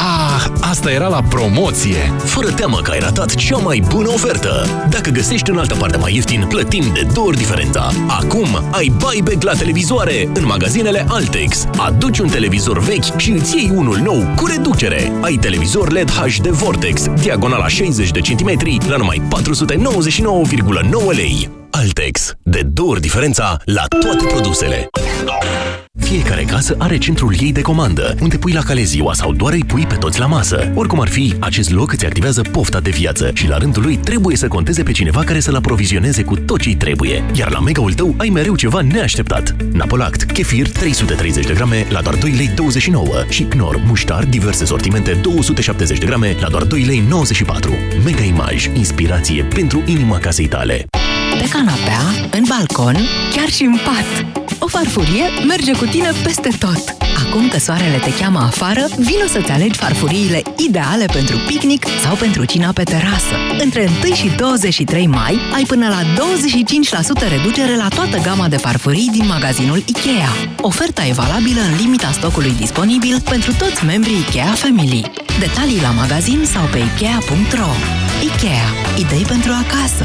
Ah, asta era la promoție! Fără teamă că ai ratat cea mai bună ofertă! Dacă găsești în altă parte mai ieftin, plătim de două ori diferența. Acum ai buyback la televizoare în magazinele Altex. Aduci un televizor vechi și îți iei unul nou cu reducere. Ai televizor LED HD Vortex, diagonala 60 de centimetri, la numai 499,9 lei. Altex. De două ori diferența la toate produsele. Fiecare casă are centrul ei de comandă, unde pui la cale ziua sau doar îi pui pe toți la masă. Oricum ar fi, acest loc îți activează pofta de viață și la rândul lui trebuie să conteze pe cineva care să-l aprovizioneze cu tot ce trebuie. Iar la mega-ul tău ai mereu ceva neașteptat. Napolact, kefir 330 de grame la doar 2 lei 29 și Knorr, muștar, diverse sortimente 270 de grame la doar 2 lei 94. Mega Image, inspirație pentru inima casei tale. Pe canapea, în balcon, chiar și în pat. O farfurie merge cu tine peste tot. Acum că soarele te cheamă afară, vino să-ți alegi farfuriile ideale pentru picnic sau pentru cina pe terasă. Între 1 și 23 mai ai până la 25% reducere la toată gama de farfurii din magazinul IKEA. Oferta e valabilă în limita stocului disponibil pentru toți membrii IKEA Family. Detalii la magazin sau pe ikea.ro IKEA. Idei pentru acasă.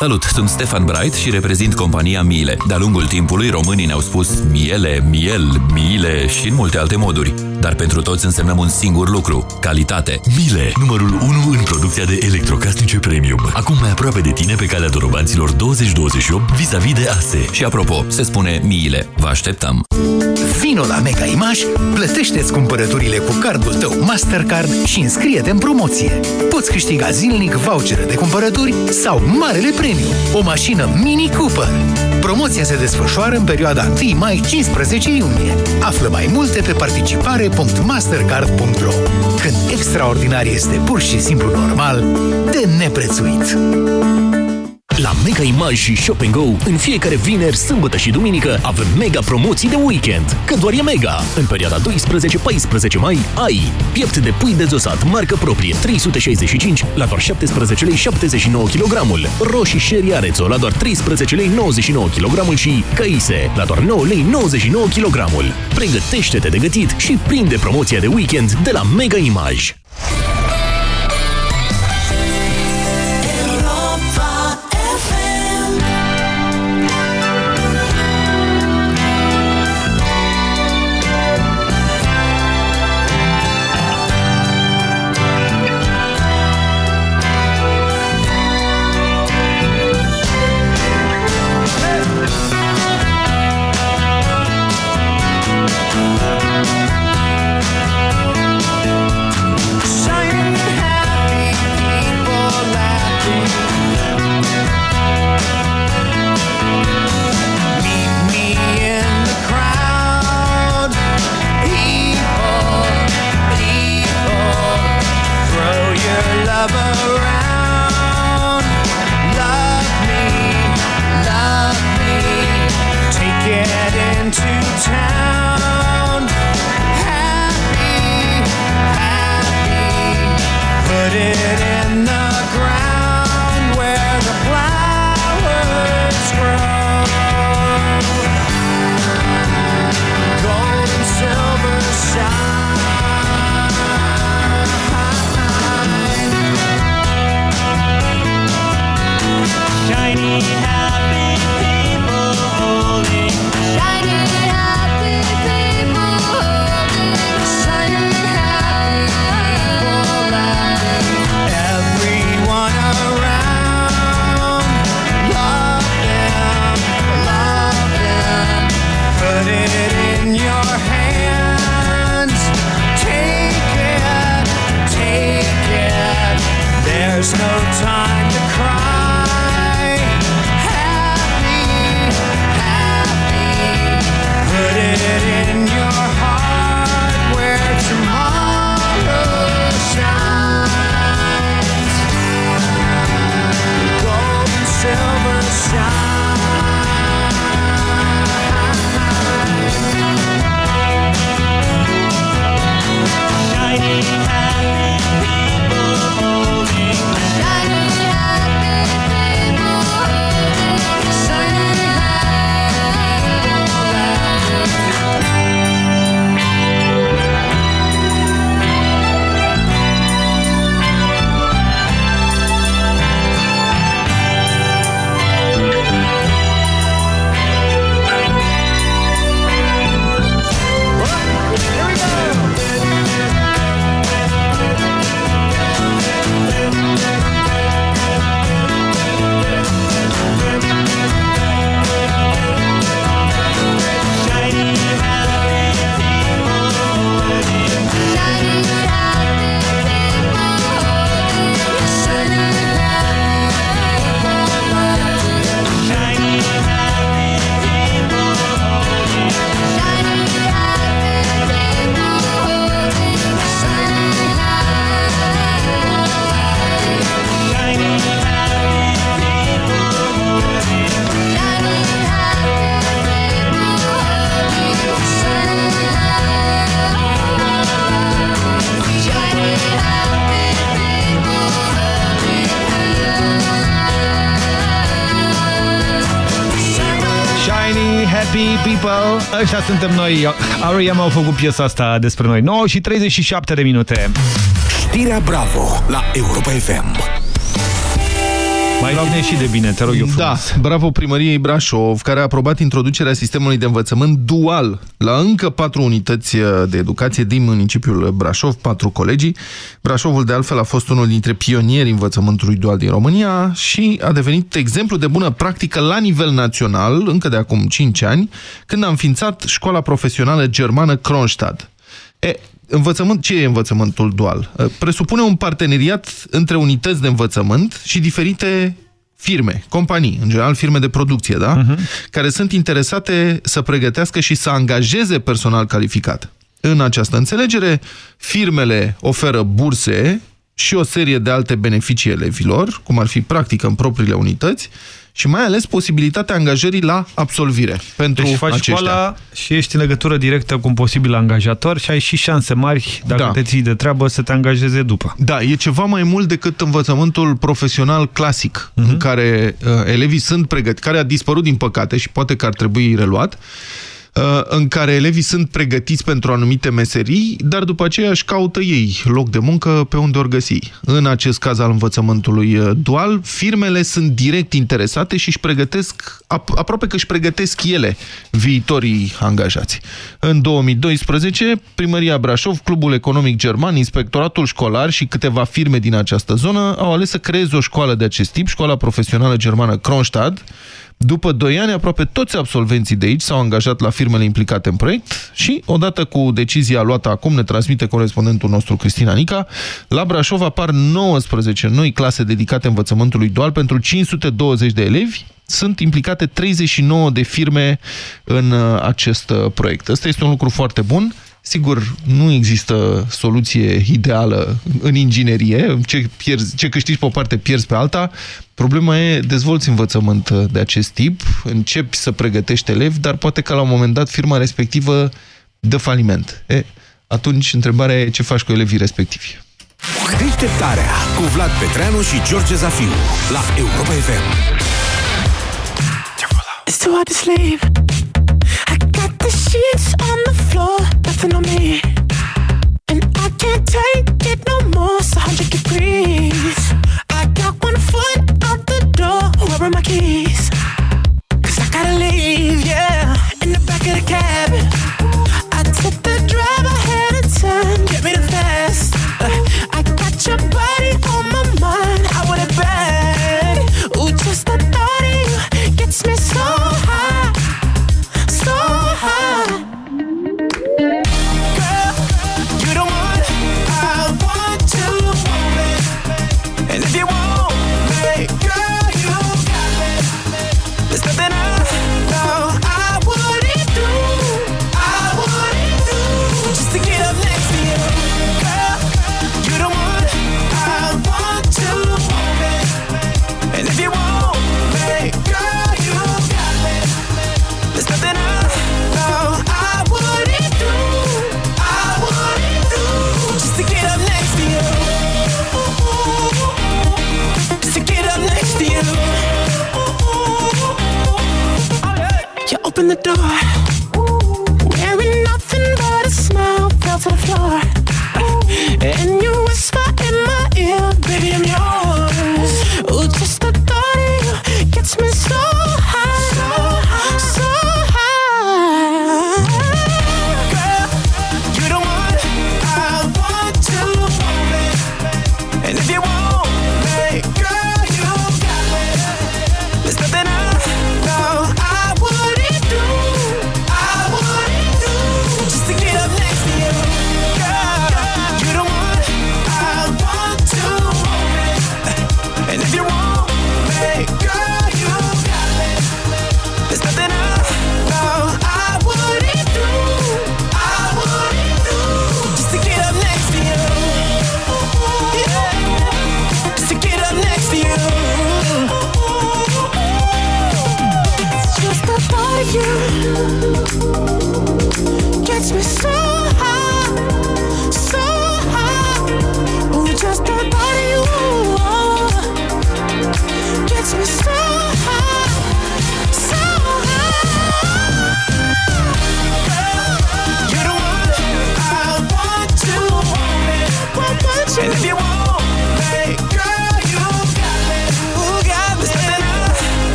Salut, sunt Stefan Bright și reprezint compania Miele. De-a lungul timpului, românii ne-au spus miele, miel, miele și în multe alte moduri. Dar pentru toți însemnăm un singur lucru, calitate. Miele, numărul 1 în producția de electrocasnice premium. Acum mai aproape de tine pe calea dorobanților 2028 vis-a-vis de ASE. Și apropo, se spune Miele. Vă așteptăm! Vino la Mega Image, plătește-ți cumpărăturile cu cardul tău Mastercard și înscrie-te în promoție. Poți câștiga zilnic vouchere de cumpărături sau Marele Premiu, o mașină Mini Cooper. Promoția se desfășoară în perioada 1 mai-15 iunie. Află mai multe pe participare.mastercard.ro Când extraordinar este pur și simplu normal, de neprețuit. La Mega Image și Shop Go, în fiecare vineri, sâmbătă și duminică, avem mega promoții de weekend. Că doar e mega! În perioada 12-14 mai, ai piept de pui dezosat, marcă proprie, 365 la doar 17 lei 79 kg, roșii Sherry Arețo la doar 13 lei 99 kg și căise la doar 9 lei 99 kg. Pregătește-te de gătit și prinde promoția de weekend de la Mega Image. Suntem noi R.E.M. au făcut piesa asta despre noi 9 și 37 de minute Știrea Bravo la Europa FM. Mai bine și de bine, te rog eu Da, bravo primăriei Brașov, care a aprobat introducerea sistemului de învățământ dual la încă patru unități de educație din municipiul Brașov, patru colegii. Brașovul, de altfel, a fost unul dintre pionierii învățământului dual din România și a devenit exemplu de bună practică la nivel național, încă de acum 5 ani, când a înființat școala profesională germană Kronstadt. E, învățământ, ce e învățământul dual? Presupune un parteneriat între unități de învățământ și diferite firme, companii, în general firme de producție, da? care sunt interesate să pregătească și să angajeze personal calificat. În această înțelegere, firmele oferă burse și o serie de alte beneficii elevilor, cum ar fi practică în propriile unități, și mai ales posibilitatea angajării la absolvire pentru Deci faci aceștia. școala și ești în legătură directă cu un posibil angajator și ai și șanse mari, dacă Da. te ții de treabă, să te angajeze după. Da, e ceva mai mult decât învățământul profesional clasic, în care uh, elevii sunt pregătiți, care a dispărut din păcate și poate că ar trebui reluat, uh, în care elevii sunt pregătiți pentru anumite meserii, dar după aceea își caută ei loc de muncă pe unde ori găsi. În acest caz al învățământului uh, dual, firmele sunt direct interesate și își pregătesc, ap aproape că își pregătesc ele viitorii angajați. În 2012, Primăria Brașov, Clubul Economic German, Inspectoratul Școlar și câteva firme din această zonă au ales să creeze o școală de acest tip, școala profesională germană Kronstadt, după 2 ani, aproape toți absolvenții de aici s-au angajat la firmele implicate în proiect și, odată cu decizia luată acum, ne transmite corespondentul nostru Cristina Nica, la Brașov apar 19 noi clase dedicate învățământului dual pentru 520 de elevi, sunt implicate 39 de firme în uh, acest uh, proiect. Ăsta este un lucru foarte bun. Sigur, nu există soluție ideală în inginerie. Ce, pierzi, ce câștigi pe o parte, pierzi pe alta. Problema e, dezvolți învățământ uh, de acest tip, începi să pregătești elevi, dar poate că la un moment dat firma respectivă dă faliment. E, atunci, întrebarea e ce faci cu elevii respectivi. Deșteptarea cu Vlad Petreanu și George Zafiu la Europa FM. It's too hard to sleep. I got the sheets on nothing on me. And I can't take it no more, it's 100 degrees. I got one foot out the door, where are my keys? Cause I gotta leave, yeah. In the back of the cab. The door,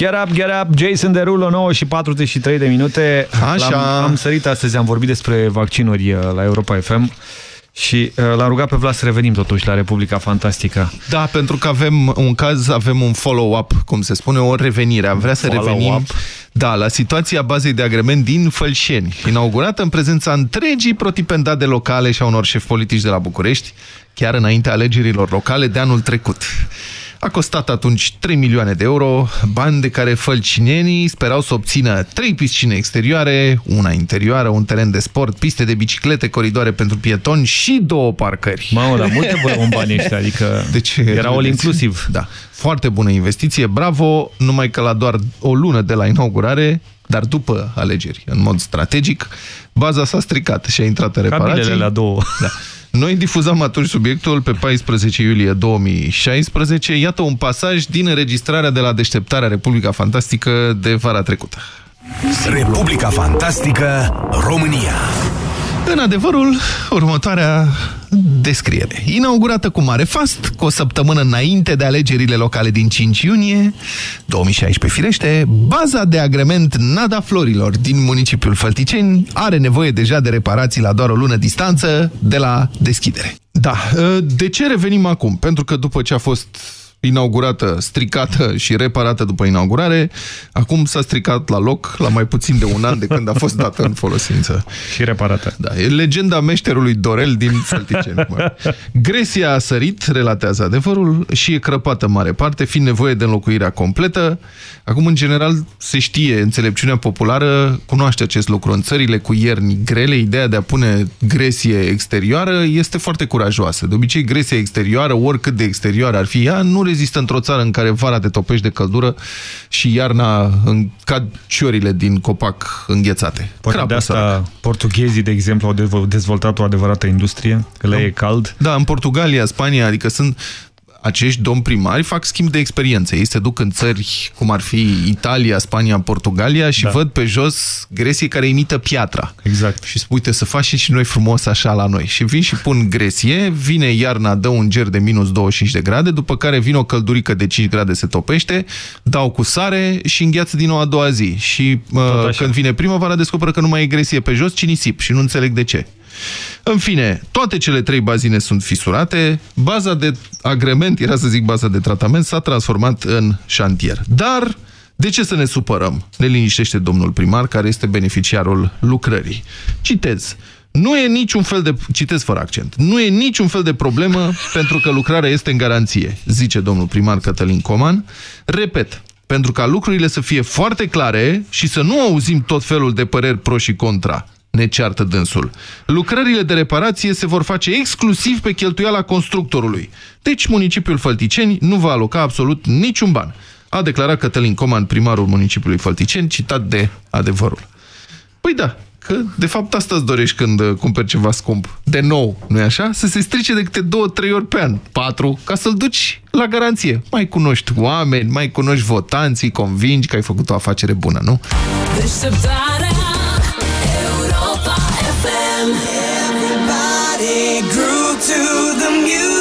Get up, get up, Jason Derulo, 9 și 43 de minute. Așa. Am sărit astăzi, am vorbit despre vaccinuri uh, la Europa FM. Și uh, l-am rugat pe Vlad să revenim totuși la Republica Fantastică. Da, pentru că avem un caz, avem un follow-up, cum se spune, o revenire. Am vrea să revenim da, la situația bazei de agrement din Fălșeni, inaugurată în prezența întregii protipendate locale și a unor șefi politici de la București, chiar înaintea alegerilor locale de anul trecut. A costat atunci 3 milioane de euro, bani de care fălcinenii sperau să obțină 3 piscine exterioare, una interioară, un teren de sport, piste de biciclete, coridoare pentru pietoni și două parcări. Mamă, dar multe bani în ăștia, adică deci, era all inclusiv. Da, foarte bună investiție, bravo, numai că la doar o lună de la inaugurare dar după alegeri, în mod strategic, baza s-a stricat și a intrat în reparații. La două. Da. Noi difuzam atunci subiectul pe 14 iulie 2016. Iată un pasaj din înregistrarea de la deșteptarea Republica Fantastică de vara trecută. Republica Fantastică România în adevărul, următoarea descriere. Inaugurată cu mare fast, cu o săptămână înainte de alegerile locale din 5 iunie 2016, firește, baza de agrement Nada Florilor din municipiul Fălticeni are nevoie deja de reparații la doar o lună distanță de la deschidere. Da, ă, de ce revenim acum? Pentru că după ce a fost inaugurată, stricată și reparată după inaugurare, acum s-a stricat la loc la mai puțin de un an de când a fost dată în folosință. și reparată. Da, e legenda meșterului Dorel din Sălticeni. Gresia a sărit, relatează adevărul, și e crăpată în mare parte, fiind nevoie de înlocuirea completă. Acum, în general, se știe, înțelepciunea populară cunoaște acest lucru. În țările cu ierni grele, ideea de a pune gresie exterioară este foarte curajoasă. De obicei, gresia exterioară, oricât de exterioară ar fi ea, nu rezistă într-o țară în care vara te topești de căldură și iarna în, cad ciorile din copac înghețate. Poate Crapă, de asta sărac. portughezii, de exemplu, au dezvoltat o adevărată industrie, că le da. e cald. Da, în Portugalia, Spania, adică sunt acești domni primari fac schimb de experiențe. Ei se duc în țări cum ar fi Italia, Spania, Portugalia și da. văd pe jos gresii care imită piatra. Exact. Și spui, uite, să faci și noi frumos așa la noi. Și vin și pun gresie, vine iarna, dă un ger de minus 25 de grade, după care vine o căldurică de 5 grade, se topește, dau cu sare și îngheață din nou a doua zi. Și uh, când vine primăvara, descoperă că nu mai e gresie pe jos, ci nisip și nu înțeleg de ce. În fine, toate cele trei bazine sunt fisurate, baza de agrement, era să zic baza de tratament, s-a transformat în șantier. Dar... De ce să ne supărăm? Ne liniștește domnul primar, care este beneficiarul lucrării. Citez. Nu e niciun fel de... Citez fără accent. Nu e niciun fel de problemă pentru că lucrarea este în garanție, zice domnul primar Cătălin Coman. Repet, pentru ca lucrurile să fie foarte clare și să nu auzim tot felul de păreri pro și contra ne ceartă dânsul. Lucrările de reparație se vor face exclusiv pe cheltuiala constructorului. Deci municipiul Fălticeni nu va aloca absolut niciun ban. A declarat Cătălin Coman, primarul municipiului Fălticeni, citat de adevărul. Păi da, că de fapt asta îți dorești când uh, cumperi ceva scump. De nou, nu-i așa? Să se strice de câte două, trei ori pe an, patru, ca să-l duci la garanție. Mai cunoști oameni, mai cunoști votanții, convingi că ai făcut o afacere bună, nu? Deșteptarea Everybody grew to the music.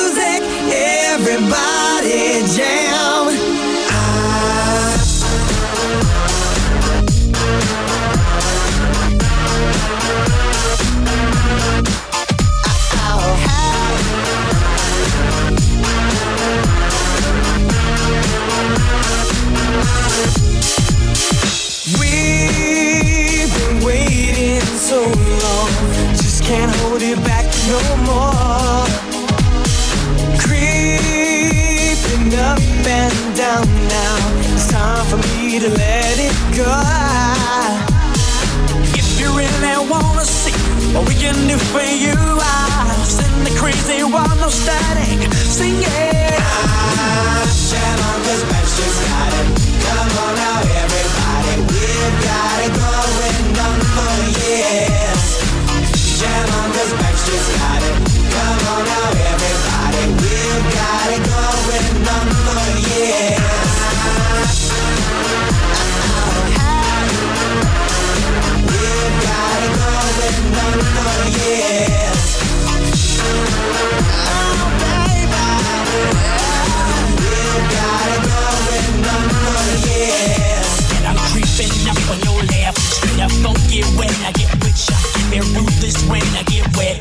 hold it back no more. Creeping up and down now. It's time for me to let it go. If you really wanna see what we can do for you, I'll send the crazy one no static Sing I shall on this magic got it. Come on now, everybody, we've got it going on, for yeah. Vision on the just got it. Come on now, everybody, we've got it going on for years. We've got it going on for years. Oh, baby. We've got it going on for years. And I'm creeping up on your get wet. I get with number, ruthless when I get wet.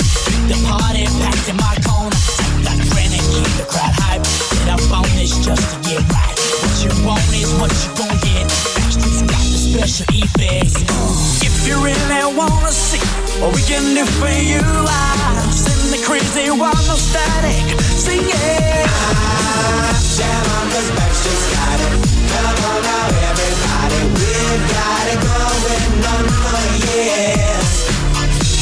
The party packed in my corner. Got granite, keep the crowd hype. Get up on this just to get right. What you want is what you gon' get. Backstreet's got the special effects. If you really wanna see what we can do for you, I send the crazy one no static. Sing it. Jam on cause Backstreet's got it. Come on now, everybody. We've got it going on years.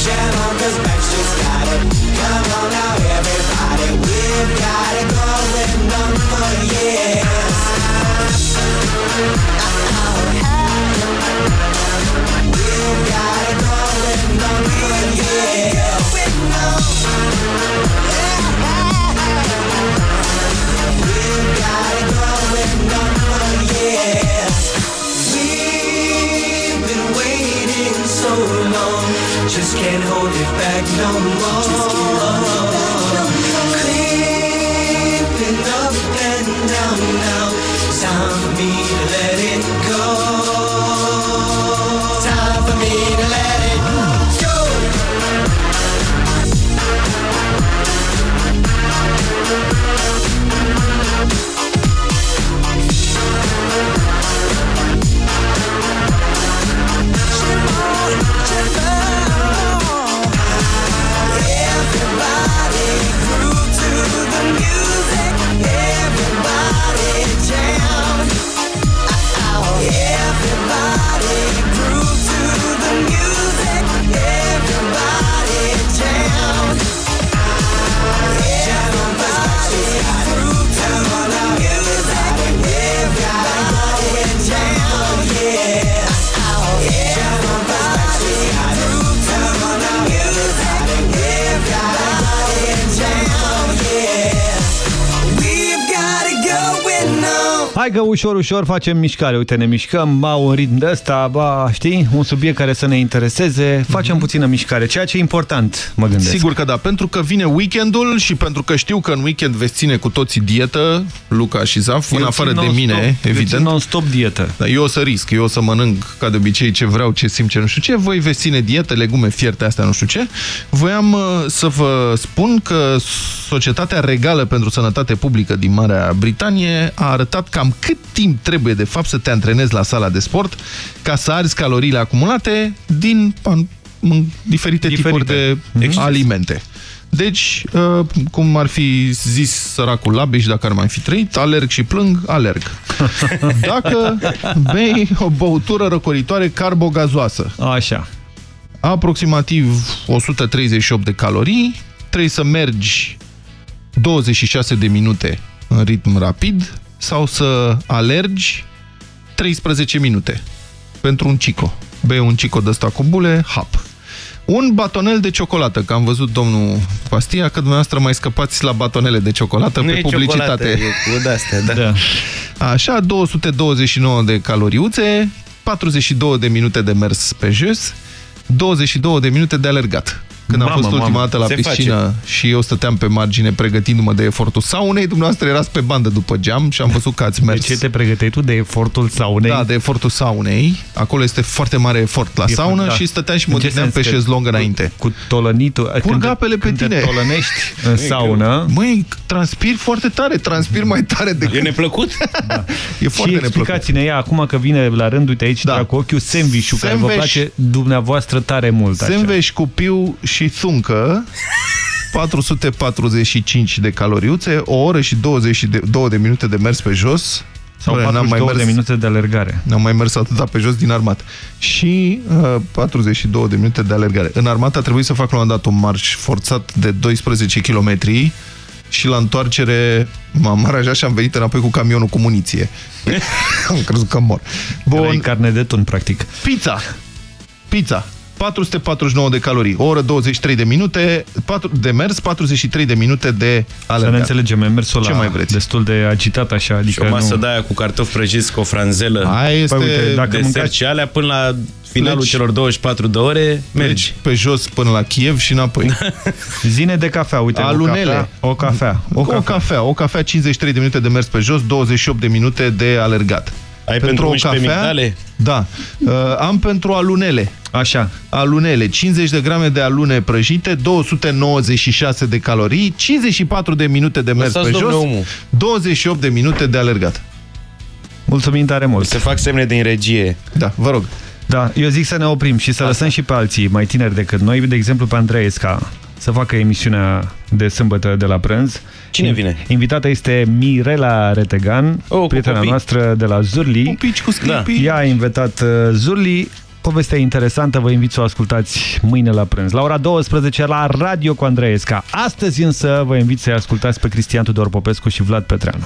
Jam on cause Backstreet's got it. Come on now, everybody. We've got it going on for years. We've got it going on for years. Just can't hold it back no more. Ușor, ușor facem mișcare. Uite, ne mișcăm, ba un ritm de ăsta, ba, știi, un subiect care să ne intereseze. Facem puțină mișcare, ceea ce e important, mă gândesc. Sigur că da, pentru că vine weekendul și pentru că știu că în weekend veți ține cu toții dietă, Luca și Zaf, în Eu afară țin de non-stop, mine, eu evident. țin non-stop dietă. Da, eu o să risc, eu o să mănânc ca de obicei ce vreau, ce simt, ce nu știu ce. Voi veți ține dietă, legume fierte, astea nu știu ce. Voiam uh, să vă spun că Societatea Regală pentru Sănătate Publică din Marea Britanie a arătat cam cât timp trebuie de fapt să te antrenezi la sala de sport ca să arzi caloriile acumulate din pan, în diferite, Diferite. tipuri de Exces. alimente. Deci, uh, cum ar fi zis săracul Labeș, dacă ar mai fi trăit, alerg și plâng, alerg. Dacă bei o băutură răcoritoare carbogazoasă, Așa. aproximativ 138 de calorii, trebuie să mergi 26 de minute în ritm rapid sau să alergi 13 minute pentru un cico. Bei un cico de ăsta cu bule, hap. Un batonel de ciocolată, că am văzut domnul Pastia că dumneavoastră mai scăpați la batonele de ciocolată Nu pe e publicitate. ciocolată, e cu de-astea, da. Da. Așa, 229 de caloriuțe, 42 de minute de mers pe jos, 22 de minute de alergat. Când am Mamă, fost ultima mamă, dată la se piscină și eu stăteam pe margine pregătindu-mă de efortul saunei, dumneavoastră erați pe bandă după geam și am văzut că ați De mers. ce te pregăteai tu de efortul saunei? Da, de efortul saunei. Acolo este foarte mare efort la E saună foarte- da. și stăteam și mă În ce gândeam pe sens? Că șezlong înainte. Cu tolănitul. când te- apele pe când tine. te tolănești în saună. Măi, transpir foarte tare, transpir mai tare decât... E neplăcut? E foarte și neplăcut. explicați-ne ea acum că vine la rândul de aici, da. cu ochiul sandwich-ul, care vă Sandwich. place dumneavoastră tare mult. Așa. Sandwich cu piu și thuncă, 445 de caloriuțe, o oră și 22 de minute de mers pe jos. Sau Bă, n-am 42 de mers- minute de alergare. N-am mai mers atâta pe jos din armat. Și uh, 42 de minute de alergare. În armată a trebuit să fac la un moment dat un marș forțat de 12 km și la întoarcere m-am aranjat și am venit înapoi cu camionul cu muniție. am crezut că mor. Bun. carne de tun, practic. Pizza. Pizza. 449 de calorii, o oră 23 de minute, 4 de mers, 43 de minute de alergat. Să ne înțelegem, e mersul Ce la mai vreți? destul de agitat așa. Și Adică o masă nu... de aia cu cartofi prăjiți cu o franzelă. Aia este- Păi, uite, dacă desert mâncați- și alea până la finalul Pleci. celor 24 de ore, mergi. Pe jos până la Kiev și înapoi. Zine de cafea, uite, Alunele. o cafea. O cafea. O cafea. O cafea 53 de minute de mers pe jos, 28 de minute de alergat. Ai pentru 11 migdale? Da. Uh, am pentru alunele. Așa. Alunele. 50 de grame de alune prăjite, 296 de calorii, 54 de minute de mers Lăsați, pe jos, domnule, omul. 28 de minute de alergat. Mulțumim tare mult. Se fac semne din regie. Da, vă rog. Da, eu zic să ne oprim și să Asta. lăsăm și pe alții mai tineri decât noi, de exemplu pe Andreesca, să facă emisiunea de sâmbătă de la prânz. Cine vine? Invitata este Mirela Retegan, Oh, prietena copii. noastră de la Zurli. Pupici cu sclipii. Ea a invitat uh, Zurli. Povestea interesantă, vă invit să o ascultați mâine la prânz. La ora 12 la Radio cu Andreesca. Astăzi însă vă invit să-i ascultați pe Cristian Tudor Popescu și Vlad Petreanu.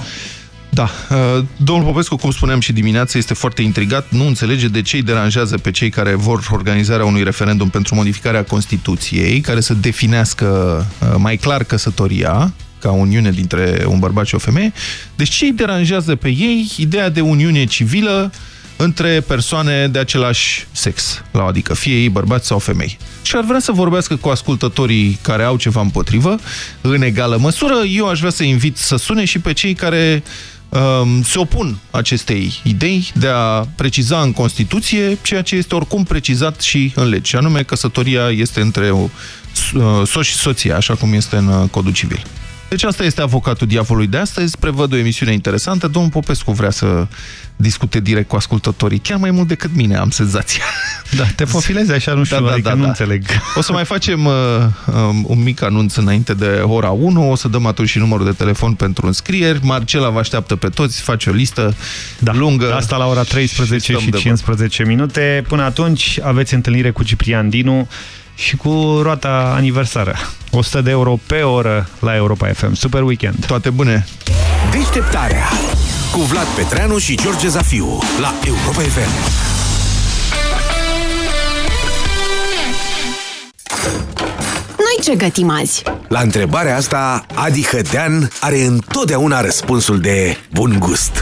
Da, uh, domnul Popescu, cum spuneam și dimineața, este foarte intrigat, nu înțelege de ce îi deranjează pe cei care vor organizarea unui referendum pentru modificarea Constituției, care să definească uh, mai clar căsătoria, ca uniune dintre un bărbat și o femeie. Deci ce îi deranjează pe ei ideea de uniune civilă între persoane de același sex, la adică fie ei bărbați sau femei. Și ar vrea să vorbească cu ascultătorii care au ceva împotrivă, în egală măsură. Eu aș vrea să invit să sune și pe cei care um, se opun acestei idei de a preciza în Constituție ceea ce este oricum precizat și în lege, și anume căsătoria este între o, uh, soț și soție, așa cum este în uh, Codul Civil. Deci asta este avocatul diavolului de astăzi. Prevăd o emisiune interesantă. Domnul Popescu vrea să discute direct cu ascultătorii, chiar mai mult decât mine, am senzația. Da, te profilezi așa, nu știu, adică nu înțeleg. O să mai facem uh, um, un mic anunț înainte de ora 1, o să dăm atunci și numărul de telefon pentru înscrieri. Marcela vă așteaptă pe toți, face o listă da, lungă. Asta la ora 13 și, stăm de 15 minute. Până atunci aveți întâlnire cu Ciprian Dinu și cu roata aniversară. 100 de euro pe oră la Europa FM. Super weekend! Toate bune! Deșteptarea cu Vlad Petreanu și George Zafiu la Europa FM. Noi ce gătim azi? La întrebarea asta, Adi Hădean are întotdeauna răspunsul de bun gust.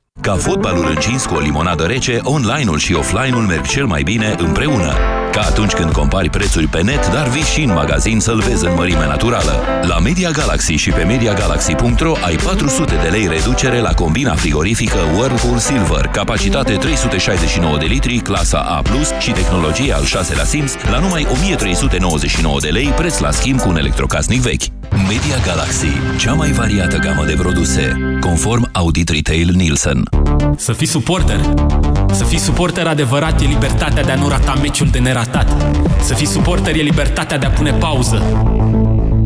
Ca fotbalul încins cu o limonadă rece, online-ul și offline-ul merg cel mai bine împreună. Ca atunci când compari prețuri pe net, dar vii și în magazin să-l vezi în mărime naturală. La Media Galaxy și pe MediaGalaxy.ro ai 400 de lei reducere la combina frigorifică Whirlpool Silver, capacitate 369 de litri, clasa A+, și tehnologie al 6-lea Sims, la numai 1399 de lei, preț la schimb cu un electrocasnic vechi. Media Galaxy, cea mai variată gamă de produse, conform Audit Retail Nielsen. Să fii suporter. Să fii suporter adevărat e libertatea de a nu rata meciul de neratat. Să fii suporter e libertatea de a pune pauză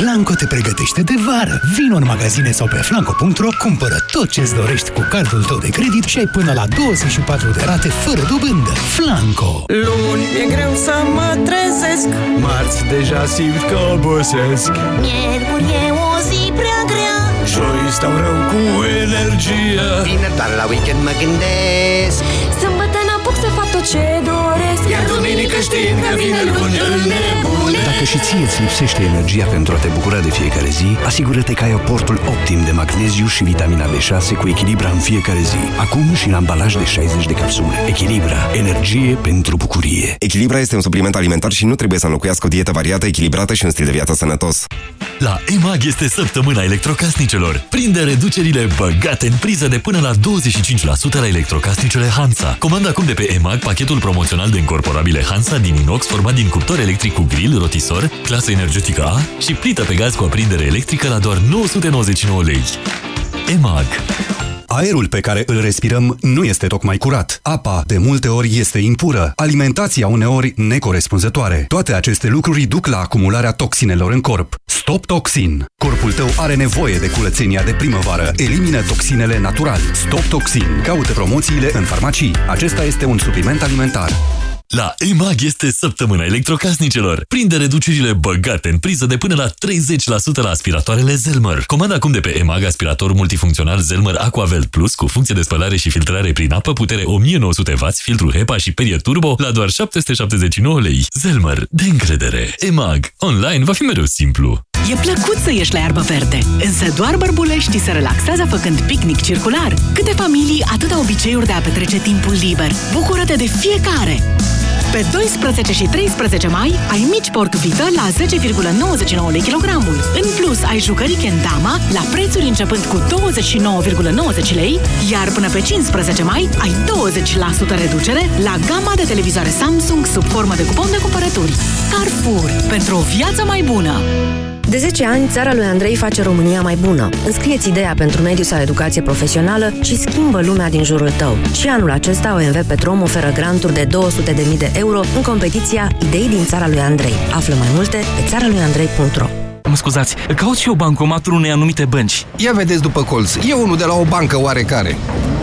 Flanco te pregătește de vară. Vino în magazine sau pe flanco.ro, cumpără tot ce-ți dorești cu cardul tău de credit și ai până la 24 de rate fără dobândă. Flanco! Luni e greu să mă trezesc. Marți deja simt că obosesc. Miercuri e o zi prea grea. Joi stau rău cu energie. Vineri doar la weekend mă gândesc. Sâmbătă n-apuc să fac tot ce doresc. Iar duminică știind că vine luni îl nebune Dacă și ție îți lipsește energia pentru a te bucura de fiecare zi, asigură-te că ai aportul optim de magneziu și vitamina B6 cu Echilibra în fiecare zi. Acum și în ambalaj de 60 de capsule. Echilibra. Energie pentru bucurie. Echilibra este un supliment alimentar și nu trebuie să înlocuiască o dietă variată, echilibrată și un stil de viață sănătos. La EMAG este săptămâna electrocasnicelor. Prinde reducerile băgate în priză de până la 25% la electrocasnicele Hansa. Comanda acum de pe EMAG pachetul promoțional de incorporabile Hansa din inox format din cuptor electric cu grill, rotisor, clasă energetică A și plită pe gaz cu aprindere electrică la doar 999 lei. EMAG Aerul pe care îl respirăm nu este tocmai curat. Apa, de multe ori, este impură. Alimentația uneori necorespunzătoare. Toate aceste lucruri duc la acumularea toxinelor în corp. Stop Toxin. Corpul tău are nevoie de curățenia de primăvară. Elimină toxinele natural. Stop Toxin. Caută promoțiile în farmacii. Acesta este un supliment alimentar. La EMAG este săptămâna electrocasnicelor. Prinde reducerile băgate în priză de până la 30% la aspiratoarele Zelmer. Comanda acum de pe EMAG aspirator multifuncțional Zelmer Aquavelt Plus cu funcție de spălare și filtrare prin apă, putere 1900W, filtru HEPA și perier turbo la doar 779 lei. Zelmer, de încredere. EMAG. Online va fi mereu simplu. E plăcut să ieși la iarbă verde, însă doar bărbuleștii se relaxează făcând picnic circular. Câte familii, atâta obiceiuri de a petrece timpul liber. Bucură-te de fiecare! Pe 12 și 13 mai ai mici portofită la 10,99 lei kilogramul. În plus, ai jucării Kendama la prețuri începând cu 29,90 lei, iar până pe 15 mai ai 20% reducere la gama de televizoare Samsung sub formă de cupon de cumpărături. Carrefour. Pentru o viață mai bună! De 10 ani, țara lui Andrei face România mai bună. Înscrieți ideea pentru mediu sau educație profesională și schimbă lumea din jurul tău. Și anul acesta OMV Petrom oferă granturi de 200.000 de euro în competiția Idei din țara lui Andrei. Află mai multe pe țara lui Andrei.ro Mă scuzați, caut și eu bancomatul unei anumite bănci. Ia vedeți după colț, e unul de la o bancă oarecare.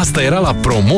asta era la promoție.